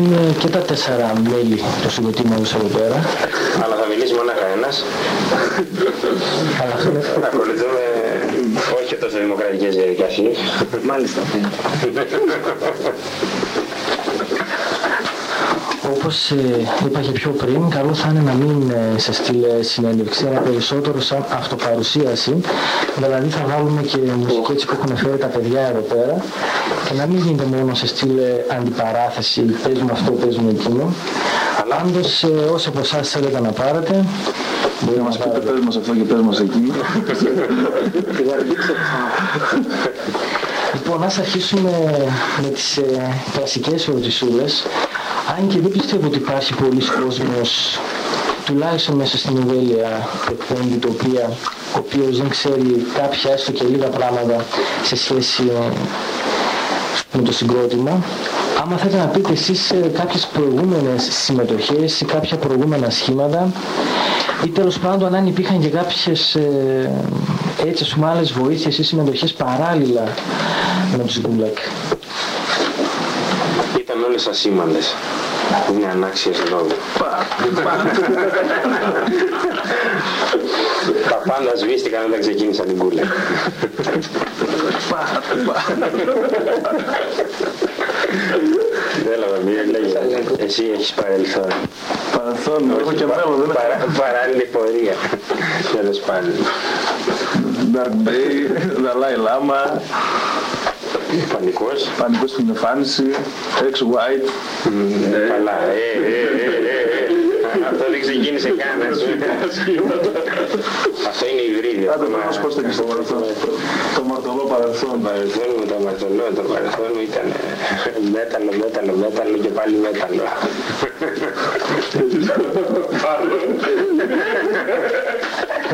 πούμε ότι είναι και τα τέσσερα μέλη του συγκροτήματος εδώ πέρα. Αλλά θα μιλήσει μόνο ένας. Αλλά Ακολουθούμε όχι τόσο δημοκρατικές διαδικασίες. Μάλιστα. Όπως ε, είπα και πιο πριν, καλό θα είναι να μην ε, σε στείλε συνέντευξη, αλλά περισσότερο σαν αυτοπαρουσίαση. Δηλαδή θα βάλουμε και μουσική έτσι που έχουν φέρει τα παιδιά εδώ πέρα και να μην γίνεται μόνο σε στείλε αντιπαράθεση, πες μου αυτό, πες μου εκείνο. Αλλά πάντως ε, όσοι από εσάς θέλετε να πάρετε, Μπορεί να μας πείτε πες μας αυτό και πες μας εκείνο. Λοιπόν, ας αρχίσουμε με τις ε, κλασικές ερωτησούλες. Αν και δεν πιστεύω ότι υπάρχει πολλοί κόσμος, τουλάχιστον μέσα στην Εβέλεια που εκπέμπει, το οποίο, ο οποίος δεν ξέρει κάποια έστω και λίγα πράγματα σε σχέση με το συγκρότημα. Άμα θέλετε να πείτε εσείς ε, κάποιες προηγούμενες συμμετοχές ή κάποια προηγούμενα σχήματα ή τέλος πάντων αν υπήρχαν και κάποιες ε, έτσι ας πούμε άλλες βοήθειες ή συμμετοχές παράλληλα με τους Γκούλακ. Ήταν όλες ασήμαντες. Είναι ανάξιες λόγου. Τα πάντα σβήστηκαν όταν ξεκίνησα την κούλα. Έλα με μία λέγε. Εσύ έχεις παρελθόν. Παρελθόν, έχω και μέλλον, δεν Παρα- Παράλληλη πορεία. Τέλος πάντων. Dark Bay, Dalai Lama, Πανικός. Πανικός στην εμφάνιση, X White. Καλά. Ε, ε, ε, ε, ε. Αυτό δεν ξεκίνησε καν. ας πούμε. Αυτό είναι υβρίδιο. Άντε να μας πω και στο παρελθόν. Το μαρτωλό παρελθόν. παρελθόν μου, το μαρτωλό, το παρελθόν μου ήταν ε, μέταλλο, μέταλλο, μέταλλο και πάλι μέταλλο.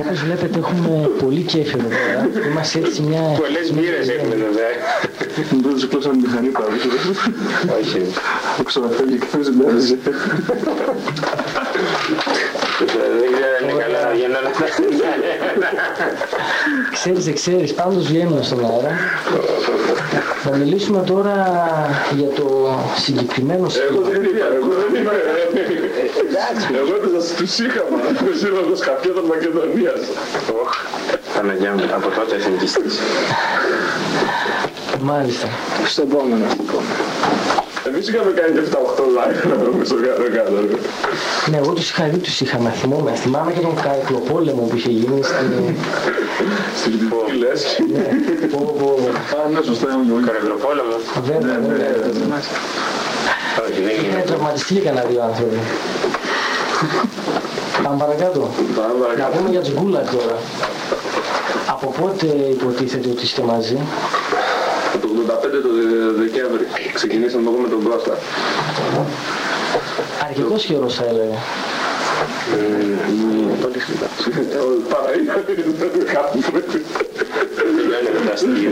Όπως βλέπετε έχουμε πολύ κέφι εδώ πέρα. Είμαστε έτσι μια... Πολλές μπύρες έχουμε εδώ πέρα. Μου τότε σου κλώσαν τη μηχανή πάνω. Όχι. Το ξαναφεύγει κανείς δεν παίζει. Δεν ξέρω αν είναι καλά να βγαίνω να Ξέρεις, δεν ξέρεις, πάντως βγαίνουμε στον αέρα. Θα μιλήσουμε τώρα για το συγκεκριμένο Εγώ σχήμα. δεν είμαι, εγώ δεν είμαι. Εγώ έπαιζα στους Σύχαμα, ο Σύλλογος Καπιών Μακεδονίας. Οχ, Παναγιά μου, από τότε εθνικιστής. Μάλιστα. Στο επόμενο. Εμείς είχαμε κάνει και 7-8 live στο κάτω-κάτω. Ναι, εγώ τους είχα δει, τους είχαμε, θυμόμαι. Θυμάμαι και τον Καρκλοπόλεμο που είχε γίνει στην... Στην κριτική λέσχη. Πω, πω, Α, ναι, σωστά είμαι και εγώ. Κορευλοπόλεμο. βέβαια, βέβαια. Όχι, δεν Είχαν είναι. τραυματιστεί και κανένα δύο άνθρωποι. Πάμε παρακάτω. Πάμε Να παρακάτω. πούμε για τους Γκούλακ τώρα. Από πότε υποτίθεται ότι είστε μαζί; Το 85 το Δεκέμβρη ξεκινήσαμε εγώ με τον Κώστα. Αρχικός καιρός θα έλεγα. Πολύ χρήμα. Πάρα είναι κάπου. Τελειώνει τα αστεία.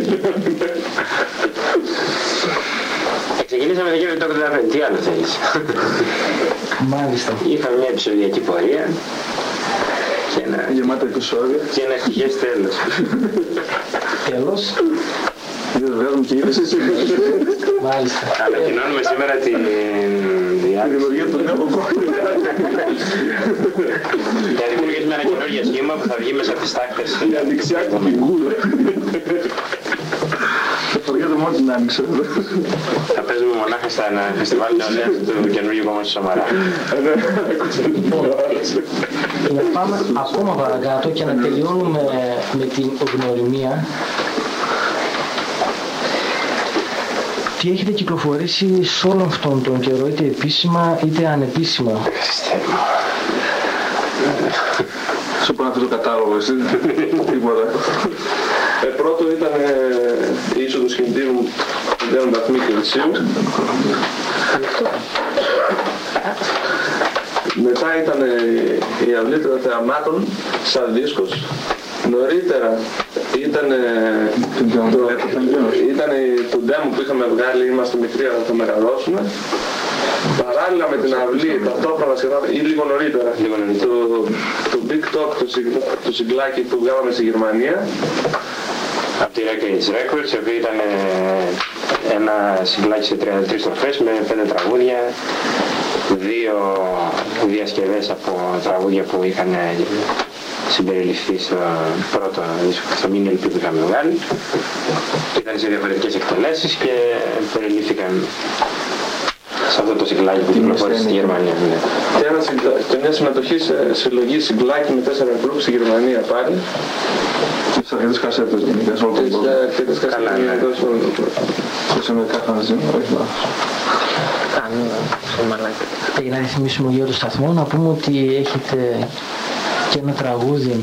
Ξεκινήσαμε Δεκέμβρη το 85. Τι άλλο θέλεις; Μάλιστα. Είχαμε μια επεισοδιακή πορεία και ένα, Γεμάτα επεισόδια. και ένα ευτυχές τέλος. Τέλος. Δεν βγάζουμε και είδες εσύ. Μάλιστα. Ανακοινώνουμε σήμερα την Η διάρκεια. δημιουργία του νέου κόσμου. Για δημιουργήσουμε ένα καινούργιο σχήμα που θα βγει μέσα από τις τάκτες. Ανοιξιάκη γκούλα. Θα φοριέται μόνο την άνοιξη. Θα παίζουμε μονάχα στα φεστιβάλ νεολαίας του καινούργιου κόμματος Σαμαρά. Να πάμε ακόμα παρακάτω και να τελειώνουμε με την γνωριμία. Τι έχετε κυκλοφορήσει σε όλον αυτόν τον καιρό, είτε επίσημα είτε ανεπίσημα. Σου πω να το κατάλογο εσύ. Τίποτα. Ε, πρώτο ήταν ε, η είσοδος κινητήρου μου Ντέον Βαθμί και Λυσίου. Μετά ήταν ε, η αυλή των θεαμάτων σαν δίσκος. Νωρίτερα ήταν, ε, το, ήταν το demo που είχαμε βγάλει, είμαστε μικροί αλλά θα το μεγαλώσουμε. Παράλληλα με την αυλή, ταυτόχρονα σχεδόν ή λίγο νωρίτερα, Λίγο νωρίτερα. το, το Big Talk, το, σιγ- το συγκλάκι που βγάλαμε στη Γερμανία. Από τη Reckless Records, η οποία ήταν ε, ένα συγκλάκι σε 33 στροφές με πέντε τραγούδια, δύο διασκευές από τραγούδια που είχαν συμπεριληφθεί στο πρώτο δίσκο, στο mini LP που είχαμε βγάλει. Ήταν σε διαφορετικές εκτελέσεις και περιλήφθηκαν σε αυτό το συγκλάκι που κυκλοφόρησε στη Γερμανία. Ναι. Και, ένα, και μια συμμετοχή σε συλλογή συγκλάκι με τέσσερα κλουμπ στη Γερμανία πάλι. Και σε αρκετές κασέτες γενικά σε όλο τον κόσμο. Και αρκετές Καλά, ναι. κασέτες σε όλο τον κόσμο. Και σε μερικά φαναζίν, όχι λάθος. Κανένα, σε μαλάκα. Και για να ρυθμίσουμε για το σταθμό, να πούμε ότι έχετε και ένα τραγούδι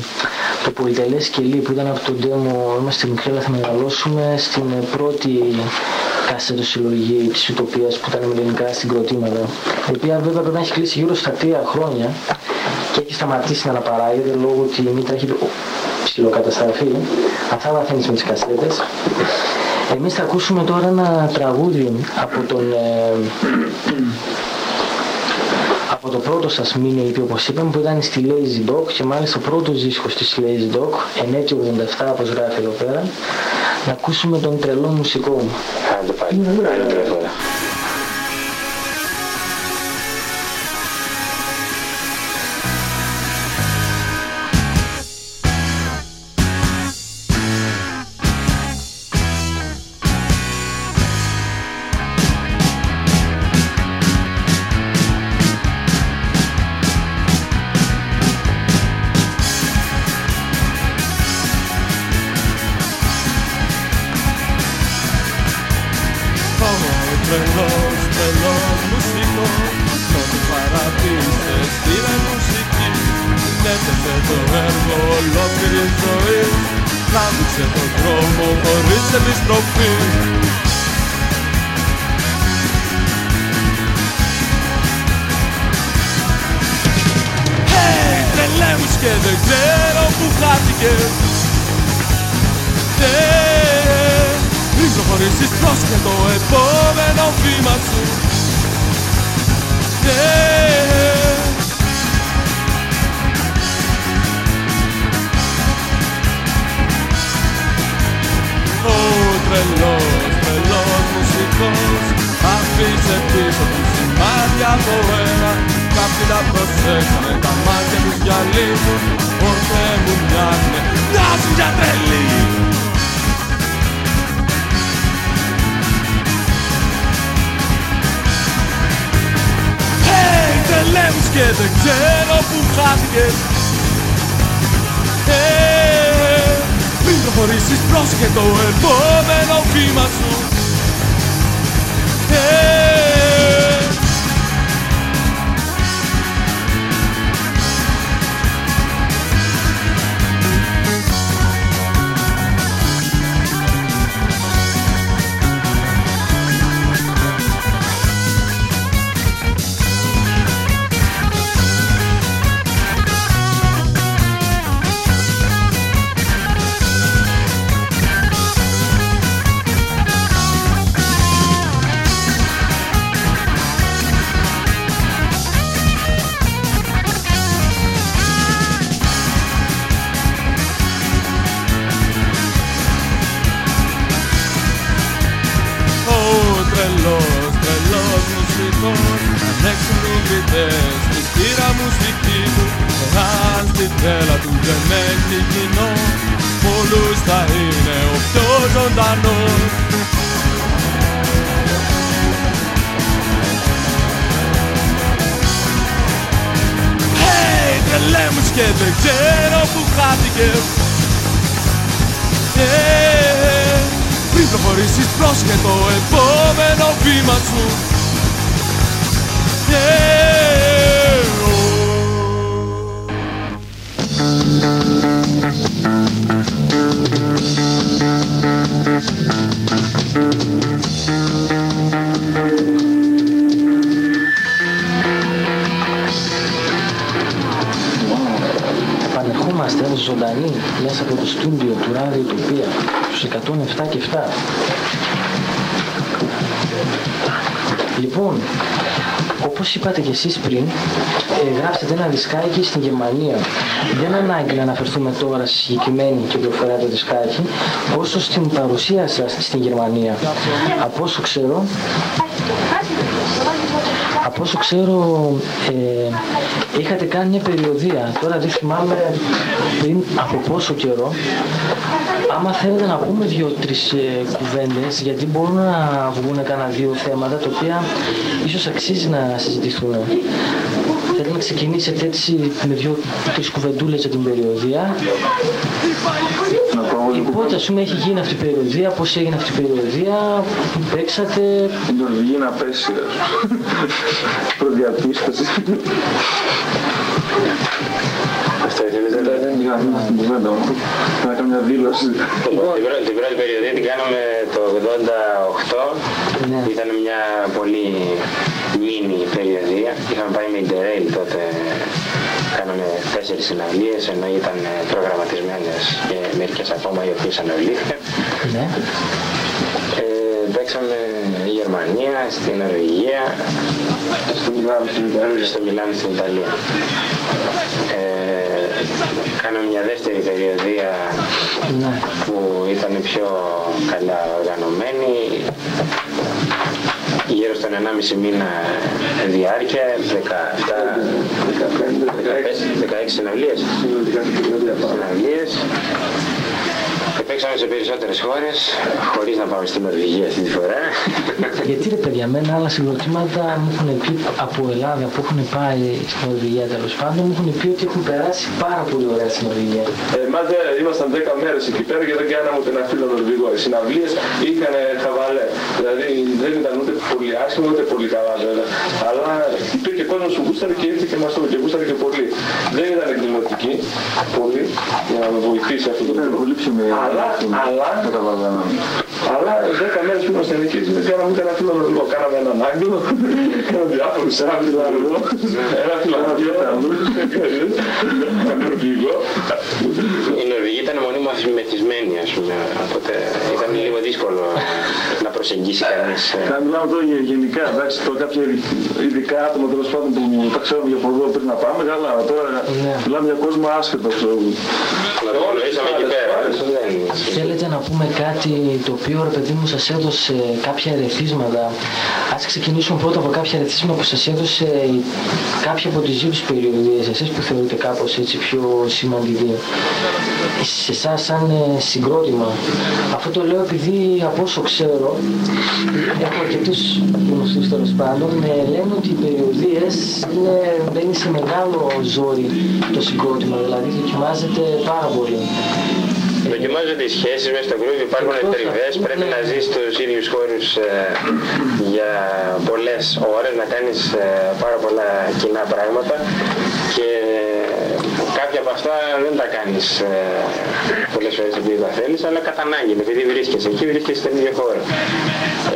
το πολυτελές σκελί που ήταν από τον demo «Είμαστε μικροί αλλά θα μεγαλώσουμε» στην πρώτη κάσετο συλλογή της Ουτοπίας που ήταν με ελληνικά συγκροτήματα η οποία βέβαια πρέπει να έχει κλείσει γύρω στα τρία χρόνια και έχει σταματήσει να αναπαράγεται λόγω ότι η μήτρα έχει ψηλοκαταστραφεί αυτά μαθαίνεις με τις κασέτες. Εμείς θα ακούσουμε τώρα ένα τραγούδι από τον ε, από το πρώτο σας mini EP όπως είπαμε που ήταν στη Lazy Dog και μάλιστα ο πρώτος δίσκος της Lazy Dog 987 όπως γράφει εδώ πέρα. Να ακούσουμε τον τρελό μουσικό Άντε πάλι, άλλη μια Ανέξουν μιλητές μυστήρα μουσική του Αν στη τρέλα του δεν έχει κοινό. Μόλους θα είναι ο πιο ζωντανός. Hey, τρελέ μου και δεν ξέρω που χάθηκες. Yeah. Πριν προχωρήσεις πρόσεχε το επόμενο βήμα σου Yeah. Επανερχόμαστε ζωντανοί μέσα από το στούντιο του Ράδιο Τοπία στους 107 και 7. Λοιπόν, όπως είπατε και εσείς πριν, ε, γράψατε ένα δισκάκι στην Γερμανία. Δεν ανάγκη να αναφερθούμε τώρα στη συγκεκριμένη κυκλοφορία του δισκάκι, όσο στην παρουσία σας στην Γερμανία. Από όσο ξέρω, από όσο ξέρω ε, είχατε κάνει μια περιοδία, τώρα δεν θυμάμαι πριν από πόσο καιρό. Άμα θέλετε να πούμε δύο-τρεις ε, κουβέντες, γιατί μπορούν να βγουν κανένα δύο θέματα, τα οποία ίσως αξίζει να συζητηθούν. Θέλετε να ξεκινήσετε έτσι με δύο-τρεις κουβεντούλες για την περιοδία. Πότε ας πούμε έχει γίνει αυτή η περιοδία, πώς έγινε αυτή η περιοδία, που παίξατε. Η Νορβηγία να πέσει, προδιαπίστωση. Αυτό ήθελες να Δεν είχα στην κουβέντα μου. Να κάνω μια δήλωση. Λοιπόν, την πρώτη, την πρώτη περιοδία την κάναμε το 88. Ναι. Ήταν μια πολύ μίνι περιοδία. Είχαμε πάει με Interrail τότε. Κάναμε τέσσερις συναυλίες ενώ ήταν προγραμματισμένες και μερικές ακόμα οι οποίες αναβλήθηκαν. Ναι. Ε, παίξαμε η Γερμανία, στην Νορβηγία, Στο Μιλάνο, στην Ιταλία. και στο Μιλάνο στην Ιταλία. Ε, κάναμε μια δεύτερη περιοδία Ναι. που ήταν πιο καλά οργανωμένη γύρω στον 1,5 μήνα διάρκεια, 17, 15, 16. 16 συναυλίες. Συνολικά την περιοδία πάνω. συναυλίες. Και παίξαμε σε περισσότερες χώρες, χωρίς να πάμε στην Νορβηγία αυτή τη φορά. Γιατί ρε παιδιά, μένα άλλα συγκροτήματα μου έχουν πει από Ελλάδα που έχουν πάει στην Νορβηγία τέλος πάντων, μου έχουν πει ότι έχουν περάσει πάρα πολύ ωραία στην Νορβηγία. Εμάς δεν ήμασταν 10 μέρες εκεί πέρα και δεν κάναμε ούτε ένα φίλο Νορβηγό. Οι συναυλίες είχαν χαβαλέ. Δηλαδή δεν ήταν ούτε πολύ άσχημο ούτε πολύ καλά βέβαια. Αλλά υπήρχε κόσμος που γούσταρε και ήρθε και μας το και γούσταρε και πολύ. Δεν ήταν εγκληματική πολύ για να με βοηθήσει αυτό το Ήταν πράγμα. Πολύ πιο μεγάλο. Αλλά, αλλά, Καταλαβαίνω. αλλά 10 μέρες που ήμασταν εκεί δεν κάναμε ούτε ένα φίλο Νορβηγό. Κάναμε έναν Άγγλο, κάναμε διάφορους ένα φιλανδό, ένα φιλανδό, ένα Νορβηγό. Οι Νορβηγοί ήταν μονίμως μεθυσμένοι, ας πούμε, οπότε ήταν λίγο δύσκολο να προσεγγίσει κανείς. ε, Θα μιλάμε τώρα για γενικά, εντάξει, τώρα κάποια ειδικά άτομα τέλος πάντων που τα ξέρουμε για ποδό πριν να πάμε, καλά, τώρα Ναι. μιλάμε για κόσμο άσχετο, ξέρω εγώ. Να το γνωρίσαμε εκεί πέρα. Δεν- Θέλετε να πούμε κάτι το οποίο ρε παιδί μου σας έδωσε κάποια ερεθίσματα. Ας ξεκινήσουμε πρώτα από κάποια ερεθίσματα που σας έδωσε η- κάποια από τις δύο τις περιοδίες, εσείς που θεωρείτε κάπως έτσι πιο σημαντική. Σε εσάς σαν ε, συγκρότημα. Αυτό το λέω επειδή από όσο ξέρω, έχω αρκετούς γνωστούς τέλος πάντων, ε, λένε ότι οι περιοδίες είναι, μπαίνει σε μεγάλο ζόρι το συγκρότημα, δηλαδή δοκιμάζεται πάρα πολύ. Δοκιμάζονται οι σχέσεις μέσα στο group, υπάρχουν Εκτός τριβές, αυτού, πρέπει ναι. να ζεις στους ίδιους χώρους ε, για πολλές ώρες, να κάνεις ε, πάρα πολλά κοινά πράγματα και κάποια από αυτά δεν τα κάνεις ε, πολλές φορές επειδή τα θέλεις, αλλά κατά ανάγκη, επειδή βρίσκεσαι εκεί, βρίσκεσαι στην ίδια χώρα.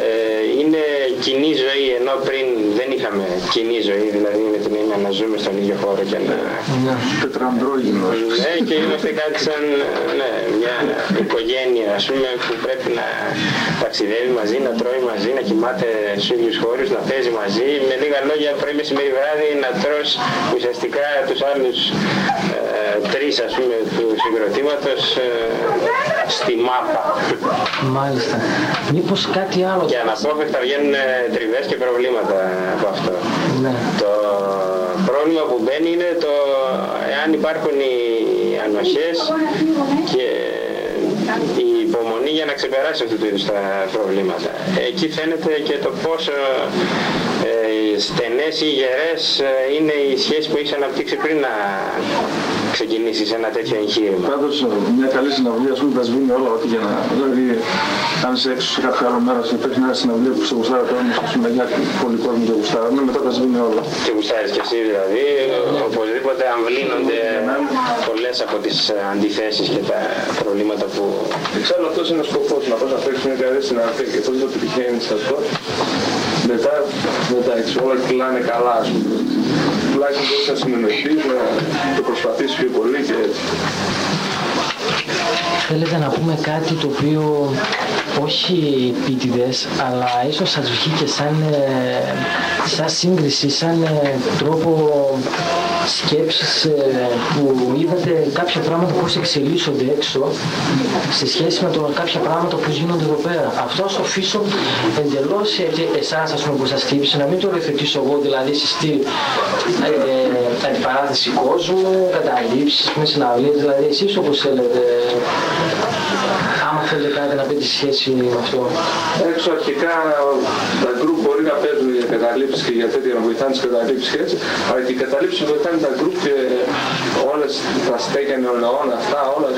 Ε, είναι κοινή ζωή, ενώ πριν δεν είχαμε κοινή ζωή, δηλαδή με την έννοια να ζούμε στον ίδιο χώρο και να Ναι. Τετραντρόγινος. ναι, και είμαστε κάτι σαν ναι, μια οικογένεια ας πούμε, που πρέπει να ταξιδεύει μαζί, να τρώει μαζί, να κοιμάται στους ίδιους χώρους, να παίζει μαζί. Με λίγα λόγια πρωί μεσημέρι βράδυ να τρως ουσιαστικά τους άλλους ε, τρεις ας πούμε του συγκροτήματος ε, στη μάπα. Μάλιστα. Μήπως κάτι άλλο. Και αναπόφευκτα βγαίνουν ε, τριβές και προβλήματα από αυτό. Ναι. Το πρόβλημα που μπαίνει είναι το εάν υπάρχουν οι ανοχές και η υπομονή για να ξεπεράσει αυτού του είδους τα προβλήματα. Εκεί φαίνεται και το πόσο ε, στενές ή γερές ε, είναι οι σχέσεις που έχεις αναπτύξει πριν να ξεκινήσεις ένα τέτοιο εγχείρημα. Πάντως μια καλή συναυλία ας πούμε τα σβήνει όλα ό,τι για να... Δηλαδή αν είσαι έξω σε κάποιο άλλο μέρος και παίρνεις μια συναυλία που σε γουστάρει ο κόσμος ας πούμε για πολύ κόσμο και γουστάρει, μετά τα σβήνει όλα. Και γουστάρεις και εσύ δηλαδή, οπωσδήποτε αμβλύνονται πολλές από τις αντιθέσεις και τα προβλήματα που Εξάλλου αυτός είναι ο σκοπός, να πας να παίξεις μια καλή συναρτή και πώς το πετυχαίνεις αυτό. Μετά, μετά έτσι, όλα κυλάνε καλά, ας πούμε. Τουλάχιστον μπορείς να συνεννοηθείς, να το προσπαθήσεις πιο πολύ και έτσι. θέλετε να πούμε κάτι το οποίο όχι επίτηδες, αλλά ίσως σας βγήκε σαν, ε, σαν σύγκριση, σαν ε, τρόπο σκέψεις ε, που είδατε κάποια πράγματα πώς εξελίσσονται έξω σε σχέση με το κάποια πράγματα που γίνονται εδώ πέρα. Αυτό ας αφήσω εντελώς εσάς ας πούμε που σας χτύπησε, να μην το ρεθετήσω εγώ δηλαδή σε στυλ ε, αντιπαράθεση κόσμου, καταλήψεις, μες συναυλίες, δηλαδή εσείς όπως θέλετε άμα θέλετε κάτι να πείτε σχέση με αυτό. Έξω αρχικά τα γκρουπ μπορεί να παίζουν για καταλήψεις και για τέτοια να βοηθάνε τις καταλήψεις και έτσι, αλλά και οι καταλήψεις βοηθάνε τα γκρουπ και όλες τα στέκια νεολαών, αυτά όλα,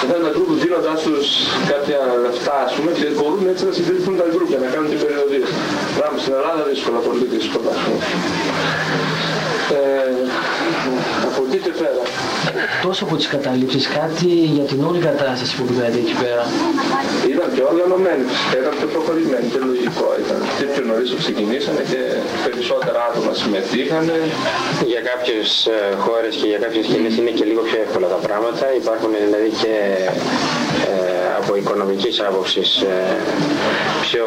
βοηθάνε τα γκρουπ δίνοντάς τους κάποια λεφτά ας πούμε και μπορούν έτσι να συντηρηθούν τα γκρουπ για να κάνουν την περιοδία. Πράγμα στην Ελλάδα δύσκολα, πολύ δύσκολα. Ε, από εκεί και πέρα τόσο από τις καταλήψεις, κάτι για την όλη κατάσταση που πήγατε εκεί πέρα. Ήταν πιο οργανωμένοι φυσικά, ήταν πιο προχωρημένοι και λογικό ήταν. Και πιο νωρίς που ξεκινήσανε και περισσότερα άτομα συμμετείχαν. Για κάποιες ε, χώρες και για κάποιες σκηνές είναι και λίγο πιο εύκολα τα πράγματα. Υπάρχουν δηλαδή και ε, από οικονομικής άποψης ε, πιο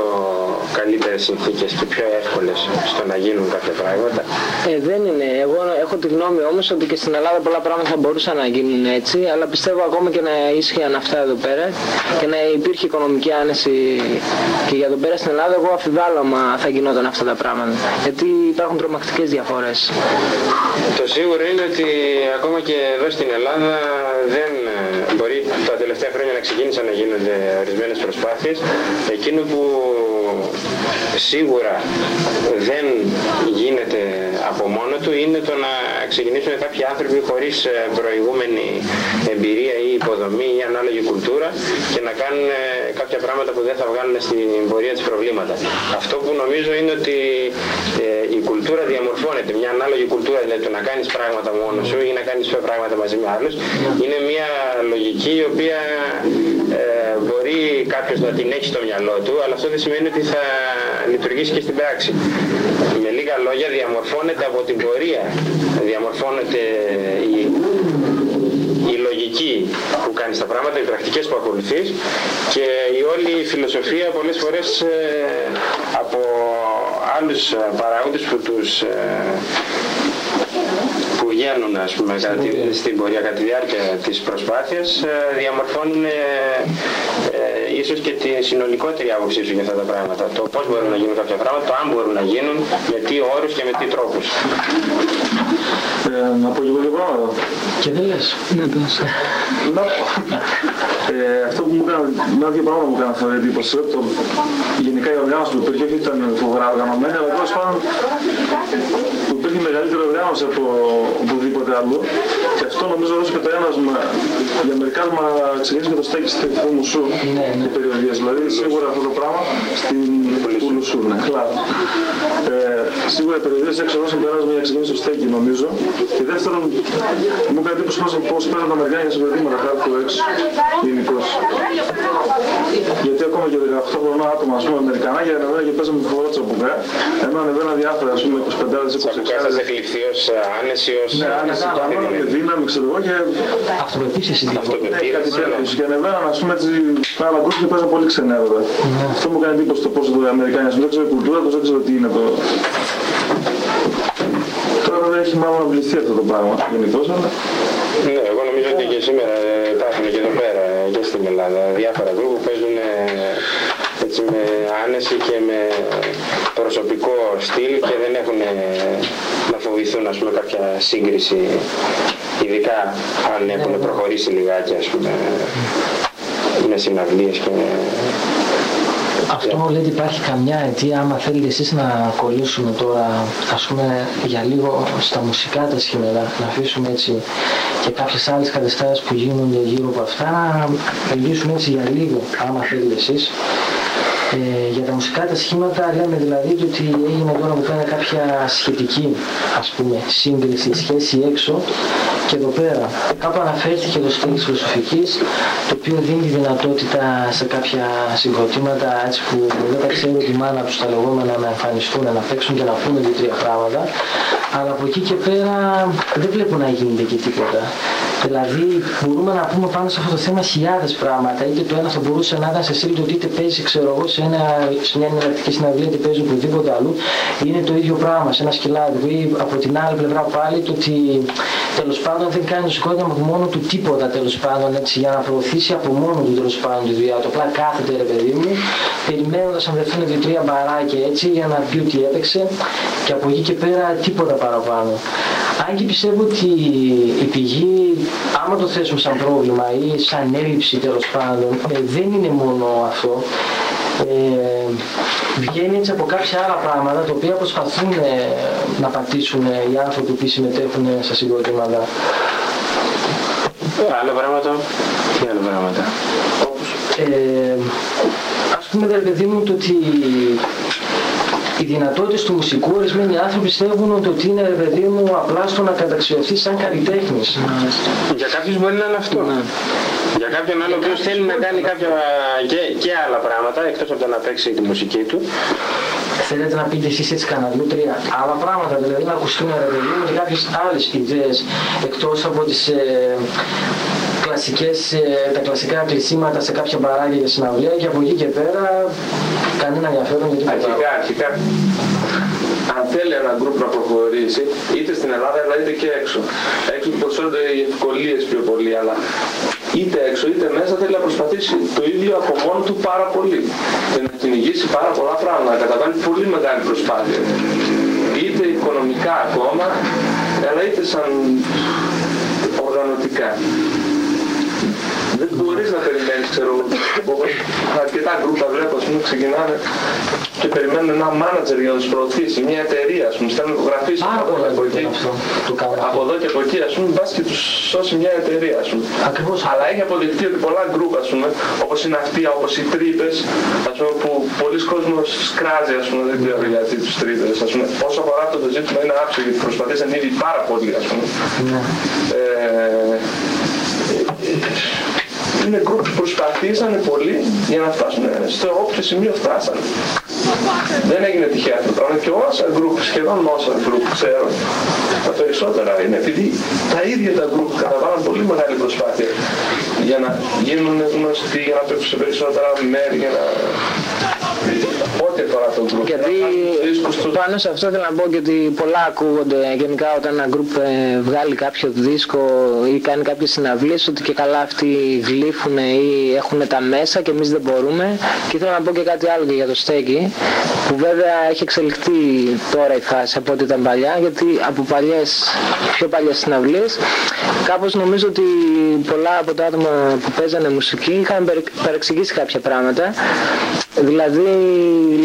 καλύτερες συνθήκες και πιο εύκολες στο να γίνουν κάποια πράγματα. Ε, δεν είναι. Εγώ έχω τη γνώμη όμως ότι και στην Ελλάδα πολλά πράγματα θα μπορούσαν να γίνουν έτσι, αλλά πιστεύω ακόμα και να ίσχυαν αυτά εδώ πέρα και να υπήρχε οικονομική άνεση και για εδώ πέρα στην Ελλάδα, εγώ αφιβάλλω μα θα γινόταν αυτά τα πράγματα. Γιατί υπάρχουν τρομακτικές διαφορές. Το σίγουρο είναι ότι ακόμα και εδώ στην Ελλάδα δεν μπορεί τα τελευταία χρόνια να ξεκίνησαν να γίνονται ορισμένες προσπάθειες. Εκείνο που σίγουρα δεν γίνεται από μόνο του είναι το να ξεκινήσουν κάποιοι άνθρωποι χωρίς ε, προηγούμενη εμπειρία ή υποδομή ή ανάλογη κουλτούρα και να κάνουν ε, κάποια πράγματα που δεν θα βγάλουν στην πορεία της προβλήματα. Αυτό που νομίζω είναι ότι ε, η κουλτούρα διαμορφώνεται, μια ανάλογη κουλτούρα, δηλαδή το να κάνεις πράγματα μόνος σου ή να κάνεις πράγματα μαζί με άλλους, είναι μια λογική η οποία ε, μπορεί κάποιος να την έχει στο μυαλό του, αλλά αυτό δεν σημαίνει ότι θα λειτουργήσει και στην πράξη. Με λίγα λόγια διαμορφώνεται από την πορεία, διαμορφώνεται η, η λογική που κάνεις τα πράγματα, οι πρακτικές που ακολουθείς και η όλη φιλοσοφία πολλές φορές ε, από άλλους παράγοντες που τους ε, που βγαίνουν ας πούμε, στην πορεία κατά τη διάρκεια της προσπάθειας ε, διαμορφώνουν ε, ε, ίσως και τη συνολικότερη άποψή σου για αυτά τα πράγματα. Το πώς μπορούν να γίνουν κάποια πράγματα, το αν μπορούν να γίνουν, με τι όρους και με τι τρόπους. Ε, να πω λίγο λίγο Και δεν λες. Ναι, να, ε, αυτό που μου έκανε, με δύο πράγματα μου έκανε αυτό εντύπωση. Το, γενικά η οργάνωση που υπήρχε ήταν φοβερά οργανωμένη, αλλά τέλος πάντων που υπήρχε μεγαλύτερη οργάνωση από οπουδήποτε άλλο. Και αυτό νομίζω έδωσε και το ένασμα για μερικά μα ξεκίνησε με το στέκι στη Φούμουσου ναι, ναι. οι περιοδίες. Δηλαδή σίγουρα αυτό το πράγμα στην Πουλουσού, ναι, κλάρο. Ε, σίγουρα οι περιοδίες έξω εδώ συμπεράσμα για να ξεκινήσει το στέκι νομίζω. Και δεύτερον, μου έκανε εντύπωση πώς παίρνουν τα Αμερικάνια συγκροτήματα χάρη έξω γενικώς. Γιατί ακόμα και 18 χρονών άτομα, ας πούμε, Αμερικανά για ανεβαίνα και παίζαμε τη φορά τσαμπουκά, ενώ ανεβαίνα διάφορα, ας πούμε, 25 26 Τσαμπουκά θα σε εκλειφθεί ως άνεση, ως ναι, άνεση, κανόνα, με δύναμη, ξέρω εγώ, και Αυτοπεποίθηση ναι, κάτι αυτοπεποίθηση. τέτοιο. Και ανεβαίναν, ας πούμε, έτσι, άλλα γκρουπ και παίζαν πολύ ξενέρωτα. Αυτό μου έκανε εντύπωση το πώς το Αμερικάνοι, ας πούμε, δεν ξέρω η κουλτούρα τους, δεν ξέρω τι είναι το... Τώρα δεν έχει μάλλον αυληθεί αυτό το πράγμα γενικώς, αλλά... Ναι, εγώ νομίζω ότι και σήμερα ε, υπάρχουν και εδώ πέρα ε, και στην Ελλάδα διάφορα γκρουπ που παίζουν ε, έτσι με άνεση και με προσωπικό στυλ και δεν έχουν να φοβηθούν ας πούμε κάποια σύγκριση ειδικά αν έχουν προχωρήσει λιγάκι ας πούμε. Με συναυλίες και αυτό λέτε υπάρχει καμιά αιτία άμα θέλετε εσείς να κολλήσουμε τώρα ας πούμε για λίγο στα μουσικά τα σχήματα να αφήσουμε έτσι και κάποιες άλλες καταστάσεις που γίνονται γύρω από αυτά να μιλήσουμε έτσι για λίγο άμα θέλετε εσείς ε, για τα μουσικά τα σχήματα λέμε δηλαδή ότι έγινε τώρα που κάνει κάποια σχετική ας πούμε σύγκριση, σχέση έξω και εδώ πέρα κάπου αναφέρθηκε το στέλνος φιλοσοφικής το οποίο δίνει τη δυνατότητα σε κάποια συγκροτήματα έτσι που δεν τα ξέρει τη μάνα τους τα λεγόμενα να εμφανιστούν, να παίξουν και να πούνε δύο-τρία πράγματα αλλά από εκεί και πέρα δεν βλέπω να γίνεται και τίποτα. Δηλαδή μπορούμε να πούμε πάνω σε αυτό το θέμα χιλιάδες πράγματα. Είτε το ένα θα μπορούσε να ήταν σε σύλλογο, είτε παίζει ξέρω εγώ, σε, ένα, σε μια εναλλακτική συναυλία, είτε παίζει οπουδήποτε αλλού. Είναι το ίδιο πράγμα σε ένα σκυλάδι. Ή από την άλλη πλευρά πάλι το ότι τέλος πάντων δεν κάνει το σκότωμα από μόνο του τίποτα τέλος πάντων έτσι, για να προωθήσει από μόνο του τέλος πάντων τη δουλειά του. Απλά κάθεται ρε παιδί μου, περιμένοντας αν βρεθούν δύο-τρία μπαράκια έτσι για να πει ότι έπαιξε και από εκεί και πέρα τίποτα παραπάνω. Αν και πιστεύω ότι η πηγή, άμα το θέσουμε σαν πρόβλημα ή σαν έλλειψη τέλος πάντων, ε, δεν είναι μόνο αυτό. Ε, βγαίνει έτσι από κάποια άλλα πράγματα τα οποία προσπαθούν ε, να πατήσουν οι άνθρωποι που συμμετέχουν στα συγκροτήματα. Άλλα πράγματα, τι άλλα πράγματα; Ε, ας πούμε, ρε παιδί μου, το ότι οι δυνατότητες του μουσικού, ορισμένοι άνθρωποι πιστεύουν ότι είναι ρε παιδί μου απλά στο να καταξιωθεί σαν καλλιτέχνης. Για κάποιους μπορεί να είναι αυτό. Ναι. Για κάποιον άλλο που θέλει να κάνει κάποια και, και άλλα πράγματα εκτός από το να παίξει τη μουσική του. Θέλετε να πείτε εσείς έτσι κανένα δύο, τρία άλλα πράγματα, δηλαδή να ακουστούν ρε παιδί μου και κάποιες άλλες ιδέες εκτός από τις ε, κλασικές, ε, τα κλασικά κλεισίματα σε κάποια παράγια για συναυλία και από εκεί και πέρα κανένα ενδιαφέρον για τίποτα. Αρχικά, αρχικά, αν θέλει ένα γκρουπ να προχωρήσει, είτε στην Ελλάδα αλλά είτε και έξω. Έξω του προσφέρονται οι ευκολίες πιο πολύ, αλλά είτε έξω είτε μέσα θέλει να προσπαθήσει το ίδιο από μόνο του πάρα πολύ. Και να κυνηγήσει πάρα πολλά πράγματα, να καταβάλει πολύ μεγάλη προσπάθεια. Είτε οικονομικά ακόμα, αλλά είτε σαν οργανωτικά. Δεν μπορείς να περιμένεις, ξέρω, όπως αρκετά γκρουπ βλέπω, ας πούμε, ξεκινάνε και περιμένουν ένα μάνατζερ για να τους προωθήσει, μια εταιρεία, ας πούμε, στέλνουν υπογραφείς Πάρα από εδώ πολλά και από εκεί. αυτό το κάνω. Από εδώ και από εκεί, ας πούμε, μπας και τους σώσει μια εταιρεία, ας πούμε. Ακριβώς. Αλλά έχει αποδειχτεί ότι πολλά γκρουπ, ας πούμε, όπως η ναυτία, όπως οι τρύπες, ας πούμε, που πολλοί κόσμος σκράζει, ας πούμε, δεν ξέρω γιατί τους τρύπες, ας πούμε. Όσο αφορά αυτό το ζήτημα είναι άψογο γιατί προσπαθήσαν ήδη πάρα πολύ, ας πούμε. Ναι. Ε, είναι γκρουπ που προσπαθήσανε πολύ για να φτάσουν στο όποιο σημείο φτάσανε. Δεν έγινε τυχαία αυτό το πράγμα και όσα γκρουπ, σχεδόν όσα γκρουπ ξέρω, τα περισσότερα είναι επειδή τα ίδια τα γκρουπ καταβάλαν πολύ μεγάλη προσπάθεια για να γίνουν γνωστοί, για να παίξουν σε περισσότερα μέρη, για να... Ό,τι αφορά το γκρουπ. Γιατί πάνω σε αυτό θέλω να πω και ότι πολλά ακούγονται γενικά όταν ένα γκρουπ ε, βγάλει κάποιο δίσκο ή κάνει κάποιες συναυλίες ότι και καλά αυτοί γλύφουν ή έχουν τα μέσα και εμείς δεν μπορούμε και θέλω να πω και κάτι άλλο και για το στέκι που βέβαια έχει εξελιχθεί τώρα η φάση από ό,τι ήταν παλιά γιατί από παλιές, πιο παλιές συναυλίες κάπως νομίζω ότι πολλά από τα άτομα που παίζανε μουσική είχαν περι- παρεξηγήσει κάποια πράγματα Δηλαδή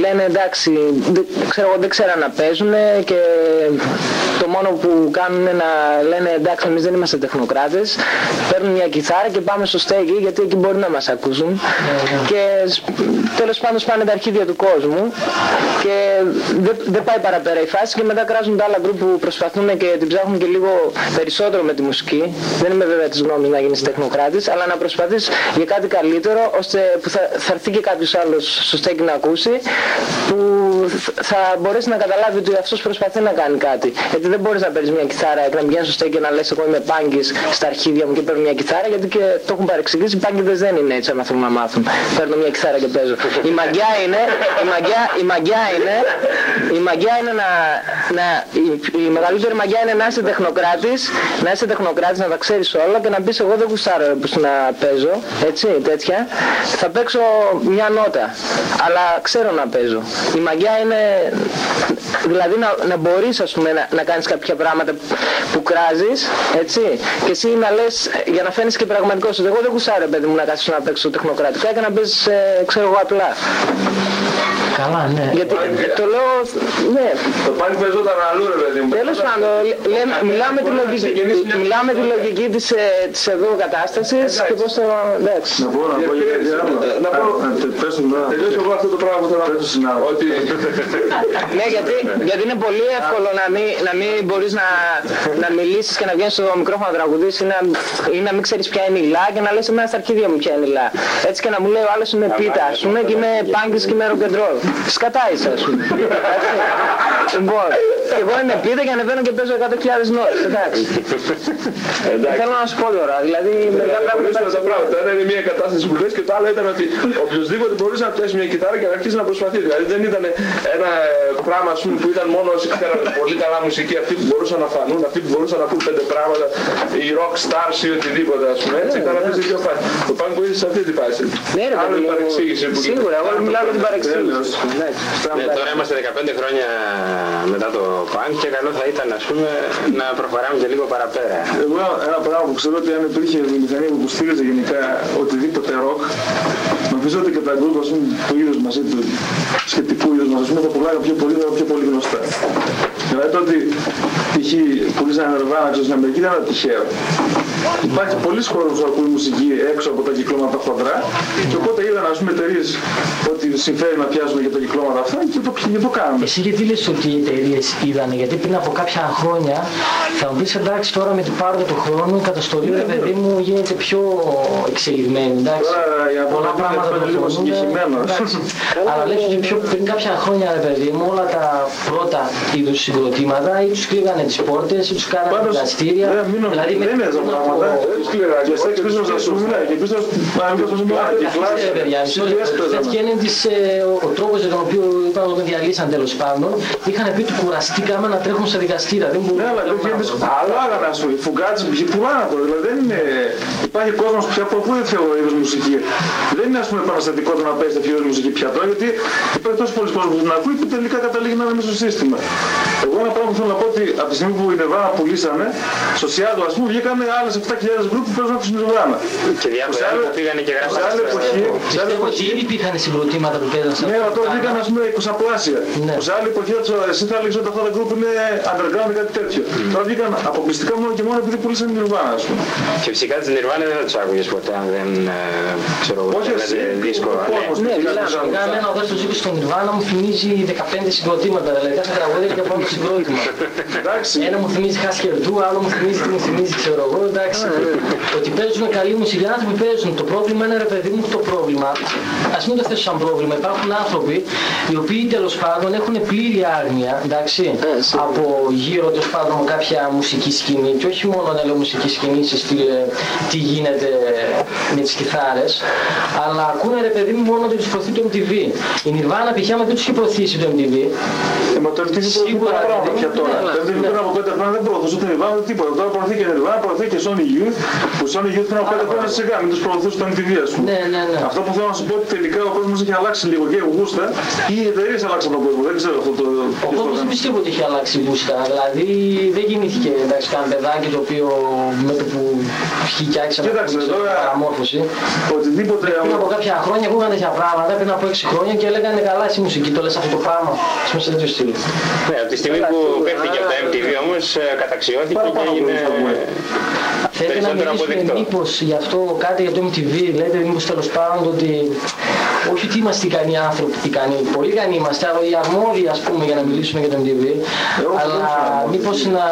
λένε εντάξει, δεν, ξέρω, εγώ, δεν ξέραν να παίζουν και το μόνο που κάνουν είναι να λένε εντάξει εμείς δεν είμαστε τεχνοκράτες, παίρνουν μια κιθάρα και πάμε στο στέγη γιατί εκεί μπορεί να μας ακούσουν και σ- τέλος πάντων σπάνε τα αρχίδια του κόσμου και δεν, δεν πάει παραπέρα η φάση και μετά κράζουν τα άλλα γκρουπ που προσπαθούν και την ψάχνουν και λίγο περισσότερο με τη μουσική. Δεν είμαι βέβαια της γνώμης να γίνεις τεχνοκράτης, αλλά να προσπαθείς για κάτι καλύτερο ώστε που θα, θα έρθει και κάποιος άλλος στο στέκι να ακούσει που θ- θα μπορέσει να καταλάβει ότι αυτός προσπαθεί να κάνει κάτι. Γιατί δεν μπορείς να παίρνεις μια κιθάρα και να πηγαίνεις στο στέκι και να λες εγώ είμαι πάγκης στα αρχίδια μου και παίρνω μια κιθάρα γιατί και το έχουν παρεξηγήσει. Οι πάγκηδες δεν είναι έτσι αν θέλουν να μάθουν. Παίρνω μια κιθάρα και παίζω. Η μαγιά είναι, η μαγιά, η μαγιά είναι, η μαγιά είναι να, να η, η μεγαλύτερη μαγιά είναι να είσαι τεχνοκράτης, να είσαι τεχνοκράτης, να τα ξέρεις όλα και να πεις εγώ δεν γουστάρω ρε, που να παίζω, έτσι, τέτοια. Θα παίξω μια νότα, αλλά ξέρω να παίζω. Η μαγιά είναι, δηλαδή να, να μπορείς ας πούμε να, να κάνεις κάποια πράγματα που κράζεις, έτσι, και εσύ να λες για να φαίνεις και πραγματικός ότι εγώ δεν γουστάρω παιδί μου να κάτσεις να παίξω τεχνοκρατικά και να παίζεις, ε, ξέρω εγώ απλά. Καλά, ναι. Γιατί το λέω, ναι, Το πάλι παίζονταν αλλού ρε παιδί μου. Τέλος πάντων, λέμε, μιλάμε τη λογική, μιλάμε τη λογική της, ε, της εδώ κατάστασης και πώς το... εντάξει. Να πω, να πω για κάτι άλλο. Να πω, Α, τε- Πες του να... τελειώσω εγώ αυτό το πράγμα που θέλω να Πες του συνάδελφο. Ότι Ναι, γιατί, γιατί είναι πολύ εύκολο να μην, να μην μπορείς να, να μιλήσεις και να βγαίνεις στο μικρόφωνο να τραγουδήσεις ή να, ή να μην ξέρεις ποια είναι η λα και να λες εμένα στα αρχίδια μου ποια είναι η λα. Έτσι και να μου λέει ο άλλος είμαι πίτα, ας πούμε, και είμαι πάγκης και είμαι rock'n'roll. Σκατά είσαι, ας πούμε. Έτσι. Λοιπόν, και εγώ είμαι πίτα και ανεβαίνω και παίζω 100.000 νότες. Εντάξει. Εντάξει. Θέλω να σου πω τώρα, δηλαδή μερικά πράγματα Πράγματα τα πράγματα. Το ένα είναι μια κατάσταση που λες και το άλλο ήταν ότι οποιοδήποτε μπορούσε να πιάσεις μια κιθάρα και να αρχίσεις να προσπαθείς. Δηλαδή δεν ήταν ένα ε, πράγμα ας πούμε, που ήταν μόνο όσοι ξέραν πολύ καλά μουσική, αυτοί που μπορούσαν να φανούν, αυτοί που μπορούσαν να πούν πέντε πράγματα, οι rock stars ή οτιδήποτε ας πούμε. Έτσι ήταν αυτές οι δύο φάσεις. Το πάνκο είσαι σε αυτή τη φάση. Ναι, ρε, Άλλο παιδί η μου, παρεξήγηση που Σίγουρα, εγώ μιλάω για την παρεξήγηση. Εντάξει, Ναι, πράγματα- τώρα είμαστε 15 χρόνια μετά το punk και καλό θα ήταν ας πούμε να προχωράμε και λίγο παραπέρα. Εγώ ένα πράγμα που ξέρω ότι αν υπήρχε μηχανή που στήριζε γενικά οτιδήποτε ροκ, νομίζω ότι και τα γκρουπ ας πούμε, του είδους μας ή του σχετικού είδους μας ας πούμε, θα πουλάγαν πιο πολύ, θα ήταν πιο πολύ γνωστά. Δηλαδή το ότι π.χ. πουλήσαν Nirvana ξέρω, στην Αμερική δεν είναι τυχαίο. Υπάρχει πολλοί κόσμος που ακούει μουσική έξω από τα κυκλώματα χοντρά και οπότε είδαν ας πούμε εταιρείες ότι συμφέρει να πιάσουν για τα κυκλώματα αυτά και το, και το κάνουν. Εσύ γιατί λες ότι οι εταιρείες είδανε, γιατί πριν από κάποια χρόνια θα μου πεις εντάξει τώρα με την πάροδο του χρόνου η καταστολή ρε παιδί μου γίνεται πιο εξελιγμένη, εντάξει. Τώρα, για να Πολλά πούμε, πράγματα αυτό είναι λίγο προχωρούν, συγκεκριμένο. εντάξει. Αλλά λες ότι πιο, πριν κάποια χρόνια ρε παιδί μου όλα τα πρώτα είδους συγκροτήματα ή τους κλείγανε τις πόρτες ή τους κάνανε Πάντως, δικαστήρια. δεν μείνω- δηλαδή δεν είναι έτσι τα πράγματα. Και στα πίσω να σου μιλάει και πίσω να μην το μιλάει και κλάσει. Ε, παιδιά, μισό λεπτό. Και είναι της, ε, ο, ο τρόπος για τον οποίο όταν με διαλύσαν τέλος πάντων είχαν πει ότι κουραστήκαμε να τρέχουμε σε δικαστήρα. Δεν Ναι, μπορούμε αλλά δεν γίνεται άλλο να σου. Οι φουγκάτσι π.χ. πουλάνε το. Δηλαδή δεν είναι. Υπάρχει κόσμος πια που ακούει τέτοιο είδος μουσική. Δεν είναι ας πούμε επαναστατικό το να παίζει τέτοιο είδος μουσική πια τώρα γιατί υπάρχει τόσο πολλοί κόσμος που την ακούει που τελικά καταλήγει να είναι μέσα στο σύστημα. Εγώ ένα πράγμα που θέλω να πω ότι από τη στιγμή που η Nirvana πουλήσανε, στο Seattle ας πούμε βγήκαν άλλες 7.000 γκρουπ που παίζουν από τους Nirvana. Και διάφορα άλλοι που πήγανε και σε γράψανε άλλη στο- εποχή, σε άλλη Πιστεύω ότι εποχή ήδη υπήρχαν συγκροτήματα που παίζαν σε ναι, αλλά τώρα βγήκαν ας πούμε 20 πλάσια. Ναι. Σε άλλη εποχή έτσι, εσύ θα έλεγες ότι αυτά τα group είναι underground ή κάτι τέτοιο. Τώρα βγήκαν αποκλειστικά μόνο και μόνο επειδή πουλήσαν την Nirvana ας πούμε. Και φυσικά τις Nirvana δεν θα τους άκουγες ποτέ αν δεν ε, ξέρω εγώ Όχι έβγαζε εσύ, δίσκο. ο ναι. κόσμος. Ναι, Μιλάμε μιλάμε. σαν Μιλάμε ένα δόστο ζήκος στον Ιρβάνα μου θυμίζει 15 συγκροτήματα. Δηλαδή κάθε τραγούδι έχει και από ένα συγκρότημα. Εντάξει. Ένα μου θυμίζει Χασκερτού, άλλο μου θυμίζει τι μου θυμίζει, ξέρω εγώ. Εντάξει. Ότι παίζουν καλή μουσική, οι άνθρωποι παίζουν. Το πρόβλημα είναι ρε παιδί μου το πρόβλημα. Α μην το θέσω σαν πρόβλημα. Υπάρχουν άνθρωποι οι οποίοι τέλος πάντων έχουν πλήρη άγνοια εντάξει, από γύρω τέλος πάντων κάποια μουσική σκηνή. Και όχι μόνο να λέω μουσική σκηνή σε στυλ ε, τι γίνεται με τις κιθάρες, αλλά ακούνε ρε παιδί μου μόνο ότι τους προωθεί το MTV. Η Nirvana π.χ. άμα δεν τους είχε προωθήσει το MTV, Ε, μα το MTV Σίγουρα, Σίγουρα πράγματα δεν πια είναι- τώρα. ναι, Το MTV ναι. πριν από πέντε χρόνια δεν προωθούσε ούτε Nirvana ούτε τίποτα. Τώρα προωθεί και Nirvana, προωθεί και Sony Youth. Που Sony Youth πριν από πέντε χρόνια σιγά μην τους προωθούσε το MTV ας πούμε. ναι, ναι, ναι. Αυτό που θέλω να σου πω ότι τελικά ο κόσμος έχει αλλάξει λίγο και η γούστα ή οι εταιρείες αλλάξαν τον κόσμο. Δεν ξέρω αυτό το... Ο κόσμος δεν πιστεύω ότι έχει αλλάξει γούστα. Δηλαδή δεν γεννήθηκε εντάξει, κανένα παιδάκι το οποίο με το που βγει και άρχισε να Κοίταξε, ακούσει τώρα- παραμόρφωση. Οτιδήποτε... Πριν από κάποια χρόνια ακούγανε τέτοια πράγματα, πριν από 6 χρόνια και έλεγανε καλά εσύ μουσική, το λες αυτό το πράγμα. Ας πούμε σε τέτοιο στυλ. Ναι, από τη στιγμή που παίχτηκε από τα MTV όμως ε, καταξιώθηκε και Παραπάνω έγινε μπορείς να πούμε. Θέλετε να περισσότερο μιλήσουμε αποδεκτό. μήπως γι' αυτό κάτι για το MTV, λέτε μήπως τέλος πάντων ότι όχι ότι είμαστε ικανοί άνθρωποι, ικανοί, πολύ ικανοί είμαστε, αλλά οι αρμόδιοι ας πούμε για να μιλήσουμε για το MTV, αλλά μήπως να,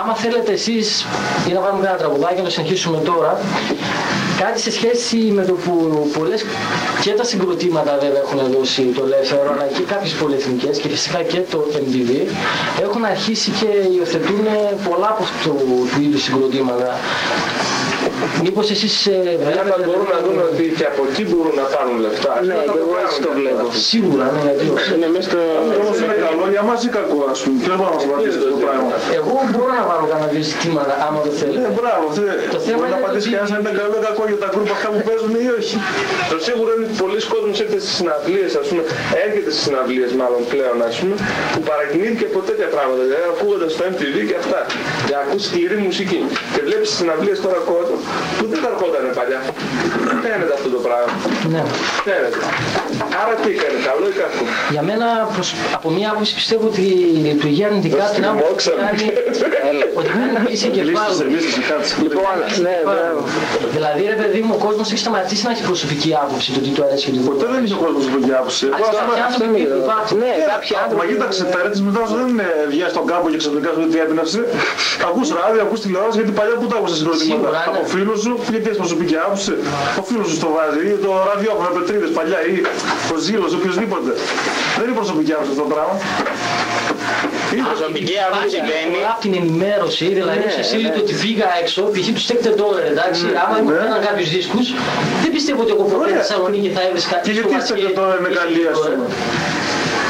άμα θέλετε εσείς, ή να βάλουμε ένα τραγουδάκι να το συνεχίσουμε τώρα, κάτι σε σχέση με το που πολλές και τα συγκροτήματα βέβαια έχουν δώσει το ελεύθερο, αλλά και κάποιες πολυεθνικές και φυσικά και το MTV έχουν αρχίσει και υιοθετούν πολλά από αυτού του είδους συγκροτήματα. Μήπως εσείς ε, Άμα βλέπετε... μπορούν να δουν ότι και από εκεί μπορούν να πάρουν λεφτά. Ναι, θα και εγώ κάνουν έτσι το αυτό. βλέπω. Σίγουρα, ναι, γιατί όχι. είναι μέσα στο... Όμως είναι καλό για μας ή κακό ας πούμε. Ποιος μπορεί να μας απαντήσει αυτό το πράγμα. Εγώ μπορώ να βάλω κανένα δύο ζητήματα άμα το Ε, θέλετε. μπράβο, θε, Το θέμα μπορεί να είναι απαντήσει ότι- κανένας αν είναι καλό ή κακό για τα γκρουπ αυτά που παίζουν ή όχι. Το σίγουρο είναι ότι πολλοί κόσμος έρχεται στις συναυλίες, ας πούμε, έρχεται στις συναυλίες μάλλον πλέον, ας πούμε, που παρακινήθηκε από τέτοια πράγματα. Δηλαδή ακούγοντας το MTV και αυτά. Και ακούς σκληρή μουσική. Και βλέπεις στις συναυλίες τώρα κόσμο που δεν τα ερχόταν παλιά. Φαίνεται αυτό το πράγμα. Ναι. Φαίνεται. Άρα τι έκανε, καλό ή κακό; Για μένα, προς, από μία άποψη πιστεύω ότι λειτουργεί αρνητικά την άποψη ότι Μόξαμε. κάνει, ότι κάνει πίση εγκεφάλου. Λύστησε, λύστησε, κάτσε. Λοιπόν, ναι, μπράβο. Δηλαδή, ρε παιδί μου, ο κόσμος έχει σταματήσει να έχει προσωπική άποψη του τι του αρέσει και τι Ποτέ δεν είχε ο κόσμος που άποψη. Εγώ, ας πούμε, Κάποιοι άνθρωποι υπάρχουν. Ναι, κάποιοι Μα άνθρωποι... κοίταξε, τα ρέτης μετά σου δεν είναι βγαίνει στον κάμπο και ξαφνικά σου τι έμπνευσε. Ακούς ράδιο, ακούς τηλεόραση, γιατί παλιά που τα άκουσες συγκροτήματα. Σίγουρα, ναι. Από φίλους σου, γιατί έχεις προσωπική άποψη; Ο φίλος σου στο βάζει, ή το ραδιόφωνο, πετρίδες παλιά, ή ο ζήλος, οποιοδήποτε. Δεν είναι προσωπική άποψη αυτό το πράγμα. Προσωπική αφού συμβαίνει. Από την ενημέρωση, δηλαδή Ναι, σε σύλλητο ότι φύγα έξω, π.χ. τους στέκτε τώρα, εντάξει. Άμα μου Ναι. έκαναν κάποιους δίσκους, δεν πιστεύω ότι εγώ ποτέ στη Θεσσαλονίκη θα έβρισκα κάτι Και γιατί είστε τώρα με καλή ας πούμε.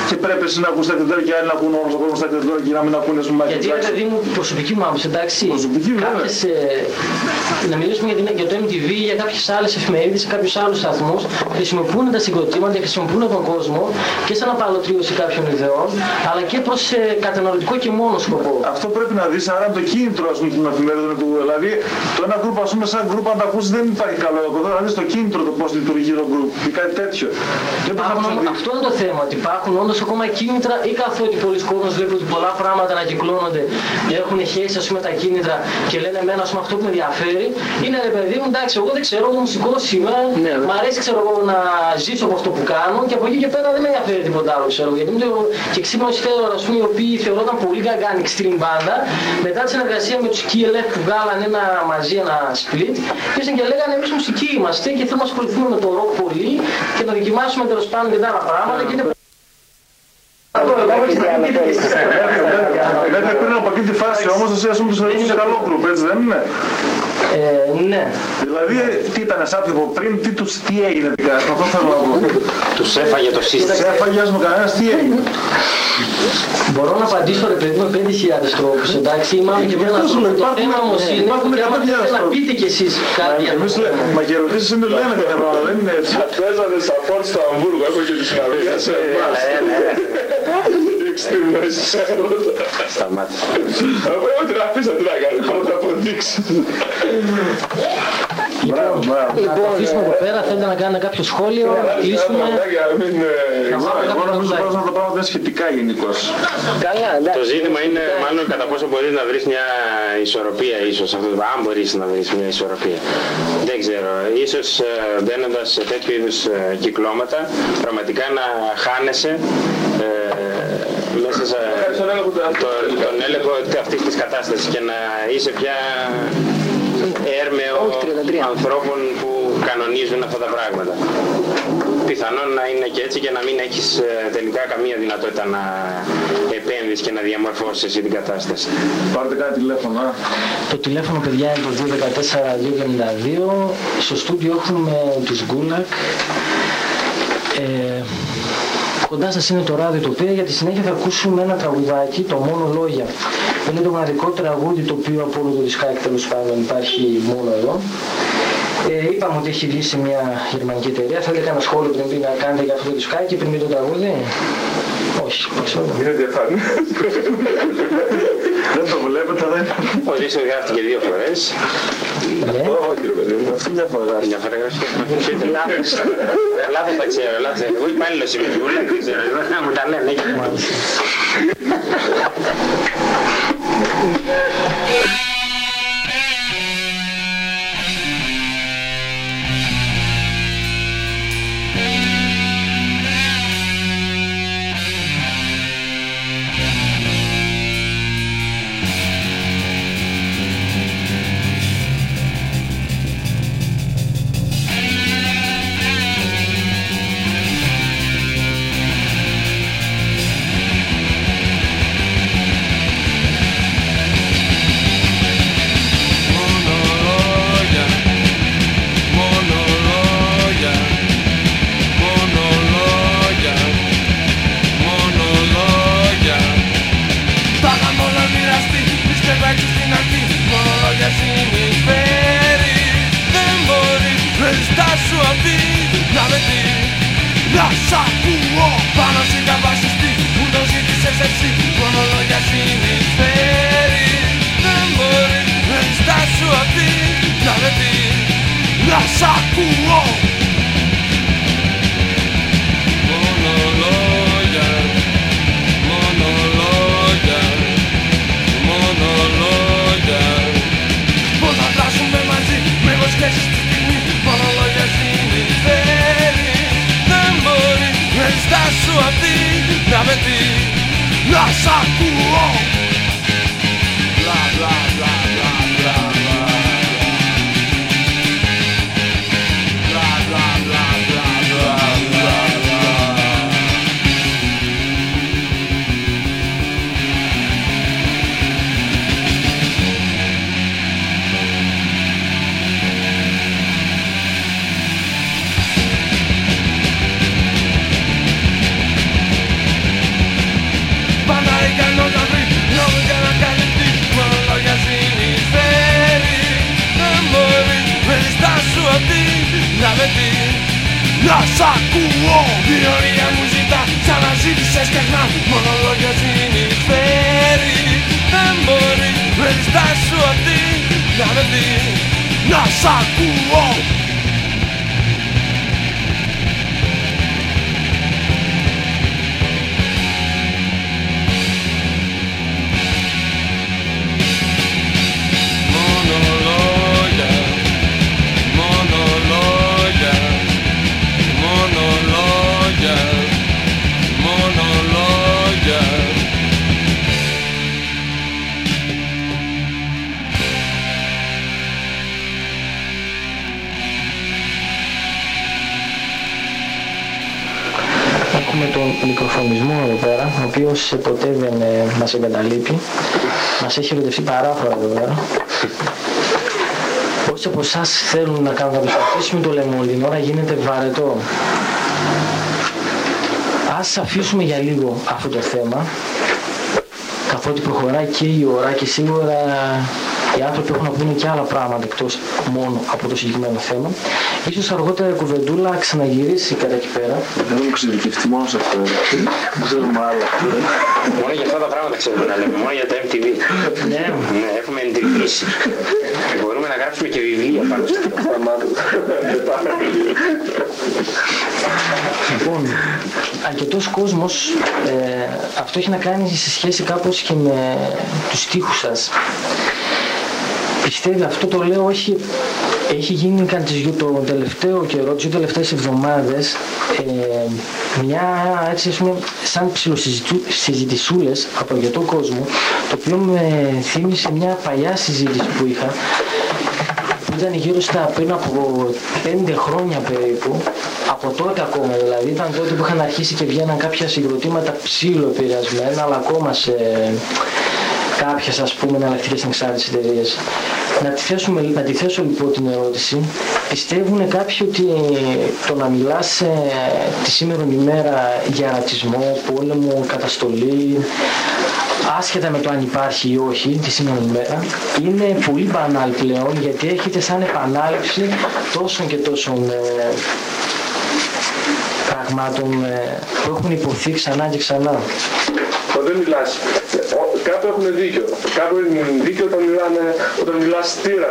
Και πρέπει εσύ να ακούσετε τώρα και άλλοι να ακούν όλος ο κόσμος τα τώρα και να μην ακούνε σου Μάικλ Γιατί ρε Τζάκσον. παιδί μου, προσωπική μου άποψη, εντάξει. Προσωπική, βέβαια. κάποιες, ε, να μιλήσουμε για, την, για το MTV, για κάποιες άλλες εφημερίδες, σε κάποιους άλλους σταθμούς, χρησιμοποιούν τα συγκροτήματα, χρησιμοποιούν τον κόσμο και σαν απαλωτρίωση κάποιων ιδεών, αλλά και προς ε, καταναλωτικό και μόνο σκοπό. Αυτό πρέπει να δεις, άρα το κίνητρο ας πούμε των εφημερίδων του Δηλαδή το ένα γκρουπ ας πούμε σαν γκρουπ αν τα ακούσεις δεν υπάρχει καλό εδώ, θα δεις το κίνητρο το πώς λειτουργεί το γκρουπ ή κάτι τέτοιο. Δεν το Υπάρχουν, θα αυτό είναι το θέμα, ότι υπάρχουν όντως ακόμα κίνητρα ή καθότι πολλοί κόσμος βλέπουν ότι πολλά πράγματα ανακυκλώνονται και έχουν χέσει ας πούμε τα κίνητρα και λένε εμένα ας πούμε αυτό που με ενδιαφέρει είναι ρε παιδί μου εντάξει εγώ δεν ξέρω, εγώ μουσικός είμαι, Ναι, μ' αρέσει ξέρω εγώ να ζήσω από αυτό που κάνω και από εκεί και πέρα δεν με ενδιαφέρει τίποτα άλλο ξέρω γιατί μου το- και ξύπνος Φέδωρα ας πούμε οι οποίοι θεωρώταν πολύ γαγκάνοι extreme μπάντα μετά τη συνεργασία με τους KLF που βγάλαν ένα μαζί ένα split πήγαν και λέγανε εμείς μουσικοί είμαστε και θέλουμε να ασχοληθούμε με το rock πολύ και να δοκιμάσουμε τέλος πάντων και τα άλλα πράγματα και είναι Μέχρι πριν από εκείνη τη φάση όμως εσύ ας πούμε τους θεωρείς σε καλό γκρουπ, έτσι δεν είναι; Ε, ναι. Δηλαδή τι ήταν σαν άνθρωπος πριν, τι, τους, τι έγινε τελικά, αυτό θέλω να πω. Τους έφαγε το σύστημα. Σε έφαγε ας πούμε κανένας, τι έγινε. Μπορώ να απαντήσω ρε παιδί με 5.000 τρόπους, εντάξει, είμαι και με ένα Αυτό σου λέω, τρόπο. Το υπάρχουν- θέμα όμως είναι υπάρχουν ότι άμα 100.000 θέλετε να τρόπους. πείτε κι εσείς κάτι για Εμείς λέμε, μα και ερωτήσεις είναι λέμε κάποια πράγματα, δεν είναι έτσι. Παίζανε στα φόρτ στο Αμβούργο, έχω και τη συναυλία σε εμάς. Εξτριμές, Σταμάτησε. Πρέπει την αφήσα τι να κάνει, πάνω να αποδείξει. Μπράβο, μπράβο. Να το αφήσουμε εδώ πέρα, θέλετε να κάνετε κάποιο σχόλιο, να κλείσουμε. Για να μην... ε, Εγώ νομίζω πως αυτά τα πράγματα είναι σχετικά γενικώς. Καλά, εντάξει. Το ζήτημα είναι μάλλον κατά πόσο μπορείς να βρεις μια ισορροπία ίσως, αυτό, το- αν μπορείς να βρεις μια ισορροπία. Δεν ξέρω, ίσως ε, μπαίνοντας σε τέτοιου είδους ε, κυκλώματα πραγματικά να χάνεσαι ε, μέσα σε τον έλεγχο του εαυτού. το- τον έλεγχο αυτής της κατάστασης και να είσαι πια έρμεο Όχι, 33. ανθρώπων που κανονίζουν αυτά τα πράγματα. Πιθανόν να είναι και έτσι και να μην έχεις ε, τελικά καμία δυνατότητα να επέμβεις και να διαμορφώσεις εσύ την κατάσταση. Πάρτε κάτι τηλέφωνο, α. Το τηλέφωνο παιδιά είναι το 214-252. Στο στούντιο έχουμε τους Γκούλακ. Ε, κοντά σας είναι το ράδιο τοπία για τη συνέχεια θα ακούσουμε ένα τραγουδάκι, το μόνο λόγια. Είναι το μοναδικό τραγούδι το οποίο από όλο το δισκάκι τέλος πάντων υπάρχει μόνο εδώ. Ε, είπαμε ότι έχει βγει σε μια γερμανική εταιρεία. Θέλετε κανένα σχόλιο πριν πει να κάνετε για αυτό το δισκάκι, πριν πει το τραγούδι; Όχι, δεν ξέρω. Είναι διαφάνεια. Δεν το βλέπετε, δεν Ο Ρίσος γράφτηκε δύο φορές. Ναι. Όχι ρε παιδί μου. Αυτή μια φορά. Μια φορά γράφτηκε. Λάθος. Λάθος τα ξέρω, λάθος. Εγώ υπάλληλος είμαι, Γκούλα, δεν ξέρω. Να μου τα λένε. Μόνο προσπαθήσουμε το λέμε όλη την ώρα, γίνεται βαρετό. Ας αφήσουμε για λίγο αυτό το θέμα, καθότι προχωράει και η ώρα και σίγουρα οι άνθρωποι έχουν να πούνε και άλλα πράγματα εκτός μόνο από το συγκεκριμένο θέμα. Ίσως αργότερα η κουβεντούλα ξαναγυρίσει κατά εκεί πέρα. Δεν έχω εξειδικευτεί μόνο σε αυτό. Δεν ξέρουμε άλλα. Μόνο για αυτά τα πράγματα ξέρουμε να λέμε, μόνο για το MTV. Ναι. Ναι, έχουμε εντυπήσει. Μπορούμε να γράψουμε και βιβλία πάνω σε αυτό. Λοιπόν, αρκετός κόσμος, ε, αυτό έχει να κάνει σε σχέση κάπως και με τους στίχους σας. Πιστεύει, αυτό το λέω, έχει, έχει γίνει κάτι τις δυο- το τελευταίο καιρό, τις δύο τελευταίες εβδομάδες, ε, μια έτσι ας πούμε, σαν ψηλοσυζητησούλες από αρκετό κόσμο, το οποίο με θύμισε μια παλιά συζήτηση που είχα, που ήταν γύρω στα πριν από πέντε χρόνια περίπου, από τότε ακόμα δηλαδή, ήταν τότε που είχαν αρχίσει και βγαίναν κάποια συγκροτήματα ψήλο επηρεασμένα, αλλά ακόμα σε κάποιες ας πούμε εναλλακτικές ανεξάρτητες εταιρείες. Να τη, θέσουμε, να τη θέσω λοιπόν την ερώτηση. Πιστεύουν κάποιοι ότι το να μιλάς ε, τη σήμερα ημέρα για ρατσισμό, πόλεμο, καταστολή, άσχετα με το αν υπάρχει ή όχι τη σήμερα ημέρα, είναι πολύ μπανάλ πλέον γιατί έχετε σαν επανάληψη τόσων και τόσων ε, πραγμάτων ε, που έχουν υποθεί ξανά και ξανά. Όταν μιλάς, ο- κάπου έχουν δίκιο. Κάπου έχουν δίκιο όταν, μιλάνε, όταν μιλάς στήρα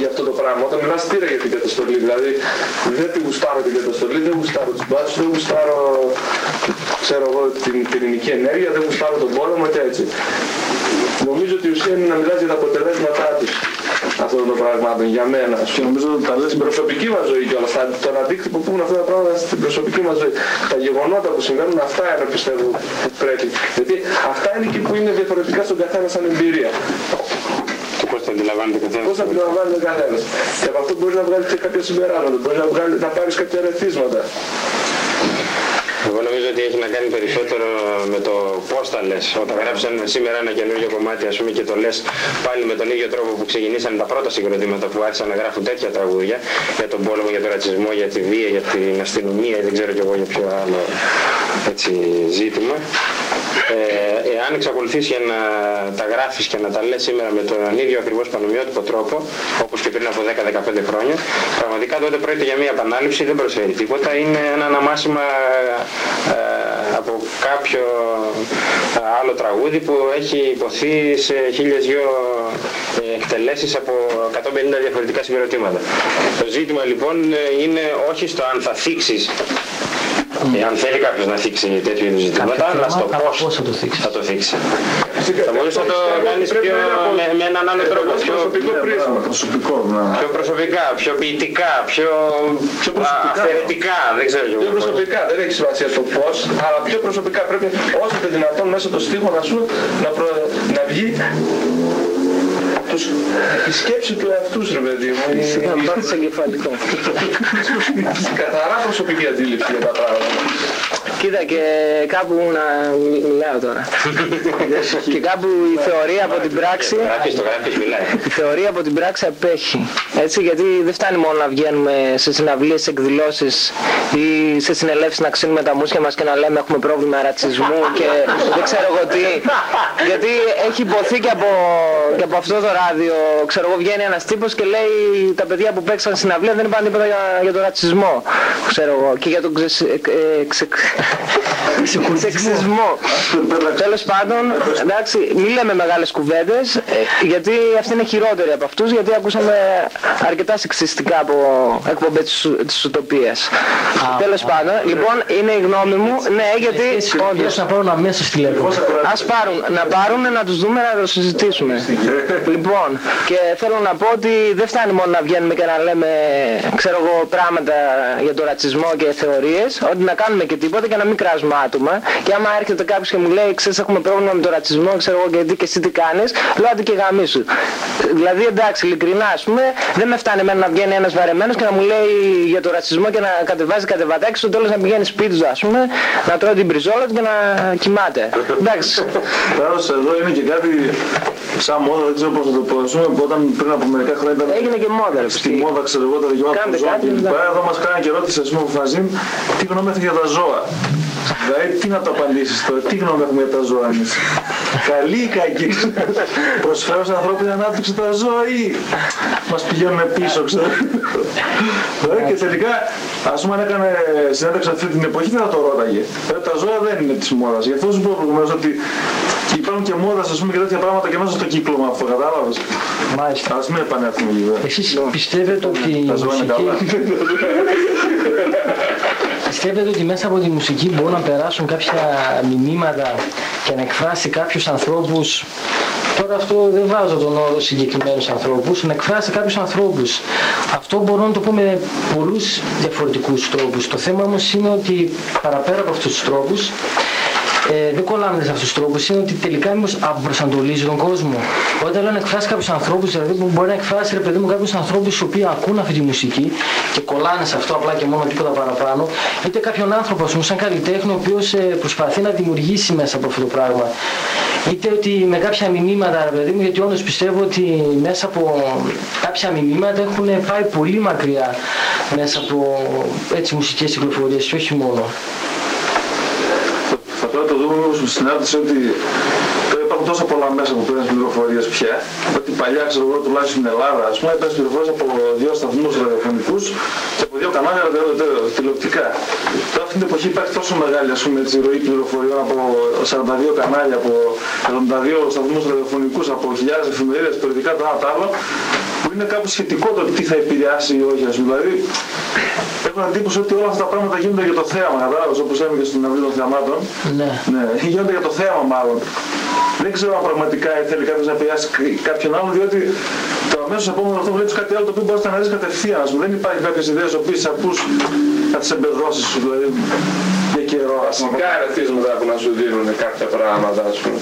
για αυτό το πράγμα. Όταν μιλάς στήρα για την καταστολή, δηλαδή δεν τη γουστάρω την καταστολή, δεν γουστάρω τους μπάτσους, δεν γουστάρω ξέρω εγώ, την πυρηνική ενέργεια, δεν γουστάρω τον πόλεμο και έτσι. Νομίζω ότι η ουσία είναι να μιλάς για τα αποτελέσματά τους αυτών των πραγμάτων, για μένα. ας Και πούμε. νομίζω ότι τα λες Στην προσωπική μας ζωή κιόλας, τα- τον αντίκτυπο που έχουν αυτά τα πράγματα στην προσωπική μας ζωή. Τα γεγονότα που συμβαίνουν, αυτά είναι πιστεύω που πρέπει. Γιατί αυτά είναι και που είναι διαφορετικά στον καθένα σαν εμπειρία. Και πώς το αντιλαμβάνεται ο καθένας. Πώς θα αντιλαμβάνεται ο καθένας. Και από αυτό μπορεί να βγάλει και κάποια συμπεράσματα, μπορεί να, βγάλει, να πάρεις κάποια ρεθίσματα. Εγώ νομίζω ότι έχει να κάνει περισσότερο με το πώς τα λες. Όταν γράψεις ένα- σήμερα ένα καινούργιο κομμάτι ας πούμε, και το λες πάλι με τον ίδιο τρόπο που ξεκινήσαν τα πρώτα συγκροτήματα που άρχισαν να γράφουν τέτοια τραγούδια για τον πόλεμο, για τον ρατσισμό, για τη βία, για την αστυνομία ή δεν ξέρω κι εγώ για ποιο άλλο έτσι, ζήτημα. Ε, εάν εξακολουθείς και να τα γράφεις και να τα λες σήμερα με τον ίδιο ακριβώς πανομοιότυπο τρόπο, όπως και πριν από 10-15 χρόνια, πραγματικά τότε πρόκειται για μια επανάληψη, δεν προσφέρει τίποτα. Είναι ένα αναμάσιμα ε, από κάποιο ε, άλλο τραγούδι που έχει υποθεί σε χίλιες δυο ε, εκτελέσεις από 150 διαφορετικά συγκροτήματα. Το ζήτημα λοιπόν ε, είναι όχι στο αν θα θίξεις Εάν θέλει κάποιος να θίξει τέτοιου είδους ζητήματα, αλλά στο θέμα, αλλά πώς πώς θα το θίξει. θα το θίξει. Θα μπορείς να το κάνεις πιο, με, με έναν άλλο τρόπο, πιο, Προσωπικό πρίσμα. προσωπικό, ναι. πιο προσωπικά, πιο ποιητικά, πιο, προσωπικά. α, αυθαιρετικά, δεν ξέρω κι εγώ Πιο πώς. προσωπικά, δεν έχει σημασία το πώς, αλλά πιο προσωπικά πρέπει όσο το δυνατόν μέσα το στίχο να σου να, προ, να βγει τους, η σκέψη του εαυτούς σου, ρε παιδί μου. η- Να πάθεις εγκεφαλικό. η καθαρά προσωπική αντίληψη για τα πράγματα. Κοίτα και κάπου να μι- μιλάω τώρα. και κάπου η θεωρία από την πράξη, Γράφεις το γράφεις, μιλάει. η θεωρία από την πράξη απέχει. Έτσι, γιατί δεν φτάνει μόνο να βγαίνουμε σε συναυλίες, σε εκδηλώσεις ή σε συνελεύσεις να ξύνουμε τα μουσια μας και να λέμε έχουμε πρόβλημα ρατσισμού και δεν ξέρω εγώ τι. Γιατί έχει υποθεί και από, και από αυτό το ράδιο, ξέρω εγώ βγαίνει ένας τύπος και λέει τα παιδιά που παίξαν συναυλία δεν είπαν τίποτα για, για τον ρατσισμό, ξέρω εγώ, και για τον ξεσ, ε, ε, ξε, σεξισμό. Τέλος πάντων, εντάξει, μην λέμε μεγάλες κουβέντες, ε, γιατί αυτή είναι χειρότερη από αυτούς, γιατί ακούσαμε αρκετά σεξιστικά από εκπομπές της, της Ουτοπίας. Τέλος πάντων, λοιπόν, είναι η γνώμη μου, ναι, γιατί όντως, να πάρουν αμέσως τηλέφωνο. Ας πάρουν, να πάρουν, να τους δούμε, να το συζητήσουμε. λοιπόν, και θέλω να πω ότι δεν φτάνει μόνο να βγαίνουμε και να λέμε, ξέρω εγώ, πράγματα για τον ρατσισμό και θεωρίες, ότι να κάνουμε και τίποτα και να μην κράζουμε άτομα. Και άμα έρχεται κάποιος και μου λέει, ξέρεις, έχουμε πρόβλημα με τον ρατσισμό, ξέρω εγώ, και τι και εσύ τι κάνεις, λέω άντε και γαμίσου. Δηλαδή, εντάξει, ειλικρινά, ας πούμε, δεν με φτάνει εμένα να βγαίνει ένας βαρεμένος και να μου λέει για τον ρατσισμό και να κατεβάζει κατεβατάκι, στο τέλος να πηγαίνει σπίτι του, ας πούμε, να τρώει την μπριζόλα του και να κοιμάται. Εντάξει. Τέλος, εδώ είναι και κάτι σαν μόδα, δεν ξέρω πώς θα το πω. Ας πούμε, όταν πριν από μερικά χρόνια ήταν Έγινε και μόδα, ρε στη παιδί. μόδα, ξέρω εγώ, τα δικαιώματα Κάντε των ζώων κάτι, και λοιπά. ναι. Εδώ μας κάνει και ερώτηση, ας πούμε, ο Φαζίν, τι γνώμη έχετε για τα ζώα; Δηλαδή, τι να το απαντήσεις τώρα, τι γνώμη έχουμε για τα ζώα εμείς; Καλή ή κακή. Προσφέρω σε ανθρώπινη ανάπτυξη τα ζώα ή μας πηγαίνουν πίσω, ξέρω. Δηλαδή, και τελικά, ας πούμε, αν έκανε συνέντευξη αυτή την εποχή, δεν θα το ρώταγε; Δηλαδή, τα ζώα δεν είναι της μόδας. Γι' αυτό σου πω προηγουμένως ότι υπάρχουν και μόδας, ας πούμε, και τέτοια πράγματα και μέσα στο κύκλωμα αυτό, κατάλαβες; Μάλιστα. Ας μην επανέλθουμε λίγο. Εσείς πιστεύετε ότι η Τα ζώα είναι καλά. μουσική, πιστεύετε ότι μέσα από τη μουσική μπορούν να περάσουν κάποια μηνύματα και να εκφράσει κάποιους ανθρώπους Τώρα αυτό δεν βάζω τον όρο συγκεκριμένους ανθρώπους, να εκφράσει κάποιους ανθρώπους. Αυτό μπορώ να το πω με πολλούς διαφορετικούς τρόπους. Το θέμα όμως είναι ότι παραπέρα από αυτούς τους τρόπους ε, δεν κολλάμε σε αυτούς τους τρόπους, είναι ότι τελικά μήπως απροσανατολίζει τον κόσμο. Όταν λέω να εκφράσει κάποιους ανθρώπους, δηλαδή που μπορεί να εκφράσει ρε παιδί μου κάποιους ανθρώπους οι οποίοι ακούν αυτή τη μουσική και κολλάνε σε αυτό απλά και μόνο τίποτα παραπάνω, είτε κάποιον άνθρωπο, ας πούμε, σαν καλλιτέχνη, ο οποίος ε, προσπαθεί να δημιουργήσει μέσα από αυτό το πράγμα. Είτε ότι με κάποια μηνύματα, ρε παιδί μου, γιατί όντως πιστεύω ότι μέσα από κάποια μηνύματα έχουν πάει πολύ μακριά μέσα από έτσι μουσικές κυκλοφορίες και όχι μόνο. Θα πρέπει να το δούμε όμως στην άρτηση ότι τώρα υπάρχουν τόσα πολλά μέσα που παίρνουν πληροφορίες πια. Ότι παλιά, ξέρω εγώ, τουλάχιστον στην Ελλάδα, ας πούμε, παίρνεις πληροφορίες από δύο σταθμούς ραδιοφωνικούς και από δύο κανάλια ραδιο- τηλεοπτικά. Τώρα αυτή την εποχή υπάρχει τόσο μεγάλη ας πούμε, έτσι, ροή πληροφοριών από 42 κανάλια, από 72 σταθμούς ραδιοφωνικούς, από χιλιάδες εφημερίδες, περιοδικά, το ένα το άλλο, που είναι κάπου σχετικό το τι θα επηρεάσει ή όχι. Ας πούμε. Δηλαδή, έχω την εντύπωση ότι όλα αυτά τα πράγματα γίνονται για το θέαμα, κατάλαβες, όπως λέμε και στην αυλή των θεαμάτων. Ναι. Ναι, γίνονται για το θέαμα μάλλον. Δεν ξέρω αν πραγματικά θέλει κάποιος να επηρεάσει κάποιον άλλον, διότι το αμέσως επόμενο αυτό βλέπεις κάτι άλλο το οποίο μπορείς να αναλύσεις κατευθείαν. Ας πούμε. Δεν υπάρχει κάποιες ιδέες οι οποίες ακούς να τις εμπεδώσεις σου, δηλαδή για καιρό. Ας πούμε. Βασικά ερεθίσματα που να σου δίνουν κάποια πράγματα, ας πούμε.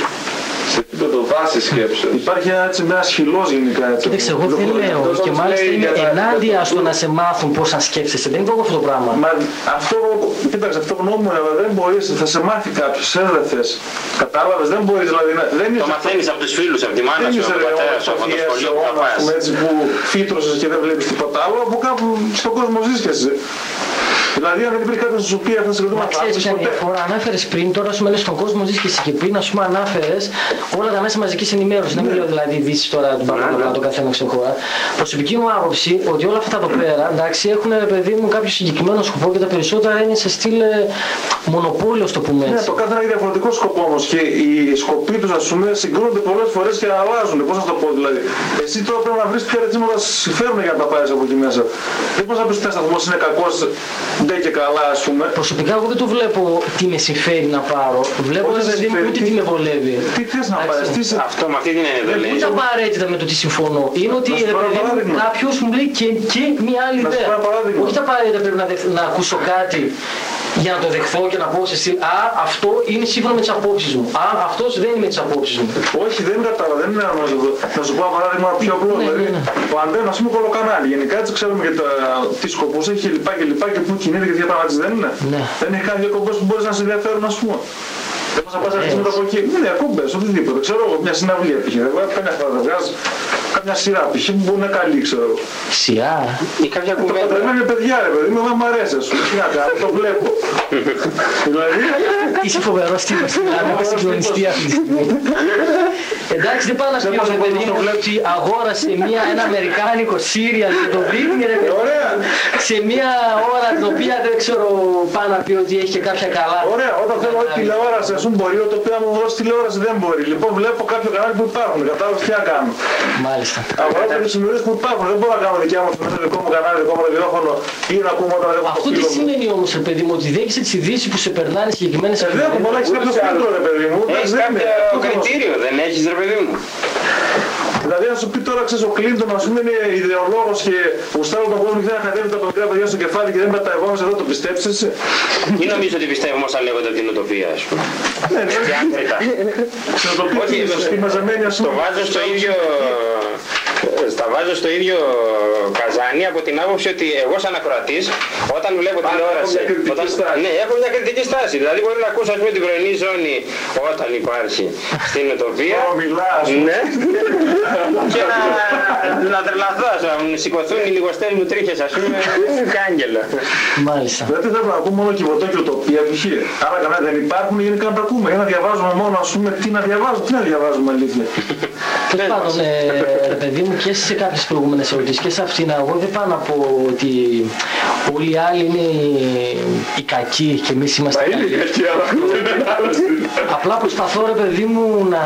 Σε επίπεδο βάση σκέψεως. Υπάρχει ένα, έτσι, ένα σχηλός γενικά. Έτσι, Κοίταξε, εγώ δεν πληροφορίες. λέω Αυτό και τους μάλιστα λέει είμαι για τα- ενάντια για το- στο να σε μάθουν πώς να σκέφτεσαι. Δεν είπα εγώ αυτό το πράγμα. Μα αυτό, κοίταξε, αυτό γνώμη μου, αλλά δεν μπορείς, θα σε μάθει κάποιος, σε δεν θες. Κατάλαβες, δεν μπορείς, δηλαδή, να- δεν Το είσαι μαθαίνεις από τους φίλους, από τη μάνα Δεν σου, είσαι από ρε τον πατέρα ο σου, από το Σοφίας, σχολείο ο που θα Ώνα, ας πας. πούμε, έτσι που φύτρωσες και δεν βλέπεις τίποτα άλλο, από κάπου στον κόσμο ζεις και εσύ. Δηλαδή αν δεν υπήρχε κάποιος να σου πει αυτά σε κρατούμα θα Ξέρεις άκουσες ποια είναι η ποτέ. διαφορά. Ανάφερες πριν, τώρα σου λες στον κόσμο ζεις και εσύ και πριν, ας πούμε ανάφερες όλα τα μέσα μαζικής ενημέρωσης. Δεν μιλάω δηλαδή ειδήσεις τώρα του παραπάνω το καθένα ξεχωρά. Προσωπική μου άποψη ότι όλα αυτά εδώ πέρα εντάξει, έχουν ρε παιδί μου κάποιο συγκεκριμένο σκοπό και τα περισσότερα είναι σε στυλ ε, μονοπόλιο, στο πούμε Ναι, έτσι. το κάθε ένα έχει διαφορετικό σκοπό όμως και οι σκοποί τους ας πούμε συγκρούνται πολλές φορές και αλλάζουν. Πώς να το πω δηλαδή. Εσύ τώρα πρέπει να βρεις ποια ρετσίματα σου συμφέρουν για να τα πάρεις από εκεί μέσα. Δεν μπορείς να πεις ότι ένας σταθμός είναι κακός, ντε και καλά ας πούμε. Προσωπικά εγώ δεν το βλέπω τι με συμφέρει να πάρω. Βλέπω Όχι ρε παιδί μου συμφέρει, ούτε τι- τι με βολεύει. Τι θες να πάρεις, τι σε... Αυτό με αυτή την έννοια το Δεν λέει. είναι απαραίτητα με το τι συμφωνώ. Είναι ότι Να σου ρε πω ένα παιδί μου, παράδειγμα. κάποιος μου λέει και, και μια άλλη Να σου ιδέα. πω ένα παράδειγμα. Όχι τα απαραίτητα πρέπει να, δεχ- να ακούσω κάτι για να το δεχθώ και να πω σε στυλ Α, αυτό είναι σύμφωνα με τις απόψεις μου. Α, αυτός δεν είναι με τις απόψεις μου. Όχι, δεν κατάλαβα, δεν είναι ανώδυνο. Να σου πω ένα παράδειγμα πιο απλό. Ναι, δηλαδή, ναι, ναι. ο Αντένα, ας πούμε, κολοκανάλι. Γενικά έτσι ξέρουμε και τα, τι σκοπούς έχει και λοιπά και λοιπά και πού κινείται και τι διαπραγματεύσεις δεν είναι; Ναι. Δεν έχει κάνει δύο κομπές που μπορείς να σε ενδιαφέρουν, ας πούμε. Δεν θα πας αρχίσει μετά από εκεί. Ναι, διακόμπες, οτιδήποτε. Ξέρω εγώ, μια συναυλία π.χ. Δεν πέντε αυτά θα βγάζει. Κάποια σειρά π.χ. που μπορεί να είναι καλή, ξέρω εγώ. Σειρά; Ή κάποια Το κουβέντα; πατρεμένο παιδιά, ρε παιδί μου, δεν μ' αρέσει, ας πούμε. Τι να κάνω, το βλέπω. δηλαδή, Είσαι φοβερός τύπος. Αν είμαι συγκλονιστή αυτή τη στιγμή. Εντάξει, δεν πάω να πει πάω ο να παιδί το μου βλέπω. ότι αγόρασε μια, ένα αμερικάνικο σύριαλ και το δείχνει ρε παιδί μου, Ωραία. σε μια ώρα την οποία δεν ξέρω πάω να πει ότι έχει και κάποια καλά. Ωραία, όταν θέλω όλη τηλεόραση, ας πούμε, μπορεί, το οποίο να μου δώσει τηλεόραση δεν μπορεί. Λοιπόν, βλέπω κάποιο κανάλι που υπάρχουν, κατάλαβες τι να κάνω. Μάλιστα. Αγοράζω τις συνδέσεις που υπάρχουν, δεν μπορώ να κάνω δικιά μου στο δικό μου κανάλι, δικό μου ραδιόφωνο ή να ακούμε όταν έχω το Αυτό τι φίλο μου. σημαίνει όμως ρε παιδί μου, ότι δέχεσαι τις ειδήσεις που σε περνάνε συγκεκριμένες Ε, δεν έχω πολλά, έχεις κάποιο φίλτρο, ρε παιδί μου. Έχεις εντάξει, δεν είναι. κάποιο Αυτό θέλω να σου κριτήριο, δεν έχεις ρε παιδί μου. Δηλαδή, να σου πει τώρα, ξέρεις, ο Κλίντον, ας πούμε, είναι ιδεολόγος και γουστάρω τον κόσμο και θέλει να κατέβει τα μικρά παιδιά στο κεφάλι και δεν μεταευόμαστε εδώ, το πιστεύεις εσύ. Ή νομίζω ότι πιστεύουμε όσα λέγονται από την ουτοπία, ας πούμε. Ναι, ναι. Και άκρητα. Να το πει Όχι, στη μαζεμένη, ας Το πούμε. βάζω στο ίδιο... Στα βάζω στο ίδιο καζάνι από την άποψη ότι εγώ σαν ακροατής όταν βλέπω τηλεόραση... μια κριτική όταν- στάση. Ναι, έχω μια κριτική στάση. Δηλαδή μπορεί να ακούσω ας πούμε την πρωινή ζώνη όταν υπάρχει στην ουτοπία. Ω, μιλάς. Ναι. και να, να τρελαθώς, ας πούμε, να μου σηκωθούν οι λιγοστές μου τρίχες, ας πούμε, κάγκελο. Μάλιστα. Δηλαδή δεν πρέπει να πούμε μόνο κυβωτό και ουτοπία π.χ. Άρα κανένα δεν υπάρχουν γενικά να τα ακούμε. Για να διαβάζουμε μόνο, ας πούμε, τι να διαβάζουμε, τι να διαβάζουμε αλήθεια. Τέλος πάντων, ε, ρε παιδί μου, και σε κάποιες προηγούμενες ερωτήσεις και σε αυτήν, εγώ δεν πάω να πω ότι όλοι οι άλλοι είναι οι, οι κακοί και εμείς είμαστε Θα είναι καλοί. γιατί αλλά δεν είναι άλλος. Απλά προσπαθώ ρε παιδί μου να,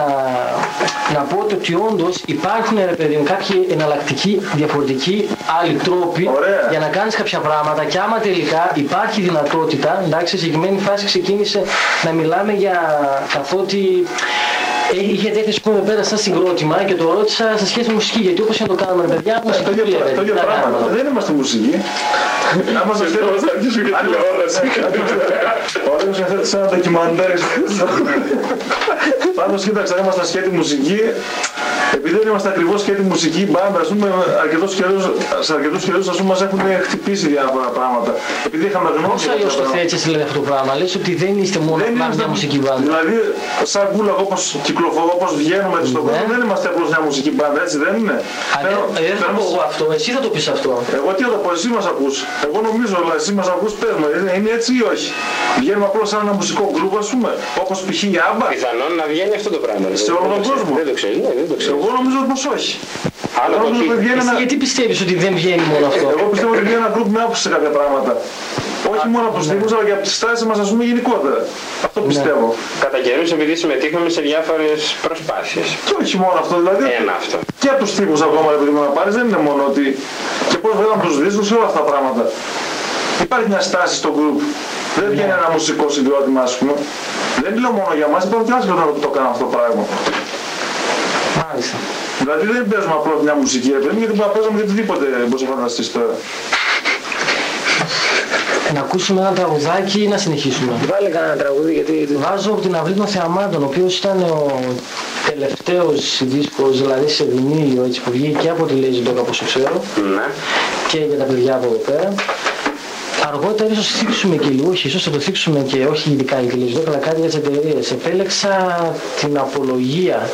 να πω το ότι όντως υπάρχουν ρε παιδί μου κάποιοι εναλλακτικοί, διαφορετικοί άλλοι τρόποι Ωραία. για να κάνεις κάποια πράγματα και άμα τελικά υπάρχει δυνατότητα, εντάξει, σε συγκεκριμένη φάση ξεκίνησε να μιλάμε για καθότι ε, είχε τέτοιο που πούμε πέρα σαν συγκρότημα και το ρώτησα σε σχέση με μουσική γιατί όπως και να το κάνουμε ρε παιδιά, μουσική Το ίδιο δουλεύει. το ίδιο Τι να πράγμα. κάνουμε. Δεν είμαστε μουσική. Άμα σας θέλω... θα αρχίσουμε για τηλεόραση. Ωραία, σας θέλω σε ένα ντοκιμαντέρ. Πάντως κοίταξε, αν ήμασταν σκέτη μουσική, επειδή δεν είμαστε ακριβώς σκέτη μουσική μπάντα, ας πούμε, αρκετούς καιρούς, σε αρκετούς καιρούς ας πούμε, μας έχουν χτυπήσει διάφορα πράγματα. Επειδή είχαμε γνώση. Πώς για αλλιώς αυτά το τα θέτεις δηλαδή αυτό το πράγμα, λες ότι δεν είστε μόνο Δεν απλά είμαστε μια μουσική μπάντα. Δηλαδή, σαν κούλα όπως κυκλοφορώ, όπως βγαίνουμε στον Ναι. κόσμο, δεν είμαστε απλώς μια μουσική μπάντα, έτσι δεν είναι. Α, Φέρω- δεν- Δεν θα φέρω- πω εγώ αυτό, εσύ θα το πεις αυτό. Εγώ τι θα το πω, εσύ μας ακούς. Εγώ νομίζω, αλλά εσύ μας ακούς, πες μου, είναι, είναι έτσι ή όχι; Βγαίνουμε απλώς σαν ένα μουσικό γκρουπ, ας πούμε, όπως π.χ. η Άμπα. Πιθανόν να βγαίνει αυτό το πράγμα. Σε όλο τον κόσμο. Δεν το ξέρω, ναι, δεν το ξέρω. Εγώ νομίζω πως όχι. Άλλο Εγώ το νομίζω τι. ότι βγαίνει Εσύ ένα... γιατί πιστεύεις ότι δεν βγαίνει μόνο αυτό; Εγώ πιστεύω ότι βγαίνει ένα γκρουπ με άποψη σε κάποια πράγματα. Όχι μόνο από τους τύπους, αλλά και από τις στάσεις μας, ας πούμε, γενικότερα. Αυτό πιστεύω. Κατά καιρούς επειδή συμμετείχαμε σε διάφορες προσπάθειες. Και όχι μόνο αυτό, δηλαδή Ένα αυτό. και από τους τύπους ακόμα επειδή να πάρεις δεν είναι μόνο ότι και πώς βγάλαμε τους δίσκους και όλα αυτά τα πράγματα. Υπάρχει μια στάση στο group. Δεν βγαίνει ένα μουσικό συγκρότημα ας πούμε. Δεν μιλάω μόνο για μας, υπάρχουν και άλλοι συγκρότημα που το κάνουν αυτό το πράγμα. Μάλιστα. Δηλαδή δεν παίζουμε απλώς μια μουσική επειδή γιατί μπορούμε να παίζουμε και οτιδήποτε μπορείς να φανταστείς τώρα. Να ακούσουμε ένα τραγουδάκι ή να συνεχίσουμε. Βάλε κανένα τραγούδι γιατί Βάζω από την αυλή των θεαμάτων, ο οποίος ήταν ο τελευταίος δίσκος, δηλαδή σε βινίλιο, έτσι που βγήκε και από τη Lazy Dog, όπως ξέρω, Ναι. και για τα παιδιά από εδώ πέρα. Αργότερα ίσως θίξουμε και λίγο, όχι, ίσως θα το θίξουμε και όχι ειδικά για τη Lazy Dog, αλλά κάτι για τις εταιρείες. Επέλεξα την απολογία.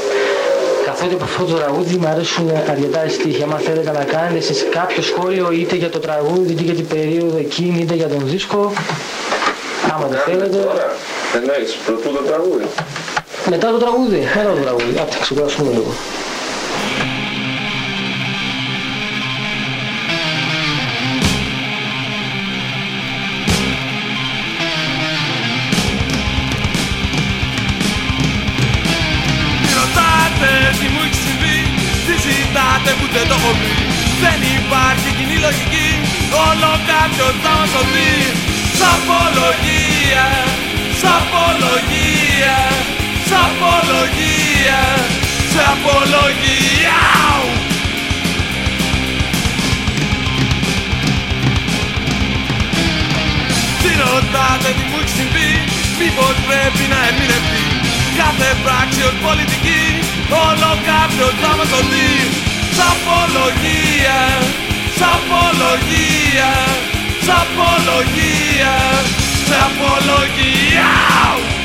Καθότι από αυτό το τραγούδι μου αρέσουν αρκετά οι στίχοι. Άμα θέλετε να κάνετε εσείς κάποιο σχόλιο είτε για το τραγούδι, είτε για την περίοδο εκείνη, είτε για τον δίσκο, άμα δεν θέλετε, Τώρα, εννοείς, πρωτού το τραγούδι. μετά το τραγούδι, μετά το τραγούδι. Άντε, θα ξεκουραστούμε λίγο. δεν το έχω πει. Δεν υπάρχει κοινή λογική. Όλο κάποιος θα μας σωθεί Σαπολογία, σαπολογία, σαπολογία, σαπολογία. Τι ρωτάτε τι μου έχει συμβεί; Μήπως πρέπει να ερμηνευτεί; Κάθε πράξη ως πολιτική. Όλο κάποιος θα μας σωθεί απολογία, σε απολογία απολογία,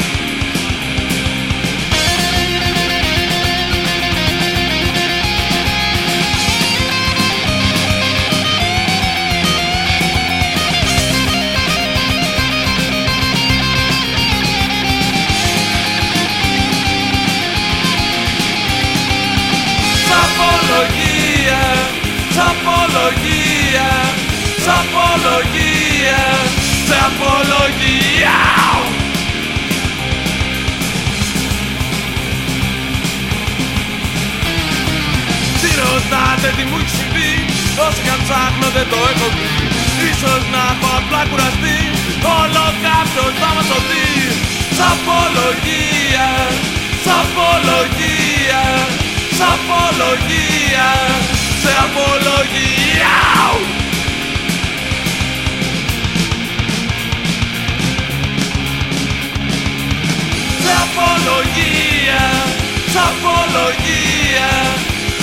σ' απολογία, σ' απολογία, σε απολογία. Τι ρωτάτε τι μου έχει συμβεί, όσο κι αν ψάχνω δεν το έχω δει. Ίσως να έχω απλά κουραστεί, όλο κάποιος θα μας οδεί Σ' απολογία, σ' απολογία, Σ' απολογία, σε απολογία Σε απολογία, σε απολογία,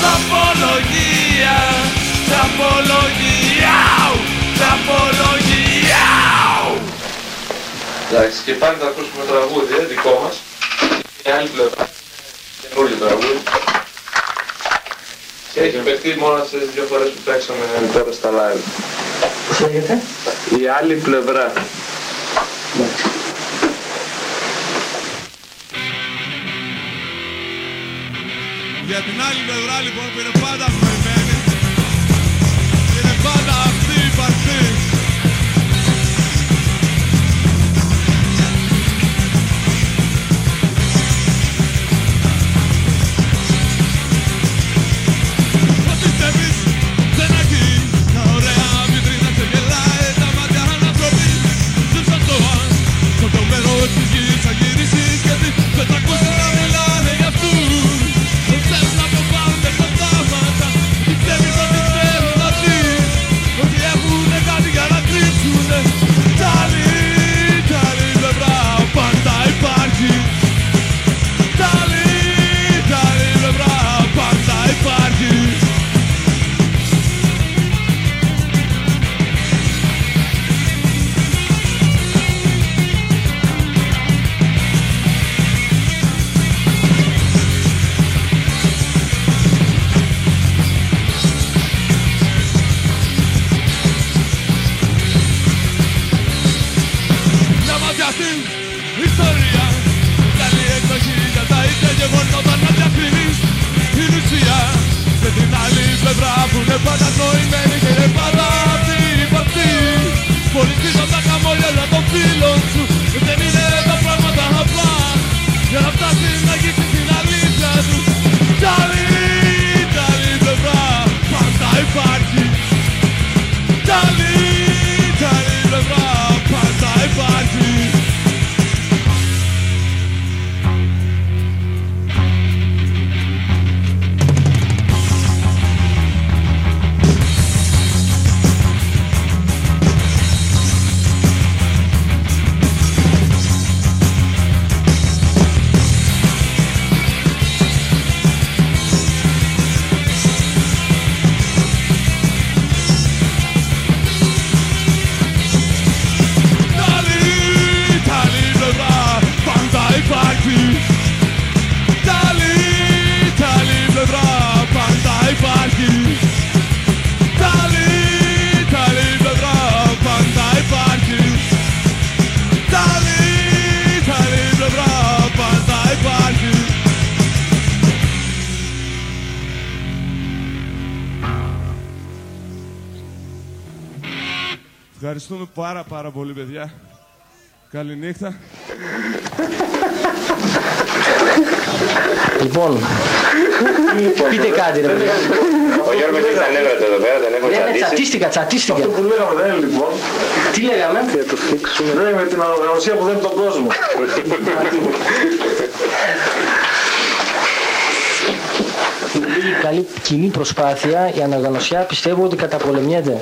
σε απολογία, σε απολογία, σε απολογία Εντάξει, και πάλι θα ακούσουμε τραγούδι, ε, δικό μας. Η άλλη πλευρά. Καινούργιο τραγούδι. Και έχει παιχτεί μόνο στις δύο φορές που παίξαμε τώρα στα live. Πώς λέγεται; Η άλλη πλευρά. Για την άλλη πλευρά λοιπόν που είναι πάντα πάρα πάρα πολύ παιδιά. Καληνύχτα. Λοιπόν, πείτε κάτι ρε παιδιά. Ο Γιώργος έχει τα νεύρα του εδώ πέρα, δεν έχω Ναι, ναι, τσαντήσει. τσατίστηκα, τσατίστηκα. Αυτό που λέγαμε δεν είναι λοιπόν. Τι λέγαμε; Δεν είναι με την αναγνωσία που δεν είναι τον κόσμο. καλή κοινή προσπάθεια η αναγνωσιά πιστεύω ότι καταπολεμιέται.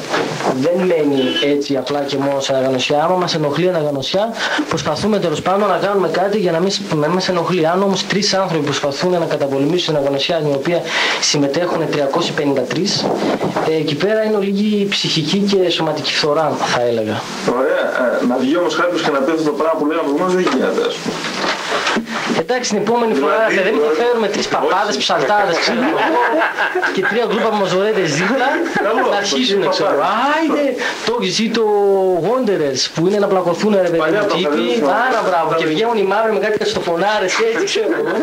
Δεν μένει έτσι απλά και μόνο σε αναγνωσιά. Άμα μας ενοχλεί η αναγνωσιά, προσπαθούμε τέλος πάντων να κάνουμε κάτι για να μην με μας ενοχλεί. Αν όμως τρεις άνθρωποι προσπαθούν να καταπολεμήσουν την αναγνωσιά, την οποία συμμετέχουν 353, ε, εκεί πέρα είναι λίγη ψυχική και σωματική φθορά, θα έλεγα. Ωραία. Ε, να βγει όμως κάποιος και να πει αυτό το πράγμα που λέγαμε προηγουμένως δεν γίνεται, ας πούμε. Εντάξει, την επόμενη φορά Δηλαδή, θα δεν θα φέρουμε τρεις παπάδες, ψαλτάδες, ξέρω εγώ, και τρία γκρούπα μαζορέτες δίπλα να αρχίσουν, ξέρω. Άιντε, το έχεις δει το Wanderers που είναι να πλακωθούν ρε παιδί Παλιά μου το τύποι. καλέσαμε. Άρα μπράβο, και βγαίνουν οι μαύροι με κάτι καστοφωνάρες και έτσι, ξέρω εγώ.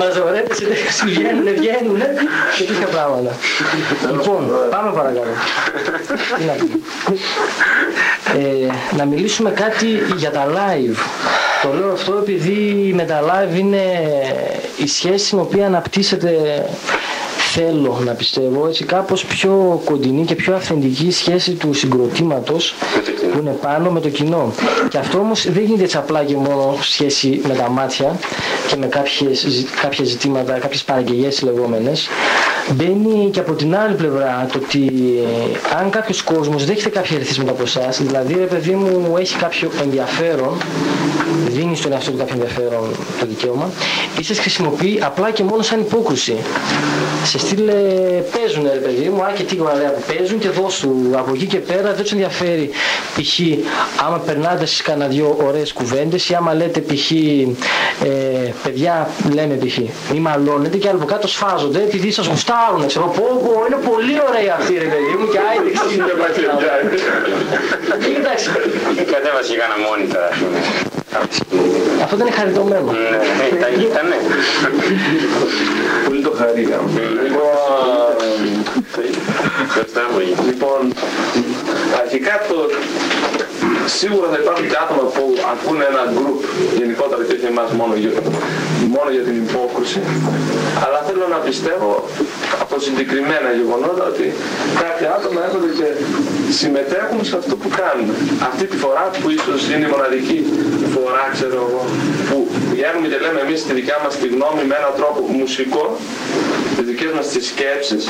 Μαζορέτες, έτσι βγαίνουν, βγαίνουν και τέτοια πράγματα. Λοιπόν, πάμε παρακάτω. Τι να πούμε. Ε, να μιλήσουμε κάτι για τα live. Το λέω αυτό επειδή με τα live είναι η σχέση στην οποία αναπτύσσεται θέλω να πιστεύω έτσι κάπως πιο κοντινή και πιο αυθεντική σχέση του συγκροτήματος που είναι πάνω με το κοινό. Και αυτό όμως δεν γίνεται έτσι απλά και μόνο σχέση με τα μάτια και με κάποιες, ζη- κάποια ζητήματα, κάποιες παραγγελίες λεγόμενες. Μπαίνει και από την άλλη πλευρά το ότι αν κάποιος κόσμος δέχεται κάποια ερεθίσματα από εσάς, δηλαδή ρε παιδί μου έχει κάποιο ενδιαφέρον, δίνει στον εαυτό του κάποιο ενδιαφέρον το δικαίωμα, ή σας χρησιμοποιεί απλά και μόνο σαν υπόκρουση. Σε στείλε παίζουν ρε παιδί μου, α και τι ωραία που παίζουν και δώσ' του από εκεί και πέρα δεν τους ενδιαφέρει π.χ. άμα περνάτε στις κανένα δυο ωραίες κουβέντες ή άμα λέτε π.χ. Ε, παιδιά λέμε π.χ. μη μαλώνετε και άλλοι από κάτω σφάζονται επειδή σας γουστάρουν ξέρω πω πω είναι πολύ ωραία αυτή ρε παιδί μου και άιντε ξύνε Εντάξει, Κατέβασε και κάνα monitor, ας πούμε. αυτό δεν είναι χαριτωμένο. Ναι, ήταν, ήτανε. Πολύ το χαρήκαμε. Σωστά μου έγινε. Λοιπόν, αρχικά το σίγουρα θα υπάρχουν και άτομα που ακούνε ένα group γενικότερα και όχι εμάς μόνο για, μόνο για την υπόκρουση αλλά θέλω να πιστεύω από συγκεκριμένα γεγονότα ότι κάποια άτομα έρχονται και συμμετέχουν σε αυτό που κάνουν. Αυτή τη φορά που ίσως είναι η μοναδική φορά ξέρω εγώ που βγαίνουμε και λέμε εμείς τη δικιά μας τη γνώμη με έναν τρόπο μουσικό τις δικές μας τις σκέψεις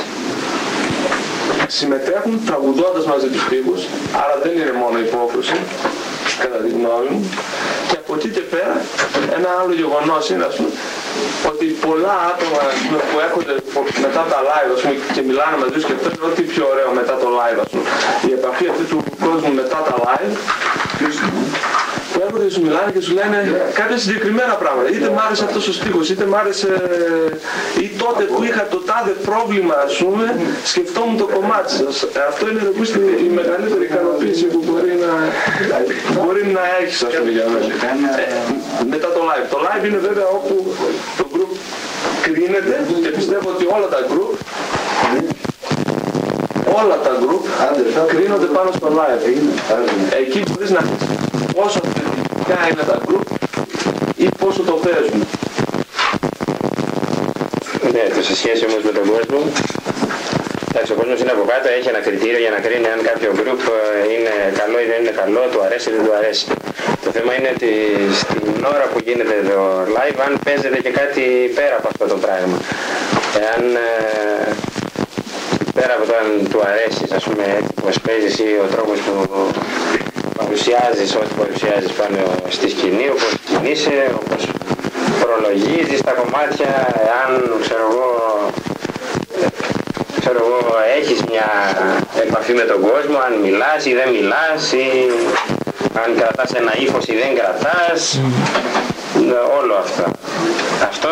συμμετέχουν τραγουδώντας μαζί τους στίχους, άρα δεν είναι μόνο υπόκρουση, κατά τη γνώμη μου. Και από εκεί και πέρα, ένα άλλο γεγονός είναι, ας πούμε, ότι πολλά άτομα ας πούμε, που έρχονται φο- μετά τα live ας πούμε, και μιλάνε μαζί τους και αυτό είναι ό,τι πιο ωραίο μετά το live. Ας πούμε. Η επαφή αυτή του κόσμου μετά τα live, που έρχονται και σου μιλάνε και σου λένε κάποια συγκεκριμένα πράγματα. Είτε μ' άρεσε αυτός ο στίχος, είτε μ' άρεσε ή τότε που είχα το τάδε πρόβλημα ας πούμε, σκεφτόμουν το κομμάτι σας. Αυτό είναι νομίζω η μεγαλύτερη ικανοποίηση που μπορεί να, μπορεί να έχεις ας πούμε για μένα. Ε, μετά το live. Το live είναι βέβαια όπου το group κρίνεται και πιστεύω ότι όλα τα group όλα τα group κρίνονται πάνω στο live. Εκεί μπορείς να δεις πόσο αυθεντικά είναι τα group ή πόσο το παίζουν. Ναι, το σε σχέση όμως με τον κόσμο, εντάξει, ο κόσμος είναι από κάτω, έχει ένα κριτήριο για να κρίνει αν κάποιο group ε, είναι καλό ή δεν είναι καλό, του αρέσει ή δεν του αρέσει. Το θέμα είναι ότι στην ώρα που γίνεται το live, αν παίζεται και κάτι πέρα από αυτό το πράγμα. Εάν ε, πέρα από το αν του αρέσεις, ας πούμε, έτσι πως παίζεις ή ο τρόπος που παρουσιάζεις ό,τι παρουσιάζεις πάνω στη σκηνή, όπως κινείσαι, όπως προλογίζεις τα κομμάτια, αν ξέρω εγώ, ε, ξέρω εγώ, έχεις μια επαφή με τον κόσμο, αν μιλάς ή δεν μιλάς ή αν κρατάς ένα ύφος ή δεν κρατάς, ε, όλο αυτό. Αυτό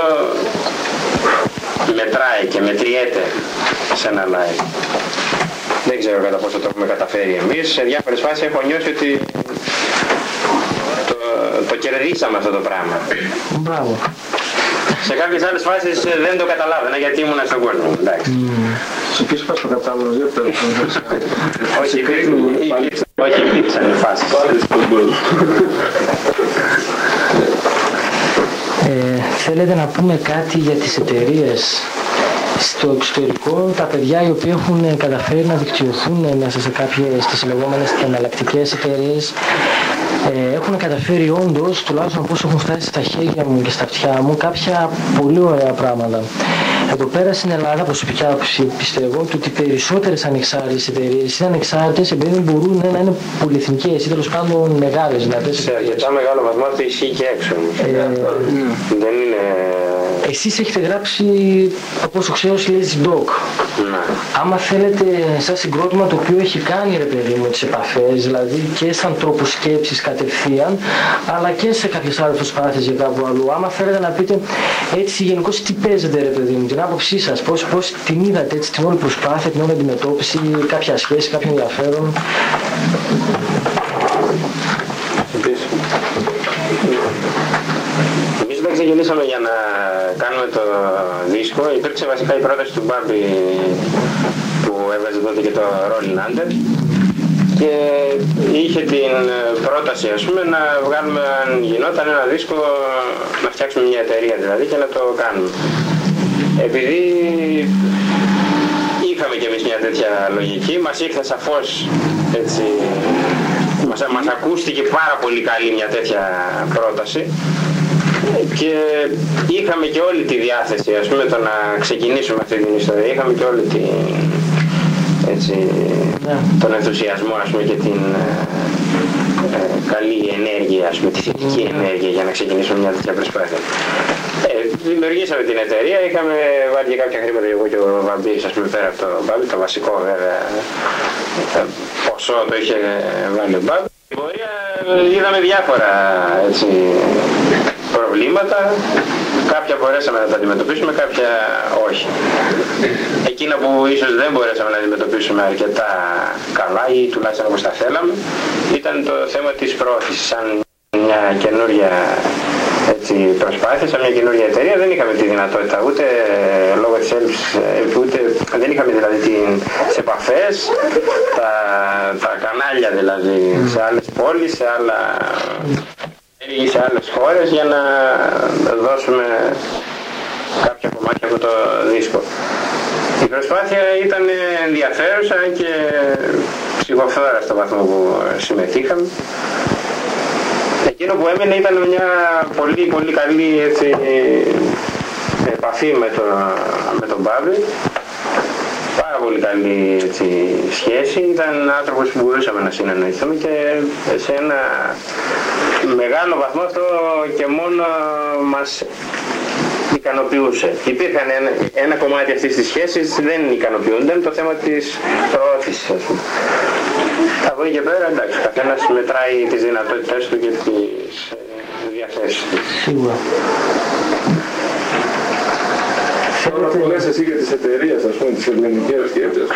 μετράει και μετριέται σε ένα live. Δεν ξέρω κατά πόσο το έχουμε καταφέρει εμείς. Σε διάφορες φάσεις έχω νιώσει ότι το, το κερδίσαμε αυτό το πράγμα. Μπράβο. Σε κάποιες άλλες φάσεις ε, δεν το καταλάβαινα γιατί ήμουν στον κόσμο. Εντάξει. Σε ποιες φάσεις το κατάλαβες, για πέρα. Όχι, υπήρξαν, όχι υπήρξαν φάσεις. Ε, θέλετε να πούμε κάτι για τις εταιρείες; Στο εξωτερικό, τα παιδιά οι οποίοι έχουν καταφέρει να δικτυωθούν μέσα σε κάποιες τις λεγόμενες εναλλακτικές εταιρείες ε, έχουν καταφέρει όντως, τουλάχιστον πώς έχουν φτάσει στα χέρια μου και στα αυτιά μου, κάποια πολύ ωραία πράγματα. Εδώ πέρα στην Ελλάδα προσωπικά πιστεύω ότι περισσότερες ανεξάρτητες εταιρείες είναι ανεξάρτητες επειδή μπορούν να είναι πολυεθνικές ή τέλος πάντων μεγάλες. Δηλαδή. Σε αρκετά μεγάλο βαθμό αυτό ισχύει και έξω. Ε, δεν είναι... Εσείς έχετε γράψει, από όσο ξέρω, Lazy Dog. Ναι. Άμα θέλετε σαν συγκρότημα το οποίο έχει κάνει ρε παιδί μου τις επαφές, δηλαδή και σαν τρόπο σκέψης κατευθείαν, αλλά και σε κάποιες άλλες προσπάθειες για κάπου αλλού. Άμα θέλετε να πείτε έτσι γενικώς τι παίζετε ρε παιδί μου, την άποψή σας, πώς, πώς την είδατε έτσι την όλη προσπάθεια, την όλη αντιμετώπιση, κάποια σχέση, κάποιο ενδιαφέρον. Εμείς δεν ξεκινήσαμε για να κάνουμε το δίσκο. Υπήρξε βασικά η πρόταση του Μπάμπη που έβαζε τότε και το Rolling Under και είχε την πρόταση ας πούμε να βγάλουμε αν γινόταν ένα δίσκο να φτιάξουμε μια εταιρεία δηλαδή και να το κάνουμε. Επειδή είχαμε κι εμείς μια τέτοια λογική, μας ήρθε σαφώς έτσι, μας, μας ακούστηκε πάρα πολύ καλή μια τέτοια πρόταση και είχαμε και όλη τη διάθεση ας πούμε το να ξεκινήσουμε αυτή την ιστορία, είχαμε και όλη την, έτσι, ναι. τον ενθουσιασμό ας πούμε και την ε, καλή ενέργεια, ας πούμε, τη θετική ναι. ενέργεια για να ξεκινήσουμε μια τέτοια προσπάθεια. Ε, δημιουργήσαμε την εταιρεία, είχαμε βάλει και κάποια χρήματα εγώ και ο Βαμπύρης, ας πούμε, πέρα από το Μπάμπι, το βασικό βέβαια ε, ποσό το είχε βάλει ο Μπάμπι. Στην πορεία είδαμε διάφορα έτσι, προβλήματα, κάποια μπορέσαμε να τα αντιμετωπίσουμε, κάποια όχι. Εκείνα που ίσως δεν μπορέσαμε να αντιμετωπίσουμε αρκετά καλά ή τουλάχιστον όπως τα θέλαμε, ήταν το θέμα της πρόθεσης. Σαν μια καινούρια έτσι, προσπάθεια, σαν μια καινούρια εταιρεία δεν είχαμε τη δυνατότητα ούτε λόγω της έλλειψης, ούτε δεν είχαμε δηλαδή τις επαφές, τα, τα κανάλια δηλαδή σε άλλες πόλεις, σε άλλα ή σε άλλες χώρες για να δώσουμε κάποια κομμάτια από το δίσκο. Η προσπάθεια ήταν ενδιαφέρουσα και ψυχοφθόρα στο βαθμό που συμμετείχαμε. Εκείνο που έμεινε ήταν μια πολύ πολύ καλή έτσι, επαφή με, το, με τον Παύλη. Πάρα πολύ καλή έτσι, σχέση. Ήταν άνθρωπος που μπορούσαμε να συνεννοηθούμε και σε ένα μεγάλο βαθμό αυτό και μόνο μας ικανοποιούσε. Υπήρχαν ένα, ένα κομμάτι αυτής της σχέσης δεν ικανοποιούνταν το θέμα της προώθησης. Ας πούμε. Από εκεί και πέρα εντάξει, καθένας μετράει τις δυνατότητες του και τις ε, διαθέσεις του. Σίγουρα. Τώρα που λες εσύ για τις εταιρείες, ας πούμε, τις ελληνικές σκέψεις,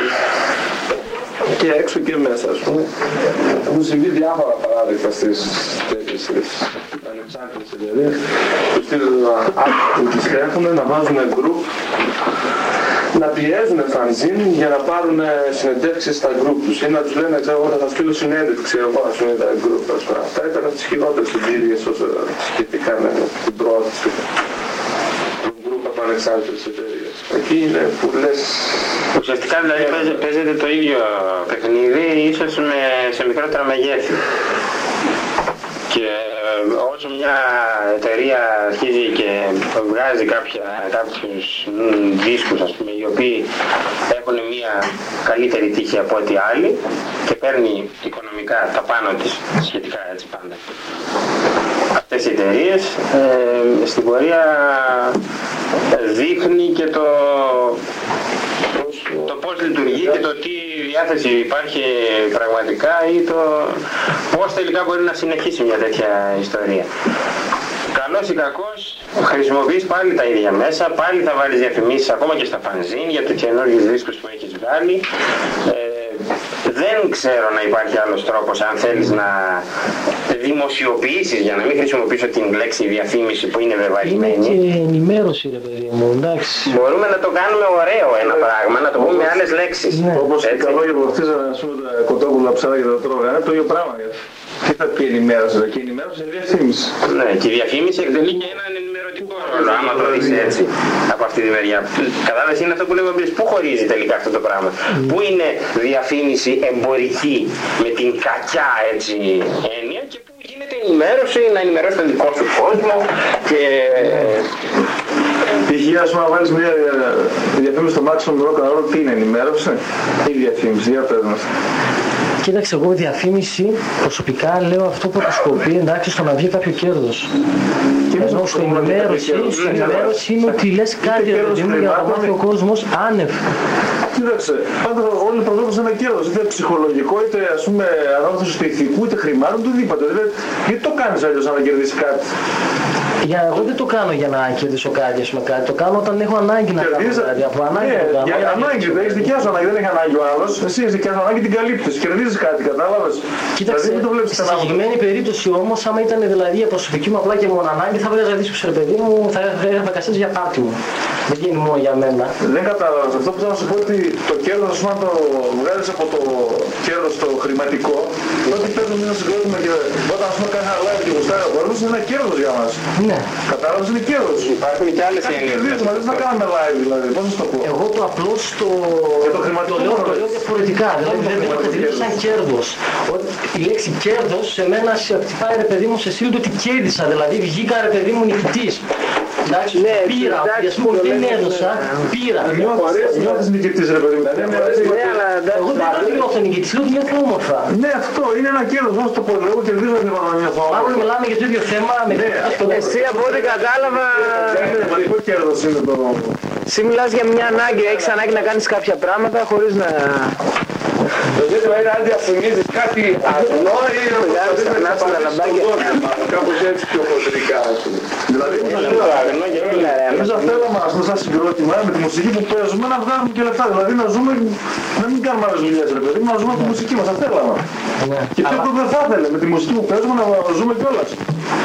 και έξω και μέσα, ας πούμε, έχουν συμβεί διάφορα παράδειγμα στις τέτοιες ανεξάρτητες εταιρείες. Τους στείλουν που τις έχουν να βάζουν γκρουπ να πιέζουν φανζίν για να πάρουν συνεντεύξεις στα γκρουπ τους. Ή να τους λένε ξέρω εγώ θα στείλω συνέντευξη εγώ ας πούμε τα γκρουπ ας πούμε. Αυτά ήταν τις χειρότερες εμπειρίες όσο σχετικά με την πρόθεση του γκρουπ από ανεξάρτητες εταιρείες. Εκεί είναι που λες Ουσιαστικά δηλαδή παίζεται το ίδιο παιχνίδι ίσως με, σε μικρότερα μεγέθη. Και ε, όσο μια εταιρεία αρχίζει και βγάζει κάποια, κάποιους δίσκους ας πούμε, οι οποίοι έχουν μια καλύτερη τύχη από ό,τι άλλοι και παίρνει οικονομικά τα πάνω της σχετικά έτσι πάντα. Αυτές οι εταιρείες ε, στην πορεία δείχνει και το το πώς λειτουργεί και το τι διάθεση υπάρχει πραγματικά ή το πώς τελικά μπορεί να συνεχίσει μια τέτοια ιστορία. Καλός ή κακός, χρησιμοποιείς πάλι τα ίδια μέσα, πάλι θα βάλεις διαφημίσεις ακόμα και στα φανζίν για τους καινούργιους δίσκους που έχεις βγάλει. Ε, δεν ξέρω να υπάρχει άλλος τρόπος αν θέλεις να δημοσιοποιήσεις για να μην χρησιμοποιήσω την λέξη διαφήμιση που είναι βεβαρημένη. Είναι και ενημέρωση ρε παιδί μου, εντάξει. Μπορούμε να το κάνουμε ωραίο ένα πράγμα, να το πούμε με άλλες λέξεις. Ναι. Όπως και τα λόγια που χτίζανε τα κοτόπουλα ψάρια και τα τρώγανε, το ίδιο πράγμα. Τι θα πει ενημέρωση, και η ενημέρωση είναι διαφήμιση. Ναι, και η διαφήμιση εκτελεί και έναν ενημερωτικό ρόλο, άμα το δεις έτσι, από αυτή τη μεριά. Κατάλαβες, είναι αυτό που λέμε πριν, πού χωρίζει τελικά αυτό το πράγμα; Πού είναι διαφήμιση εμπορική με την κακιά έτσι έννοια και πού γίνεται ενημέρωση, να ενημερώσει τον δικό σου κόσμο και Π.χ. ας πούμε να βάλεις μια ε, διαφήμιση στο Maximum Rock and Roll, τι είναι ενημέρωση; Ή διαφήμιση, για πες μας. Κοίταξε, εγώ διαφήμιση προσωπικά λέω αυτό που αποσκοπεί εντάξει στο να βγει κάποιο κέρδος. Ενώ στην ενημέρωση, στην ενημέρωση είναι ότι λες κάτι ρε παιδί μου για να μάθει ο κόσμος άνευ. Κοίταξε, πάντα όλοι προδόουν σε ένα κέρδος, είτε ψυχολογικό, είτε ας πούμε ανόρθωση του ηθικού, είτε χρημάτων, οτιδήποτε. Δηλαδή, γιατί το κάνεις αλλιώς να κερδίσεις κάτι; Για, εγώ δεν το κάνω για να κερδίσω κάτι, ας πούμε, κάτι. Το κάνω όταν έχω ανάγκη να κάνω Κερδίζεις- κάτι. Από ανάγκη Ναι, το κάνω. για για να ανάγκη, κερδίσω δεν έχεις κάτι. δικιά σου ανάγκη, δεν έχει ανάγκη ο άλλος. Εσύ έχεις δικιά σου ανάγκη, την καλύπτεις, κερδίζεις κάτι, κατάλαβες. Κοίταξε, δηλαδή μην το βλέπεις στη στενά. συγκεκριμένη περίπτωση όμως, άμα ήταν δηλαδή η προσωπική μου απλά και μόνο ανάγκη, θα βγάζα δύσκολο ρε παιδί μου, θα έγραφα κασέτες για πάρτι μου. Δεν γίνει μόνο για μένα. Δεν κατάλαβα. Αυτό που θέλω να σου πω ότι το κέρδος, ας πούμε, αν το βγάλεις από το κέρδος το χρηματικό, τότε παίρνουμε ένα συγκρότημα και όταν ας πούμε κάνει ένα live και γουστάρει ο κόσμος, είναι ένα κέρδος για μας. Ναι. Κατάλαβες, είναι κέρδος. υπάρχουν και άλλες Κάτι έννοιες. κερδίζουμε, δεν θα κάνουμε live δηλαδή, πώς να σου το πω. Εγώ το απλώς το, Για το χρηματικό το λέω, μόνο, το λέω έτσι. διαφορετικά. Δηλαδή το δεν το χρηματικό κατηγορήσω σαν κέρδος. Ότι Η λέξη κέρδος σε μένα σε χτυπάει ρε παιδί μου σε σύλλογο ότι κέρδισα. Δηλαδή βγήκα ρε παιδί μου νικητής. Εντάξει, Ναι, πήρα, εντάξει, ας πούμε το δεν λέμε, έδωσα, πήρα. Νιώθεις- Νιώθεις νικητής ρε παιδί μου. Ναι, αλλά εντάξει. Εγώ δεν το νιώθω νικητής, λέω ότι νιώθω όμορφα. Ναι, αυτό είναι ένα κέρδος, όπως το πω. Εγώ κερδίζω και να νιώθω Μάλλον όμορφα. μιλάμε για το ίδιο θέμα με Ναι, αυτό το Εσύ από ό,τι κατάλαβα, Είναι πραγματικό κέρδος είναι το... εσύ μιλάς για μια ανάγκη, έχεις ανάγκη να κάνεις κάποια πράγματα χωρίς να... Το ζήτημα είναι αν διαφημίζεις κάτι απλό ή να Μεγάλη προσπαθείς να ξανά στα λαμπάκια. επανέλθεις κάπως έτσι πιο χοντρικά, ας πούμε. Δηλαδή, Μίλα, ρε, εμείς θα θέλαμε ας πούμε σαν συγκρότημα με τη μουσική που παίζουμε να βγάλουμε και λεφτά. Δηλαδή να ζούμε, να μην κάνουμε άλλες δουλειές ρε παιδί μου, να ζούμε από τη μουσική μας. Θα θέλαμε. Ναι. Και ποιο δεν θα ήθελε με τη μουσική που παίζουμε να ζούμε κιόλας.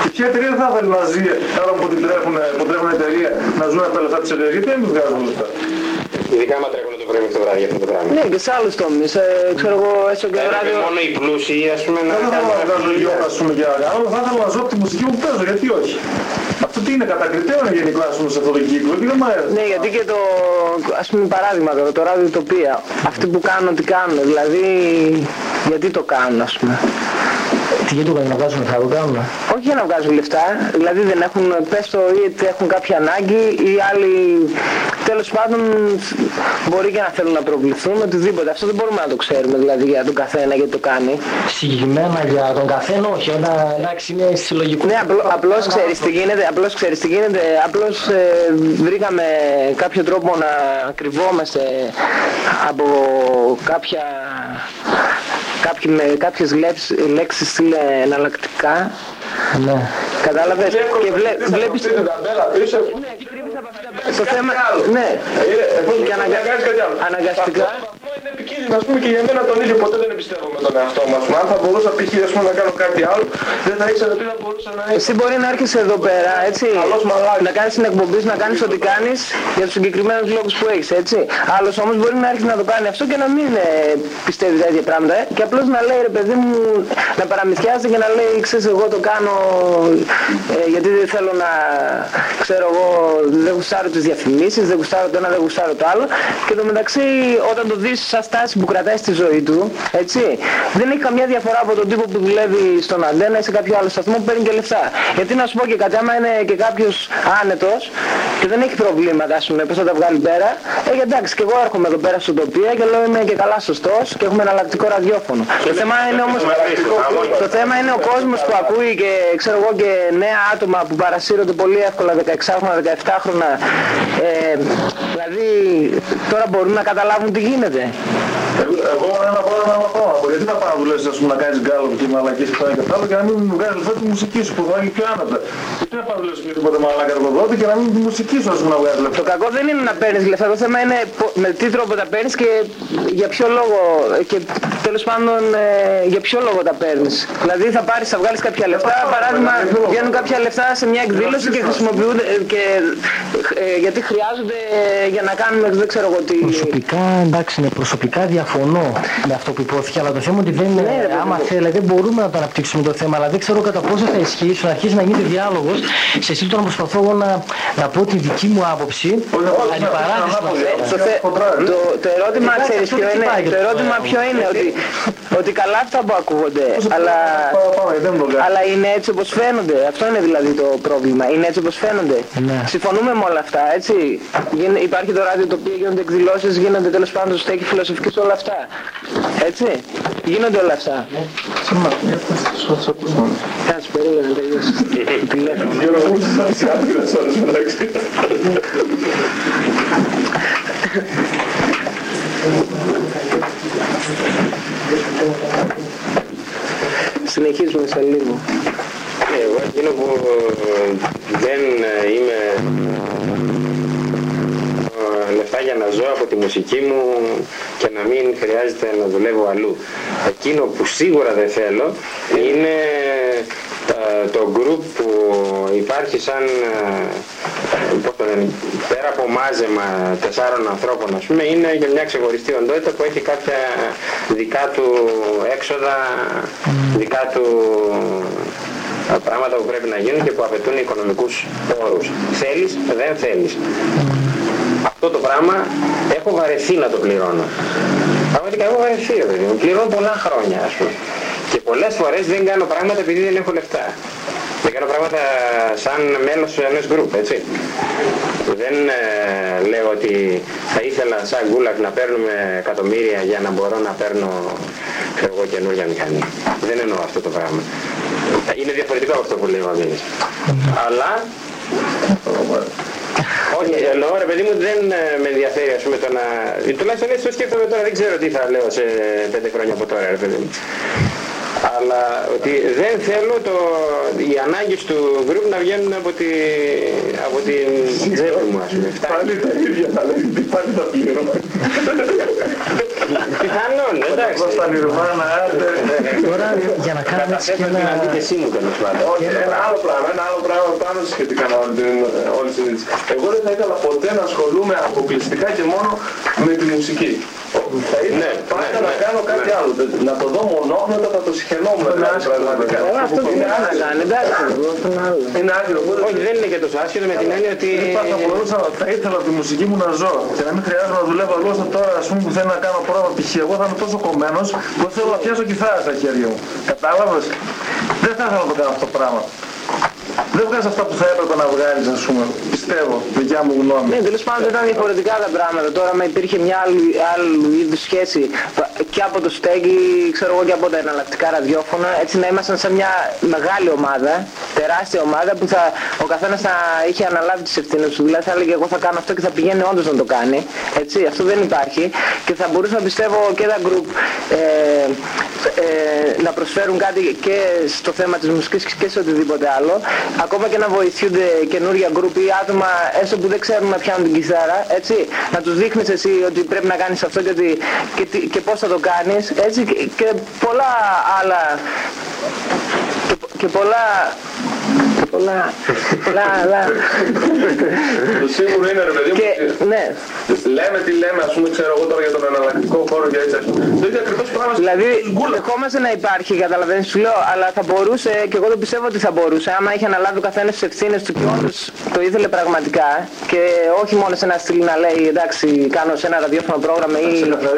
Και ποια εταιρεία δεν θα ήθελε να ζει τώρα που την τρέχουν, που τρέχουν εταιρεία να ζουν από τα λεφτά της εταιρείας. Γιατί δεν τους βγάζουν λεφτά. Ειδικά άμα τρέχουν το πρωί μέχρι το βράδυ για αυτό το πράγμα. Ναι, και σε άλλους τομείς, ε, ξέρω εγώ, έστω και Έπρεπε ράδιο. μόνο οι πλούσιοι ας πούμε να Δεν θα ήθελα να βγάζω λιώμα ας πούμε για να κάνω, αλλά θα ήθελα να ζω από τη μουσική που παίζω. Γιατί όχι; Αυτό τι είναι κατακριτέο είναι γενικό ας πούμε σε αυτό το κύκλο και δεν μου αρέσει. Ναι, γιατί και το, ας πούμε παράδειγμα τώρα, το ράδιο τοπία, αυτοί που κάνουν τι κάνουν, δηλαδή γιατί το κάνουν ας πούμε; Τι γιατί το κάνουν να βγάζουν λεφτά, το κάνουν. Όχι για να βγάζουν λεφτά, δηλαδή δεν έχουν, πες το ή ότι έχουν κάποια ανάγκη ή άλλοι, τέλος πάντων μπορεί και να θέλουν να προβληθούν, οτιδήποτε. Αυτό δεν μπορούμε να το ξέρουμε δηλαδή για τον καθένα γιατί το κάνει. Συγκεκριμένα για τον καθένα όχι, αλλά εντάξει είναι συλλογικό. Ναι, απλό, απλώς ξέρεις τι γίνεται, απλώς ξέρεις τι γίνεται, απλώς ε, βρήκαμε κάποιο τρόπο να κρυβόμαστε από κάποια, κάποιοι, με κάποιες λέξεις, λέξεις στείλε εναλλακτικά, Ναι. κατάλαβες, και βλέ, βλέπεις... Αυτή την ταμπέλα πίσω. Ναι, εκεί κρύβεις από αυτά. Το θέμα, ναι, Είναι, εφόσον Και και αναγκα- αναγκάζει κάτι άλλο. αναγκαστικά. Αυτό είναι επικίνδυνο, ας πούμε, και για μένα τον ίδιο ποτέ δεν εμπιστεύω με τον εαυτό μου. ας πούμε. Αν θα μπορούσα π.χ. ας πούμε, να κάνω κάτι άλλο, δεν θα ήξερα τι θα μπορούσα να Εσύ μπορεί να έρχεσαι εδώ πέρα, έτσι, Καλός μαλάκας. να κάνεις την εκπομπή σου, να κάνεις ό,τι κάνεις για τους συγκεκριμένους λόγους που έχεις, έτσι. Άλλος όμως μπορεί να έρχεται να το κάνει αυτό και να μην ε, πιστεύεις τέτοια πράγματα ε, και απλώς να λέει ρε παιδί μου, να παραμυθιάζεται και να λέει ξέρεις εγώ το κάνω ε, γιατί δεν θέλω να, ξέρω εγώ, δεν γουστάρω τις διαφημίσεις, δεν γουστάρω το ένα, δεν γουστάρω το άλλο και το μεταξύ όταν το δεις σαν στάση που κρατάει στη ζωή του, έτσι, δεν έχει καμιά διαφορά από τον τύπο που δουλεύει στον αντένα ή σε κάποιο άλλο σταθμό που παίρνει και λεφτά. Γιατί να σου πω και κάτι, άμα είναι και κάποιος άνετος και δεν έχει προβλήματα, ας πούμε, πώς θα τα βγάλει πέρα, ε, εντάξει, και εγώ έρχομαι εδώ πέρα στο τοπία και λέω είμαι και καλά σωστός και έχουμε εναλλακτικό ραδιόφωνο. Το θέμα είναι όμως, το θέμα είναι ο κόσμος που ακούει και ξέρω εγώ και νέα άτομα που παρασύρονται πολύ εύκολα 16χρονα, 17χρονα, ε, δηλαδή τώρα μπορούν να καταλάβουν τι γίνεται. Εγώ, εγώ ένα πάω ένα πράγμα. Γιατί να πάω να δουλεύεις, ας πούμε, να κάνεις γκάλωπ και μαλακίες και αυτά και αυτά, και να μην μου βγάζεις λεφτά τη μουσική σου που θα είναι πιο άνετα. Γιατί να πάω να δουλεύεις με τίποτα μαλάκα εργοδότη και να μην τη μουσική σου, ας πούμε, να βγάζεις λεφτά. Το κακό δεν είναι να παίρνεις λεφτά, το θέμα είναι πο- με τι τρόπο τα παίρνεις και για ποιο λόγο και τέλος πάντων ε, για ποιο λόγο τα παίρνεις. Δηλαδή θα πάρεις, θα βγάλεις κάποια λεφτά, παράδειγμα βγαίνουν κάποια λεφτά σε μια εκδήλωση και χρησιμοποιούνται ε, και, ε, γιατί χρειάζονται ε, για να κάνουμε δεν ξέρω εγώ τι. Προσωπικά, εντάξει, είναι προσωπικά διαφωνώ με αυτό που υπόθηκε, αλλά το θέμα ότι δεν, Ναι, ρε, παιδί άμα μου. θέλετε, μπορούμε να το αναπτύξουμε το θέμα, αλλά δεν ξέρω κατά πόσο θα ισχύσει να αρχίσει να γίνεται διάλογος σε σύντομα να προσπαθώ εγώ να, να πω τη δική μου άποψη, αντιπαράθεση να θέλω. Το, θε- το, το ερώτημα, Εντάξει, ξέρεις αυτό ποιο δεν είναι, πάει για το το ερώτημα θέμα. ποιο είναι, ότι, ότι καλά αυτά που ακούγονται, αλλά, Παραπάνω, δεν μου το κάνει. αλλά είναι έτσι όπως φαίνονται. Αυτό είναι δηλαδή το πρόβλημα. Είναι έτσι όπως φαίνονται. Ναι. Συμφωνούμε με όλα αυτά, έτσι. Γίν- υπάρχει το ράδιο το οποίο γίνονται εκδηλώσεις, γίνονται τέλος πάντων το στέκει φιλοσοφικές όλα αυτά. Έτσι. Γίνονται όλα αυτά. Κάτσε περίμενε να τελειώσει. Τηλέφωνο. Συνεχίζουμε σε λίγο. Ναι, Εγώ εκείνο που δεν ε, είμαι ε, λεφτά για να ζω από τη μουσική μου και να μην χρειάζεται να δουλεύω αλλού. Εκείνο που σίγουρα δεν θέλω είναι τα- το group που υπάρχει σαν ε, πώς το λένε, πέρα από μάζεμα τεσσάρων ανθρώπων ας πούμε είναι και μια ξεχωριστή οντότητα που έχει κάποια δικά του έξοδα, δικά του τα πράγματα που πρέπει να γίνουν και που απαιτούν οικονομικούς πόρους. Θέλεις, δεν θέλεις. Αυτό το πράγμα έχω βαρεθεί να το πληρώνω. Πραγματικά έχω βαρεθεί, ρε παιδί μου. Πληρώνω πολλά χρόνια, ας πούμε. Και πολλές φορές δεν κάνω πράγματα επειδή δεν έχω λεφτά. Δεν κάνω πράγματα σαν μέλος ενός γκρουπ, έτσι. Δεν ε, λέω ότι θα ήθελα σαν γκούλακ να παίρνουμε εκατομμύρια για να μπορώ να παίρνω ξέρω εγώ καινούργια μηχανή. Δεν εννοώ αυτό το πράγμα. Είναι διαφορετικό από αυτό που λέει ο Βαγγέλης. Αλλά όχι, εννοώ ρε παιδί μου δεν ε, με ενδιαφέρει ας πούμε το να... Τουλάχιστον έτσι το σκέφτομαι τώρα, δεν ξέρω τι θα λέω σε πέντε χρόνια από τώρα ρε παιδί μου. Αλλά ότι δεν θέλω το, οι ανάγκες του γκρουπ να βγαίνουν από, τη, από την τσέπη μου ας πούμε. Φτάνει. Πάλι τα ίδια θα λέει, τι πάλι θα πληρώνω. Πιθανόν, εντάξει. Πώς τα νιρβάνα, άντε. Τώρα για να κάνουμε έτσι και Καταθέτω την ένα... αντίθεσή μου τέλος πάντων. Όχι, ένα άλλο πράγμα, ένα άλλο πράγμα πάνω σχετικά με όλη την όλη τη συζήτηση. Εγώ δεν θα ήθελα ποτέ να ασχολούμαι αποκλειστικά και μόνο με τη μουσική. Θα ήθελα Ναι, πάντα ναι, να ναι, κάνω κάτι άλλο. Να το δω μονόχρονα θα το συχαινόμουν. δηλαδή, πραγματικά. Ε, αυτό τι Είναι να άσχημο. κάνει, εντάξει, αυτό είναι άλλο. Είναι άσχημο. Οπότε Όχι, δεν είναι και τόσο άσχετο με την έννοια ότι... Είπα, θα μπορούσα, θα ήθελα από τη μουσική μου να ζω και να μην χρειάζεται να δουλεύω αλλού ώστε τώρα ας πούμε που θέλω να κάνω πρόβα π.χ. Εγώ θα είμαι τόσο κομμένος που θέλω να πιάσω κιθάρα στα χέρια μου. Κατάλαβες; Δεν θα ήθελα να το κάνω αυτό το πράγμα. Δεν βγάζεις αυτά που θα έπρεπε να βγάλεις ας πούμε. Πιστεύω, δικιά μου γνώμη. Ναι, τέλος πάντων ήταν διαφορετικά τα πράγματα. Τώρα με υπήρχε μια άλλου, άλλου είδους σχέση και από το στέγγι, ξέρω εγώ και από τα εναλλακτικά ραδιόφωνα, έτσι να ήμασταν σε μια μεγάλη ομάδα, τεράστια ομάδα που θα, ο καθένας θα είχε αναλάβει τις ευθύνες του. Δηλαδή θα έλεγε εγώ θα κάνω αυτό και θα πηγαίνει όντως να το κάνει. Έτσι, αυτό δεν υπάρχει και θα μπορούσα να πιστεύω και τα group ε, ε, να προσφέρουν κάτι και στο θέμα της μουσικής και σε οτιδήποτε άλλο. Ακόμα και να βοηθούνται καινούργια γκρουπ ή άτομα έστω που δεν ξέρουν να πιάνουν την κιθάρα, έτσι. Να τους δείχνεις εσύ ότι πρέπει να κάνεις αυτό και, ότι, και, τι- και πώς θα το κάνεις, έτσι. Και, και πολλά άλλα και, και πολλά και πολλά άλλα, άλλα. Το σίγουρο είναι ρε παιδί μου. και ότι ναι Λέμε τι λέμε, ας πούμε, ξέρω εγώ τώρα για τον εναλλακτικό χώρο και έτσι. ας πούμε. Το ίδιο ακριβώς πράγμα Δηλαδή, δεχόμαστε να υπάρχει, καταλαβαίνεις, σου λέω, αλλά θα μπορούσε, και εγώ το πιστεύω ότι θα μπορούσε, άμα είχε αναλάβει ο καθένας τις ευθύνες του και όντως το ήθελε πραγματικά, και όχι μόνο σε ένα στυλ να λέει, εντάξει, κάνω σε ένα ραδιόφωνο πρόγραμμα ή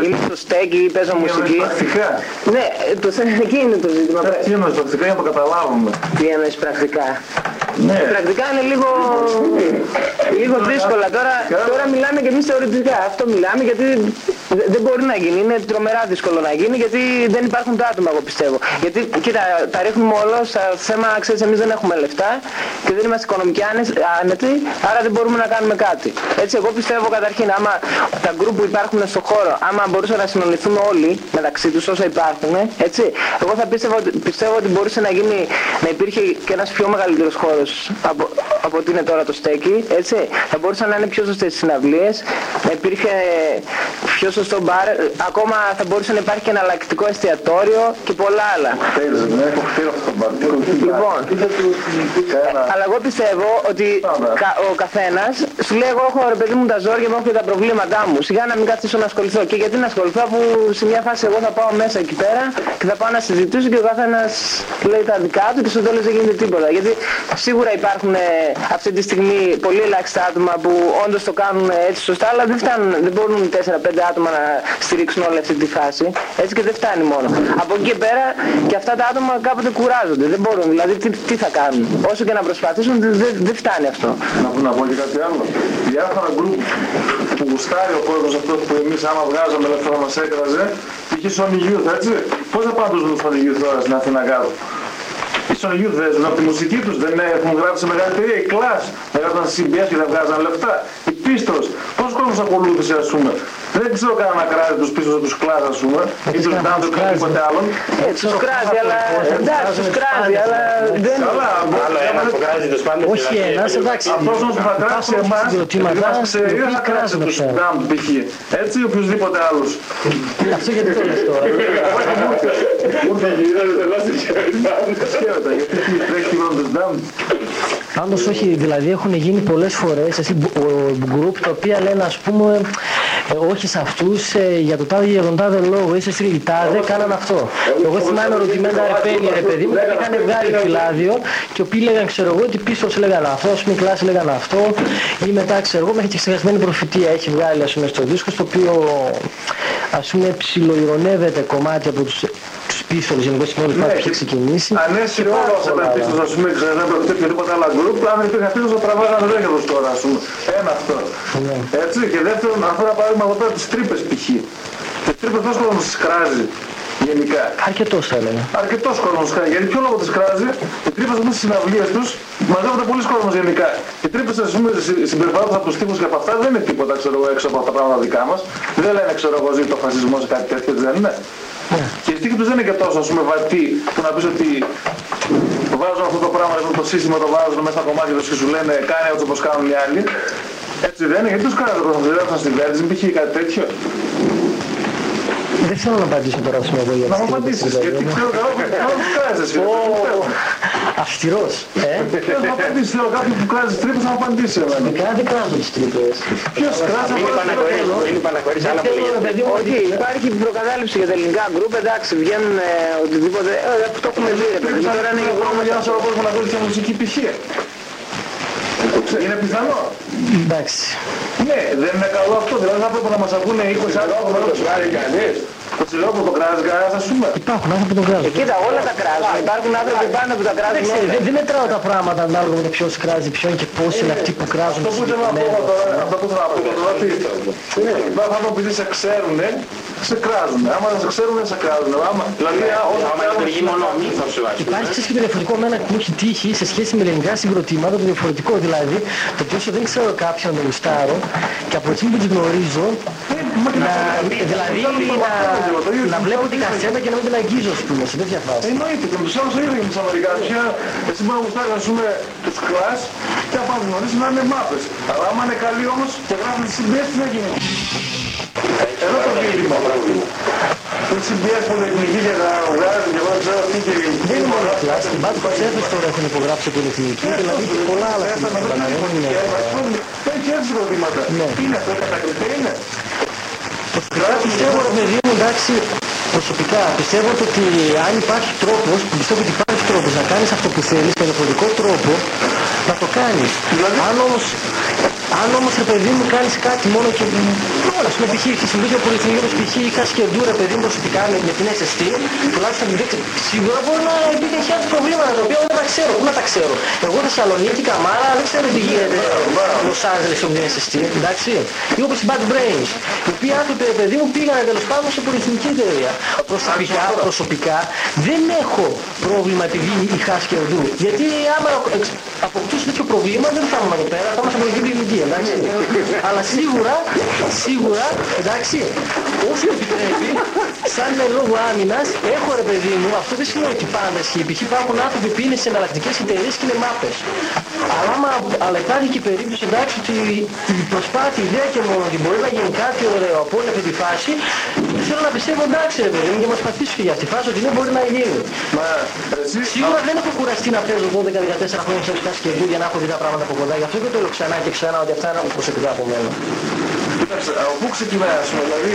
είμαι στο στέκι ή παίζω μουσική. Πρακτικά. Ναι, το θέμα εκεί είναι το ζήτημα. Τι εννοείς πρακτικά για να το καταλάβουμε. Τι εννοείς πρακτικά. Thank you. Ναι. Πρακτικά είναι λίγο, λίγο δύσκολα. Τώρα, τώρα μιλάμε και εμείς θεωρητικά. Αυτό μιλάμε γιατί δε- δεν μπορεί να γίνει. Είναι τρομερά δύσκολο να γίνει γιατί δεν υπάρχουν τα άτομα, εγώ πιστεύω. Γιατί, κοίτα, τα ρίχνουμε όλο στα θέμα, ξέρεις, εμείς δεν έχουμε λεφτά και δεν είμαστε οικονομικοί άνες- άνετοι, άρα δεν μπορούμε να κάνουμε κάτι. Έτσι, εγώ πιστεύω καταρχήν, άμα τα γκρουπ που υπάρχουν στον χώρο, άμα μπορούσαν να συνοληθούν όλοι μεταξύ τους όσα υπάρχουν, έτσι, εγώ θα πίστευα ότι, πιστεύω ότι μπορούσε να γίνει, να υπήρχε και ένας πιο μεγαλύτερος χώρος από, από ότι είναι τώρα το στέκι, έτσι. Θα μπορούσαν να είναι πιο σωστές οι συναυλίες, να υπήρχε πιο σωστό μπαρ, ακόμα θα μπορούσε να υπάρχει και ένα αλλακτικό εστιατόριο και πολλά άλλα. Τέλος, δεν έχω χτύρω αυτό το μπαρ. Λοιπόν, Ένα. αλλά εγώ πιστεύω ότι Πάμε. κα- ο καθένας σου λέει εγώ έχω ρε παιδί μου τα ζόρια μου, έχω και τα προβλήματά μου. Σιγά να μην καθίσω να ασχοληθώ. Και γιατί να ασχοληθώ αφού σε μια φάση εγώ θα πάω μέσα εκεί πέρα και θα πάω να συζητήσω και ο καθένας λέει τα δικά του και στο τέλος δεν γίνεται τίποτα. Γιατί σίγουρα υπάρχουν ε, αυτή τη στιγμή πολύ ελάχιστα άτομα που όντως το κάνουν έτσι σωστά, αλλά δεν, φτάνουν, δεν μπορούν 4-5 άτομα να στηρίξουν όλη αυτή τη φάση. Έτσι και δεν φτάνει μόνο. Από εκεί και πέρα και αυτά τα άτομα κάποτε κουράζονται. Δεν μπορούν. Δηλαδή τι, τι θα κάνουν; Όσο και να προσπαθήσουν δεν δεν φτάνει αυτό. Να, πω- να πω και κάτι άλλο. Διάφορα γκρουπ που γουστάρει ο κόσμος αυτό που εμείς άμα βγάζαμε λεφτά θα μας έκραζε, π.χ. Sony Youth, έτσι. Πώς θα πάνε τους δουν Sony Youth τώρα στην Αθήνα κάτω; Οι Sony Youth δεν ζουν από τη μουσική τους, δεν έχουν γράψει σε μεγάλη εταιρεία. Οι Clash δεν γράψαν στη CBS και δεν βγάζαν λεφτά. Οι Pistols, πόσος κόσμος ακολούθησε ας πούμε. Δεν ξέρω κανένα κράζει τους πίσω τους Clash ας πούμε. Ή τους κάνουν Dance τους ή κράζει. οτιδήποτε άλλον. Ε, τους κράζει, αλλά εντάξει, τους κράζει, αλλά δεν... Καλά, Άλλο ένα που κράζει τους πάντες. Όχι ένας, εντάξει. αυτός όμως που θα Πας κράξει σε εμάς, συγκροτήματα, επειδή μας ξέρει, οι δεν οποίοι θα κράξει κράζουν τους αυτά. Dump π.χ. Έτσι ή οποιουσδήποτε άλλους. Αυτό γιατί το λες τώρα. Σκέφτα, γιατί τι τρέχει τίποτα τους Dump. Πάντως όχι, δηλαδή έχουν γίνει πολλές φορές εσύ, μπου- ο- γκρουπ τα οποία λένε ας πούμε ε, όχι σε αυτούς ε, για το τάδε για τον τάδε λόγο είσαι στη τάδε κάναν αυτό. Εγώ θυμάμαι ρωτημένα ρεπένια ρε παιδί μου που είχαν βγάλει φυλάδιο και οποίοι λέγαν ξέρω εγώ ότι πίσω σε λέγανε αυτό, ας πούμε οι κλάση λέγανε αυτό ή μετά ξέρω εγώ μέχρι και ξεχασμένη προφητεία έχει βγάλει ας πούμε στο δίσκο στο οποίο ας πούμε ψιλοειρωνεύεται κομμάτι από τους, τους πίσω γενικώ συγγνώμη που έχει ξεκινήσει. Αν έσαι όλο σε ένα πίστος, ας πούμε, ξέρετε, να προχτεί και τίποτα άλλα γκρουπ, αν υπήρχε πίστος θα τραβάγανε ρέγεδος τώρα, ας πούμε. Ένα αυτό. Ναι. Έτσι, και δεύτερον, αυτό να πάρουμε εδώ πέρα τις τρύπες π.χ. Τις τρύπες τόσο κόσμος τις κράζει, γενικά. Αρκετός θα έλεγα. Αρκετός κόσμος τις κράζει. Γιατί ποιο λόγο τις κράζει, οι τρύπες όμως στις συναυλίες τους μαζεύονται πολλοί κόσμος γενικά. Οι τρύπες ας πούμε συ- συμπεριφέρονται από τους τύπους και από αυτά δεν είναι τίποτα ξέρω εγώ έξω από τα πράγματα δικά μας. Δεν λένε ξέρω εγώ ζει το φασισμό σε κάτι τέτοιο, δεν είναι. Και η στίχη τους δεν είναι και τόσο ας πούμε βατή που να πεις ότι βάζουν αυτό το πράγμα, αυτό το σύστημα το βάζουν μέσα στα κομμάτια τους και σου λένε κάνε έτσι όπως κάνουν οι άλλοι. Έτσι δεν είναι, γιατί τους κάνετε το θα στην Βέρτζη, π.χ. κάτι τέτοιο. Δεν θέλω να απαντήσω τώρα ας πούμε εγώ για Να τις μου τρύπες, απαντήσεις, δηλαδή, γιατί ναι. ξέρω καλά που καλά που κράζεις εσύ. Αυστηρός. Ε, Θέλω να απαντήσεις, θέλω κάποιον που κράζει τρύπες να μου απαντήσει εμένα. Καλά δεν κράζω τις τρύπες. Ποιος κράζει Είναι αυτό πανακορίς, είναι πανακορίς, άλλα που Θέλω λέγεται. ρε παιδί μου Όχι, υπάρχει προκατάληψη για τα ελληνικά γκρουπ, εντάξει, βγαίνουν ε, οτιδήποτε, ε, αυτό το έχουμε δει ρε παιδί μου, τώρα είναι είναι για πρόβλημα για ένα σωρό κόσμο να ακούσει και μουσική π.χ. Είναι πιθανό. Εντάξει. Ναι, δεν είναι καλό αυτό. Δηλαδή θα πρέπει να μας ακούνε 20 άτομα που το κράζει κανείς; Το ψηλό που το κράζει κανένας ας πούμε. Υπάρχουν άνθρωποι που τον κράζουν. Ε, Κοίτα, όλα τα κράζουν. Υπάρχουν άνθρωποι πάνω που τα κράζουν Δεν, όλα. δεν, δεν μετράω τα πράγματα ανάλογα με το ποιος κράζει ποιον και πώς είναι αυτοί που κράζουν Αυτό το που ήθελα να πω συγκεκριμένο. τώρα, αυτό που ήθελα να πω τώρα, ότι υπάρχουν άνθρωποι που επειδή σε ξέρουνε, σε κράζουν. Άμα δεν σε ξέρουν, δεν σε κράζουν. Άμα, δηλαδή, όσο Άμα λειτουργεί μόνο ο μύθος σου, ας πούμε. Υπάρχει ξέρεις και το διαφορετικό με ένα που μου έχει τύχει σε σχέση με ελληνικά συγκροτήματα, το διαφορετικό δηλαδή, το ότι όσο δεν ξέρω κάποιον να τον γουστάρω και από εκείνη που την γνωρίζω, να, δηλαδή να, να βλέπω την κασέτα και να μην την αγγίζω, ας πούμε, σε τέτοια φάση. Εννοείται, και με τους άλλους το ίδιο και με τους Αμερικάνους. Πια, Εσύ μπορεί να γουστάρεις, ας πούμε, τους κλάς και να πας γνωρίσεις να είναι μάπες. Αλλά άμα είναι καλοί όμως και γράφουν τις CBS, τι θα γίνει. Εδώ το δίλημα. Το CBS που δεν κυνηγεί και να βγάζει και εγώ δεν ξέρω τι και Δεν είναι μόνο κλάς, την Bad Concertos τώρα έχουν υπογράψει από την εθνική, δηλαδή και πολλά άλλα συγκροτήματα, δεν είναι... Έχει έτσι προβλήματα. Ναι. Είναι αυτό, κατακριτέ είναι; Πιστεύω, ρε παιδί μου, εντάξει, προσωπικά πιστεύω ότι αν υπάρχει τρόπος, πιστεύω ότι υπάρχει τρόπος να κάνεις αυτό που θέλεις με διαφορετικό τρόπο, να το κάνεις. Αν όμως, αν όμως ρε παιδί μου κάνεις κάτι μόνο και όλα, ας πούμε π.χ. χρησιμοποιείς από ρυθμίγους π.χ. είχα σκεντού ρε παιδί μου προσωπικά με, με την SST, τουλάχιστον δεν ξέρω, σίγουρα μπορεί να υπήρχε και άλλα προβλήματα τα οποία δεν τα ξέρω, πού να τα ξέρω. Εγώ Θεσσαλονίκη, Καμάρα, δεν ξέρω τι γίνεται Los Angeles με την SST, εντάξει. Ή όπως οι Bad Brains, οι οποίοι άνθρωποι ρε παιδί μου πήγανε τέλος πάντων σε πολυεθνική εταιρεία. Προσωπικά, προσωπικά δεν έχω πρόβλημα επειδή είχα σκερδού. Γιατί άμα εξ- αποκτήσω τέτοιο πρόβλημα δεν θα ήμουν εδώ πέρα, θα ήμουν σε πολιτική κλινική, εντάξει. Αλλά σίγουρα, σίγουρα, εντάξει, όσο επιτρέπει, σαν λόγω άμυνας έχω ρε παιδί μου, αυτό δεν σημαίνει ότι πάντα ισχύει. Π.χ. υπάρχουν άνθρωποι που είναι σε εναλλακτικές εταιρείες και είναι μάπες. Αλλά, άμα, αλλά υπάρχει και η περίπτωση εντάξει ότι η προσπάθεια, η ιδέα και μόνο ότι μπορεί να γίνει κάτι ωραίο από όλη αυτή τη φάση, θέλω να πιστεύω εντάξει ρε παιδί μου και μας πατήσω και για αυτή τη φάση ότι δεν μπορεί να γίνει. Μα εσύ... Σίγουρα δεν έχω κουραστεί να παίζω 12-14 χρόνια σε σκάσει και για να έχω δει τα πράγματα από κοντά. Γι' αυτό και το λέω ξανά και ξανά ότι αυτά είναι προσωπικά από μένα. Κοίταξε, από πού ξεκινάει, ας πούμε, δηλαδή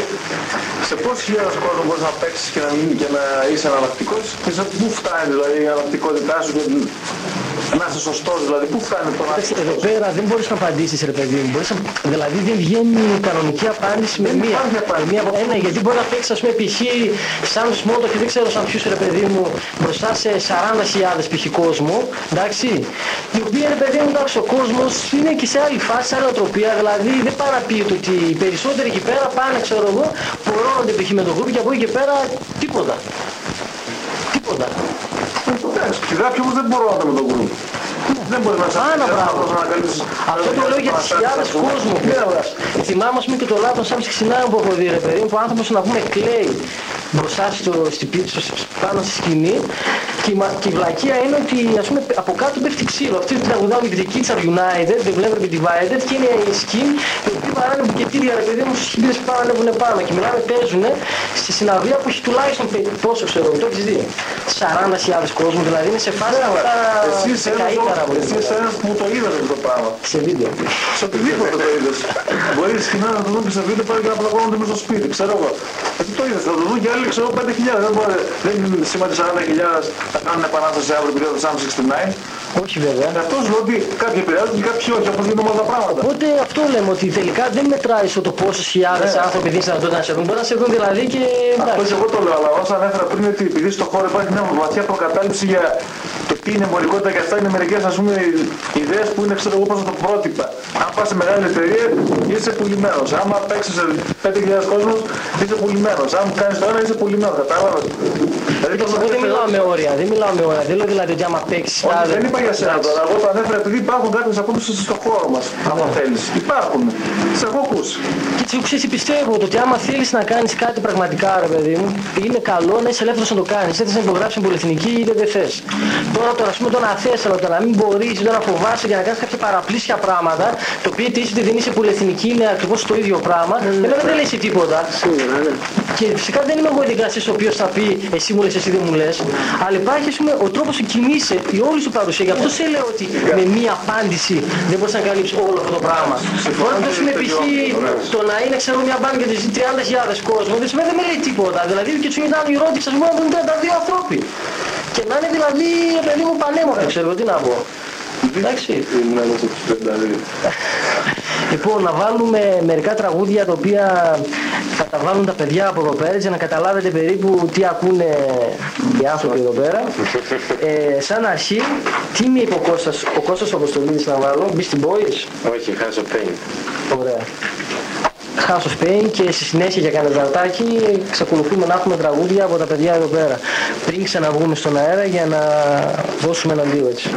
σε πόσους χιλιάδες κόσμος μπορείς να παίξεις και να, μην, και να είσαι αναλλακτικός και σε πού φτάνει δηλαδή η αναλλακτικότητά σου και να είσαι σωστός, δηλαδή πού φτάνει το να Εντάξει, εδώ πέρα δεν μπορείς να απαντήσεις ρε παιδί μου. Μπορείς να... Δηλαδή δεν βγαίνει κανονική απάντηση με Δεν μία. υπάρχει απάντηση. Με μία από ένα, γιατί μπορεί να παίξεις ας πούμε π.χ. σαν σμότο και δεν ξέρω σαν ποιους ρε παιδί μου μπροστά σε 40.000 π.χ. κόσμο, εντάξει, η οποία ρε παιδί μου εντάξει ο κόσμος είναι και σε άλλη φάση, σε άλλη οτροπία, δηλαδή δεν πάει να πει ότι οι περισσότεροι εκεί πέρα πάνε ξέρω εγώ, πορώνονται π.χ. με το γρούπι και από εκεί και πέρα τίποτα. Τίποτα. Εντάξει, και κάποιοι όμως δεν μπορούν να με τον γκρουπ. Δεν μπορεί να σε Άνα, να μπράβο. να ανακαλύψεις. Αυτό το λέω για τις χιλιάδες κόσμους που Θυμάμαι ας πούμε και το λάθος σαν ξυνάω που έχω δει ρε παιδί μου που ο άνθρωπος να πούμε κλαίει μπροστά στο, στη, πί- στο, πάνω στη σκηνή και η, μα- και η βλακεία είναι ότι ας πούμε από κάτω πέφτει ξύλο. Αυτή την τραγουδάω με τη Kids Are United, δεν βλέπετε Divided και είναι η skin οι οποίοι παράνε μπουκετήρια ρε παιδί μου στους χίλιες που πάνω ανέβουν πάνω και μιλάμε παίζουν στη συναυλία που έχει τουλάχιστον πε- πόσο ξέρω, το έχεις δει; 40.000 κόσμου δηλαδή είναι σε φάση αυτά Εσύ είσαι ένας δεκαήκαρα όμως- εσύ είσαι ένας που το είδατε αυτό το πράγμα. σε βίντεο. Σε οτιδήποτε το είδες. Μπορεί συχνά να το δουν και σε βίντεο πάλι και να πλακώνονται μέσα στο σπίτι, ξέρω εγώ. Εσύ το είδες, θα το δουν και άλλοι, ξέρω 5.000. Δεν μπορεί, δεν είναι σήμα τις 40.000 θα κάνουν επανάσταση αύριο επειδή θα το 69. Όχι βέβαια. Και αυτός λέω ότι κάποιοι επηρεάζουν και κάποιοι όχι, όπως γίνονται όλα τα πράγματα. Οπότε αυτό λέμε ότι τελικά δεν μετράει στο το πόσες χιλιάδες Ναι. άνθρωποι δίνεις δυνατότητα να σε δουν. Μπορεί να σε δουν δηλαδή και Αυτό εντάξει. και εγώ το λέω, αλλά όσο ανέφερα πριν ότι επειδή στο χώρο υπάρχει μια βαθιά προκατάληψη για το τι είναι εμπορικότητα και αυτά είναι μερικές ας πούμε ιδέες που είναι ξέρω εγώ πώς να το πρότυπα. Αν πας σε μεγάλη εταιρεία είσαι πουλημένος. Άμα παίξεις σε 5.000 κόσμος είσαι πουλημένος. Αν κάνεις το ένα είσαι πουλημένος. Κατάλαβες. Δηλαδή το Εγώ δεν μιλάω με όρια, δεν μιλάω με όρια. Δεν λέω δηλαδή ότι άμα παίξεις Όχι, τάδε- δεν είπα για σένα τώρα. Εγώ το ανέφερα επειδή υπάρχουν κάποιες απόψεις στο χώρο μας. Αν θέλεις. Υπάρχουν. Σε έχω ακούσει. Και έτσι ξέρεις, πιστεύω ότι άμα θέλεις να κάνεις κάτι πραγματικά ρε παιδί μου, είναι καλό να είσαι ελεύθερος να το κάνεις. Δεν θες να υπογράψεις την πολυεθνική είτε δεν θες. Τώρα το, ας πούμε, το να θες, αλλά το να μην μπορείς, το να φοβάσαι για να κάνεις κάποια παραπλήσια πράγματα, το οποίο είτε είσαι είτε δεν είσαι πολυεθνική είναι ακριβώς το ίδιο πράγμα, εμένα δεν λες τίποτα. Σίγουρα, ναι. Και φυσικά δεν είμαι εγώ δικαστής ο οποίος θα πει εσύ μου λες, εσύ δεν μου λες. Αλλά υπάρχει ας πούμε, ο τρόπος που κινείσαι, η όλη σου παρουσία. Γι' αυτό σε λέω ότι με μία απάντηση δεν μπορείς να καλύψεις όλο αυτό το πράγμα. Μπορεί να δώσουμε π.χ. το να είναι ξέρω μια μπάνκα και να ζει 30.000 κόσμο, δεν σημαίνει δεν με λέει τίποτα. Δηλαδή και του ήταν η ρότη σας μόνο να δουν 32 ανθρώποι. Και να είναι δηλαδή παιδί μου πανέμορφο, ξέρω εγώ τι να πω. Εντάξει. Είναι ένας από τους 52. Λοιπόν, να βάλουμε μερικά τραγούδια τα οποία θα τα βάλουν τα παιδιά από εδώ πέρα για να καταλάβετε περίπου τι ακούνε οι άνθρωποι εδώ πέρα. Ε, σαν αρχή, τι είναι είπε ο Κώστας, ο Κώστας Αποστολίδης να βάλω, Beastie Boys, Όχι, χάσω pain. ωραία. House of Pain και στη συνέχεια για κανένα δαρτάκι εξακολουθούμε να έχουμε τραγούδια από τα παιδιά εδώ πέρα πριν ξαναβγούμε στον αέρα για να δώσουμε ένα δύο έτσι.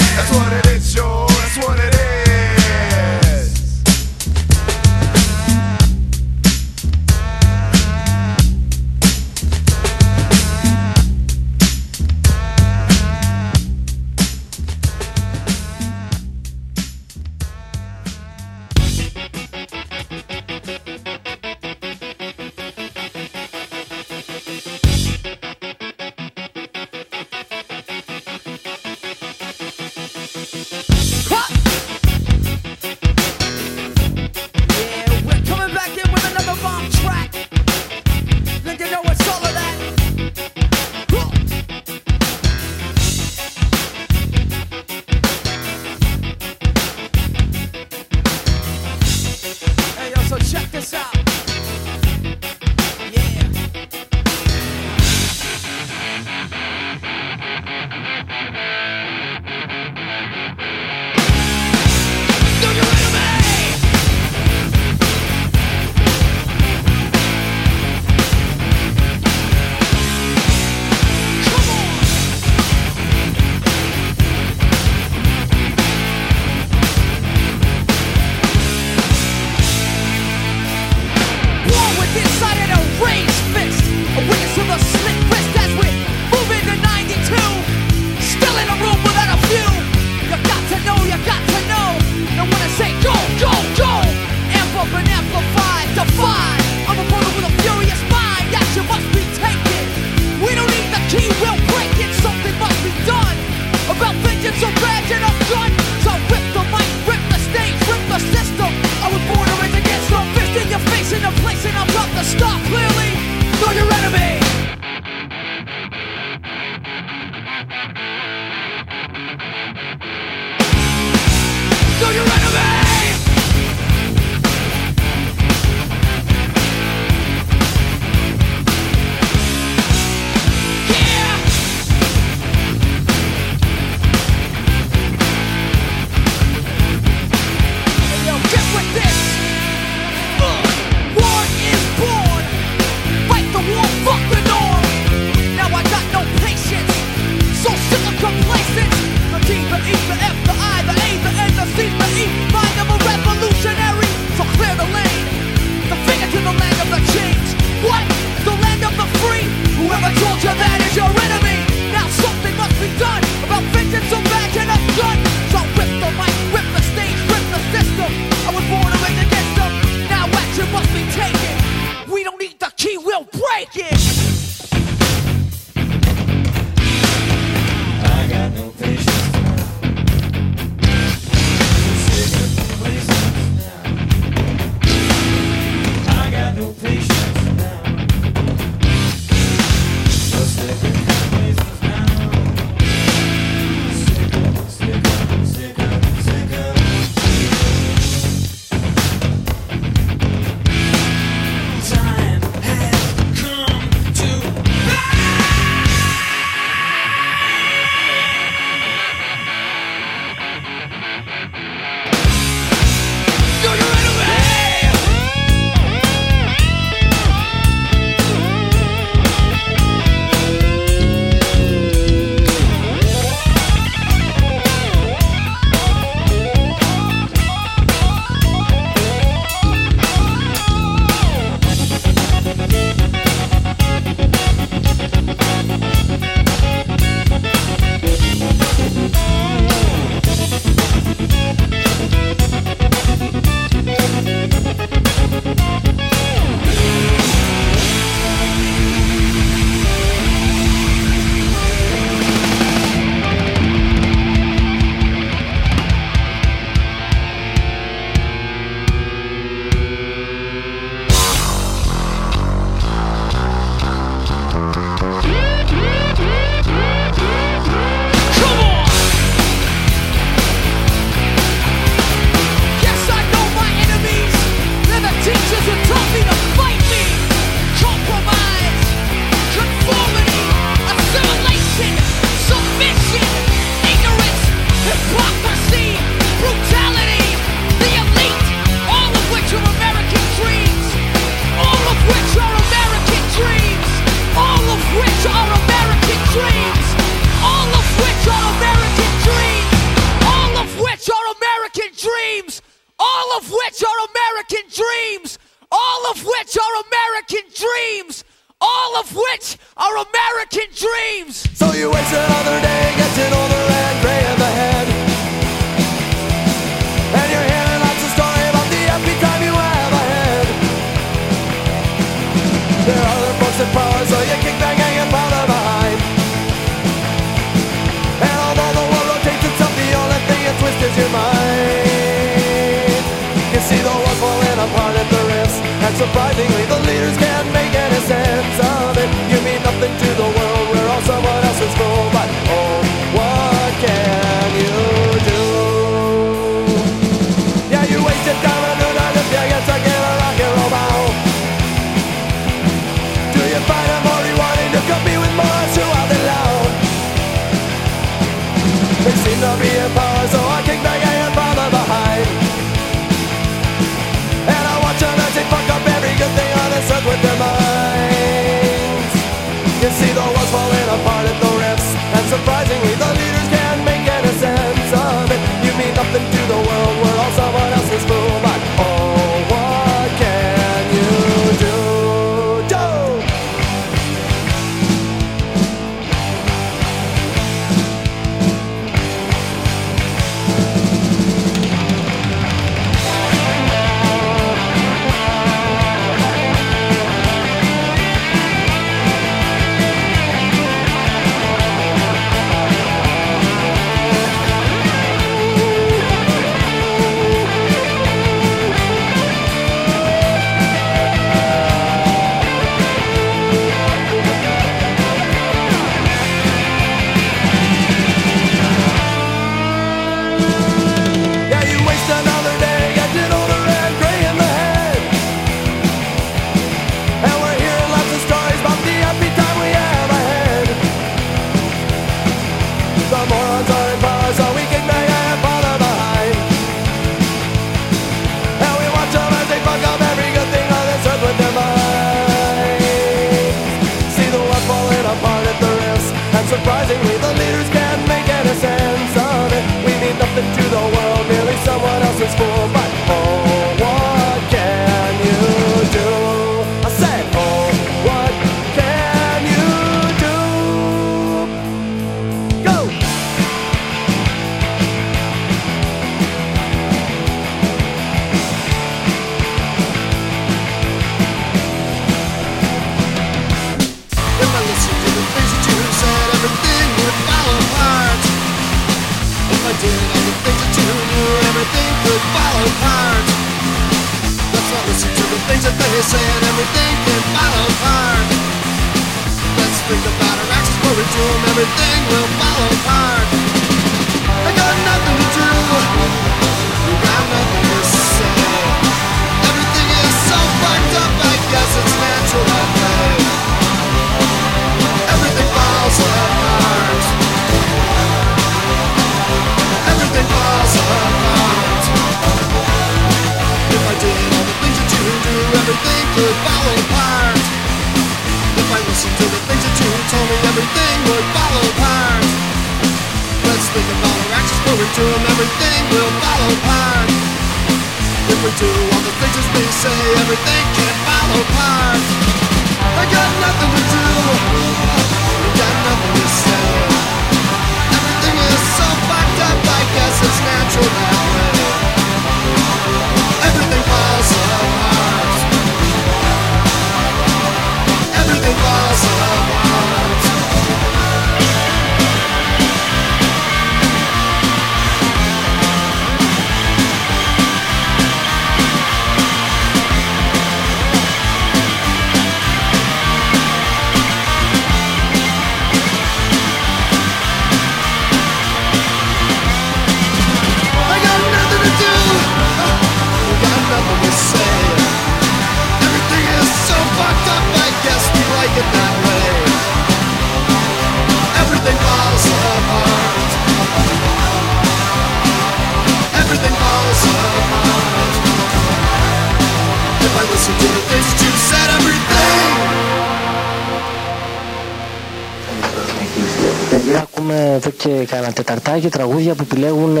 Τεταρτάκι τραγούδια που επιλέγουν ε,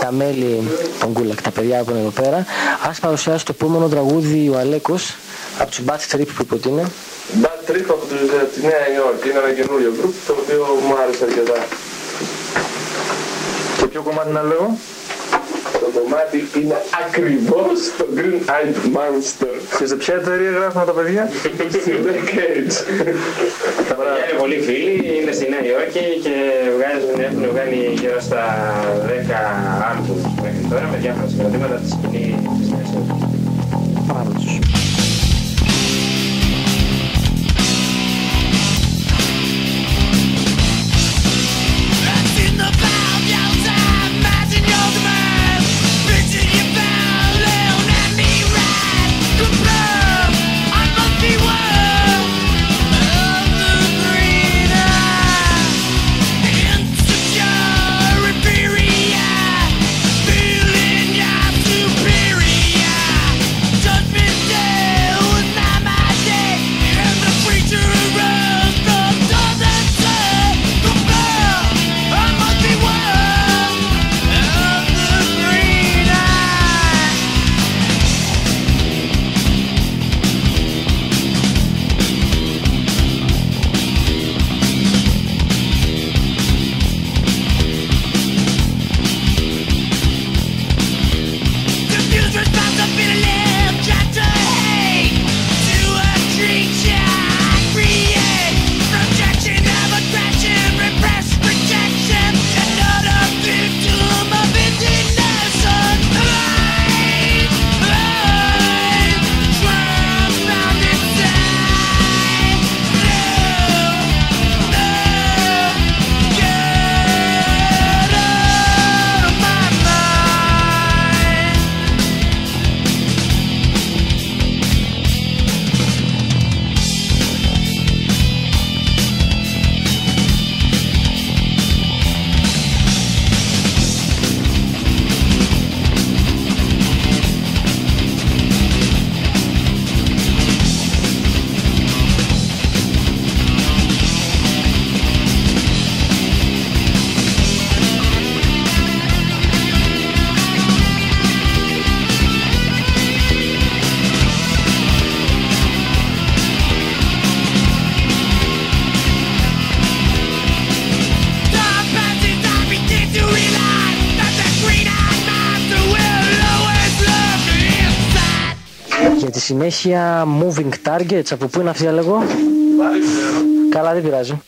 τα μέλη των Γκούλακ, τα παιδιά που είναι εδώ πέρα. Ας παρουσιάσει το επόμενο τραγούδι ο Αλέκος από τους Bad Trip που είπε ότι είναι. Bad Trip από τους, ε, τη Νέα Υόρκη. Είναι ένα καινούριο group το οποίο μου άρεσε αρκετά. Και ποιο κομμάτι να λέω; Το κομμάτι είναι ακριβώς το Green Eyed Monster. Και σε ποια εταιρεία γράφουν τα παιδιά; Στην Decades. Είναι πολύ φίλοι, είναι στη Νέα Υόρκη και βγάζουν, έχουν βγάλει γύρω στα 10 άλμπους μέχρι τώρα με διάφορα συγκροτήματα της σκηνή συνέχεια Moving Targets, από πού είναι αυτή λέγω. Καλά δεν πειράζει.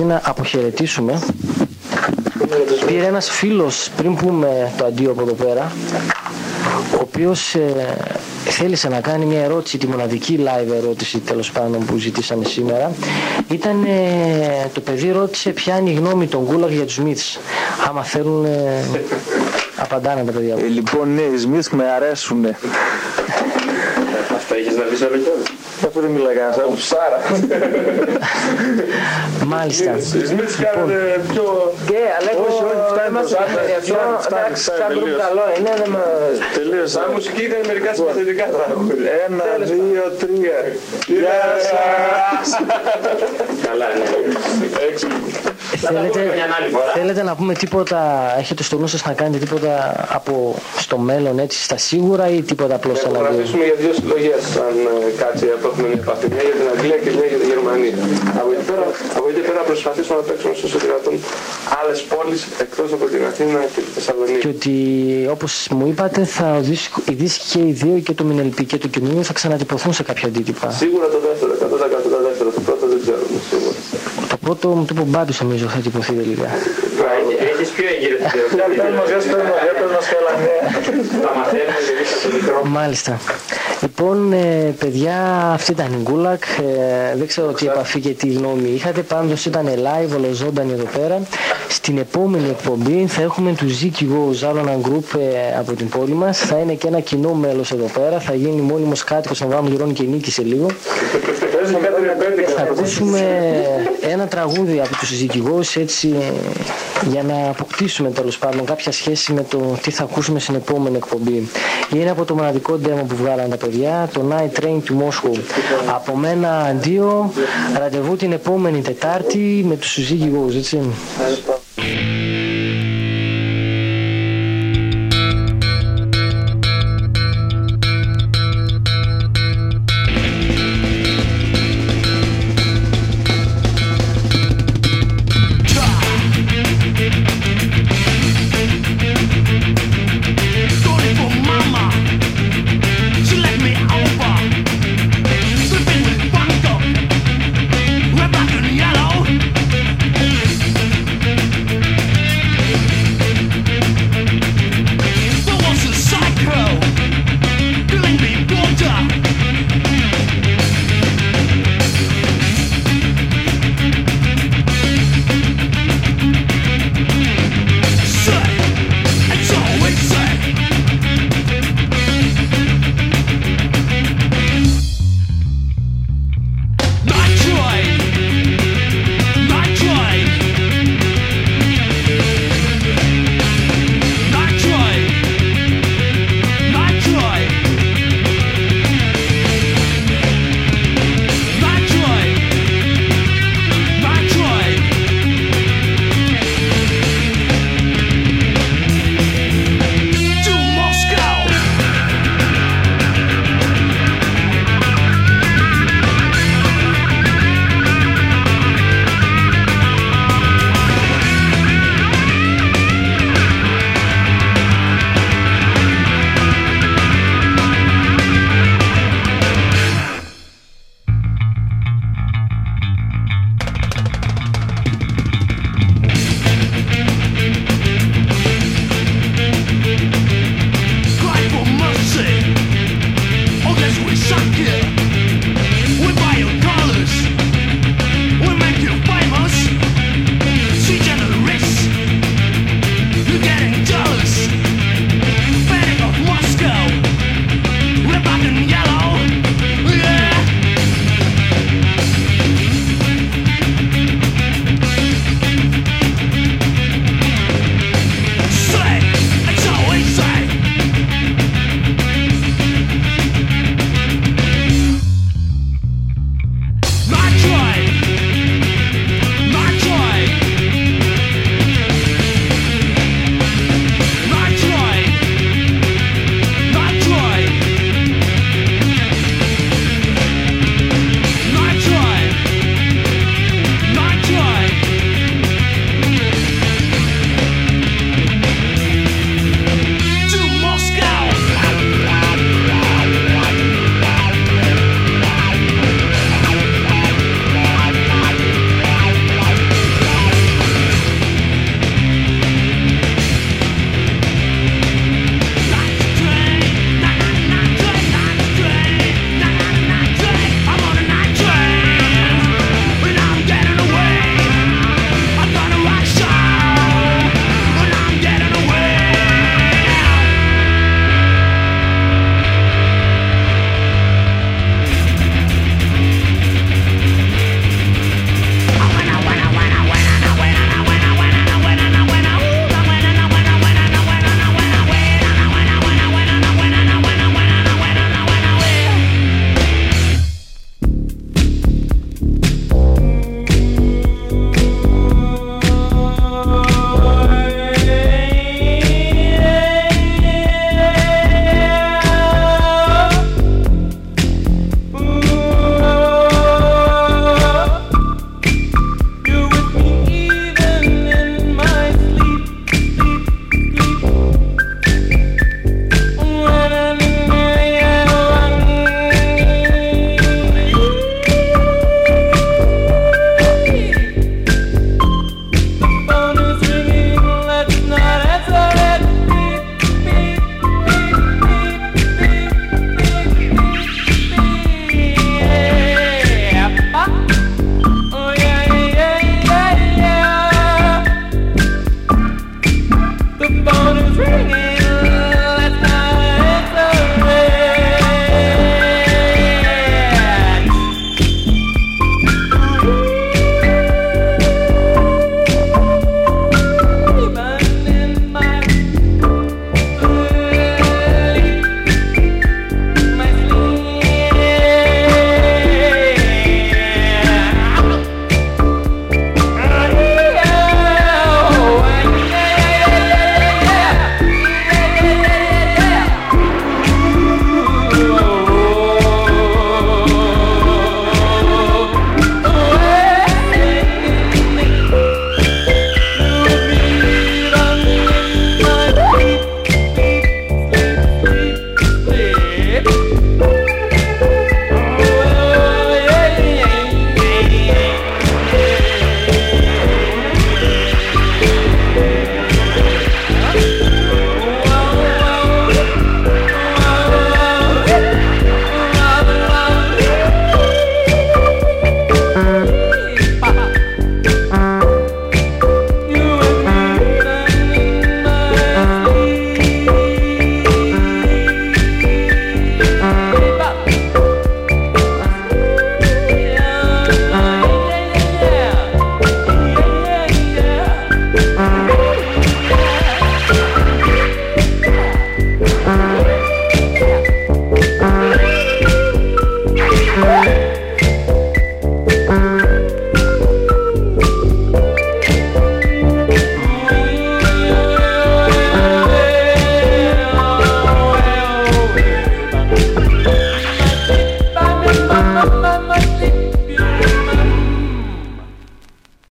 Χρειαστεί να αποχαιρετήσουμε. Πήρε ένας φίλος πριν πούμε το αντίο από εδώ πέρα, ο οποίος ε, θέλησε να κάνει μια ερώτηση, τη μοναδική live ερώτηση τέλος πάντων που ζητήσαμε σήμερα. Ήταν, ε, το παιδί ρώτησε ποια είναι η γνώμη των Γκούλαγ για τους Μύθs. Άμα θέλουν, ε, απαντάνε τα παιδιά. Ε, λοιπόν, ναι, οι Σμιθ με αρέσουν. Αυτό έχεις να πεις άλλο κιόλας. Αυτό δεν μιλάει κανένας άλλος. Ψάρα. Μάλιστα. Οι Σμιθ κάνουν πιο... Και Αλέκο, είμαστε αυτό, εντάξει, σαν γκρουπ καλό είναι, δεν με... Τελείωσα. Σαν μουσική ήταν μερικά συμπαθητικά τραγούδια. Ένα, δύο, τρία. Γεια σας. Καλά, ναι. Έξι. Θέλετε, μια άλλη φορά. θέλετε να πούμε τίποτα, έχετε στο νου σας να κάνετε τίποτα από στο μέλλον έτσι στα σίγουρα ή τίποτα απλώς Θα θα να γραφήσουμε για δύο συλλογές αν ε, κάτσει από έχουμε μια επαφή. Μια για την Αγγλία και μια για τη Γερμανία. Από εκεί πέρα, από εκεί πέρα προσπαθήσουμε να παίξουμε στο δυνατόν άλλες πόλεις εκτός από την Αθήνα και τη Θεσσαλονίκη. και ότι όπως μου είπατε θα ο δίσκ- οι δίσκοι και οι δύο και το Μινελπί και το καινούριο θα ξανατυπωθούν σε κάποια αντίτυπα. Σίγουρα το δεύτερο, Το πρώτο μου το Μπομπάντος νομίζω θα τυπωθεί τελικά. Έχεις πιο έγκυρες Πες μας, για πες μας, για πες μας καλά, ναι. Τα μαθαίνουμε και εμείς από το μικρό. Μάλιστα. Λοιπόν, ε, παιδιά, αυτή ήταν η Γκούλακ. Ε, δεν ξέρω τι επαφή και τι γνώμη είχατε. Πάντως ήταν live, ολοζώντανοι εδώ πέρα. Στην επόμενη εκπομπή θα έχουμε του Ziki Goes, άλλο ένα group ε, από την πόλη μας. Θα είναι και ένα κοινό μέλος εδώ πέρα. Θα γίνει μόνιμος κάτοικος να βάλουμε Λιρώνη και Νίκη σε λίγο. Παίζουμε κάτι ρεμπέτικα. Θα ακούσουμε ένα τραγούδι από τους ζυγηγούς έτσι για να αποκτήσουμε τέλος πάντων κάποια σχέση με το τι θα ακούσουμε στην επόμενη εκπομπή. Είναι από το μοναδικό demo που βγάλανε τα παιδιά, το Night Train του Μόσχου. Από μένα αντίο, ραντεβού την επόμενη Τετάρτη με τους ζυγηγούς, έτσι.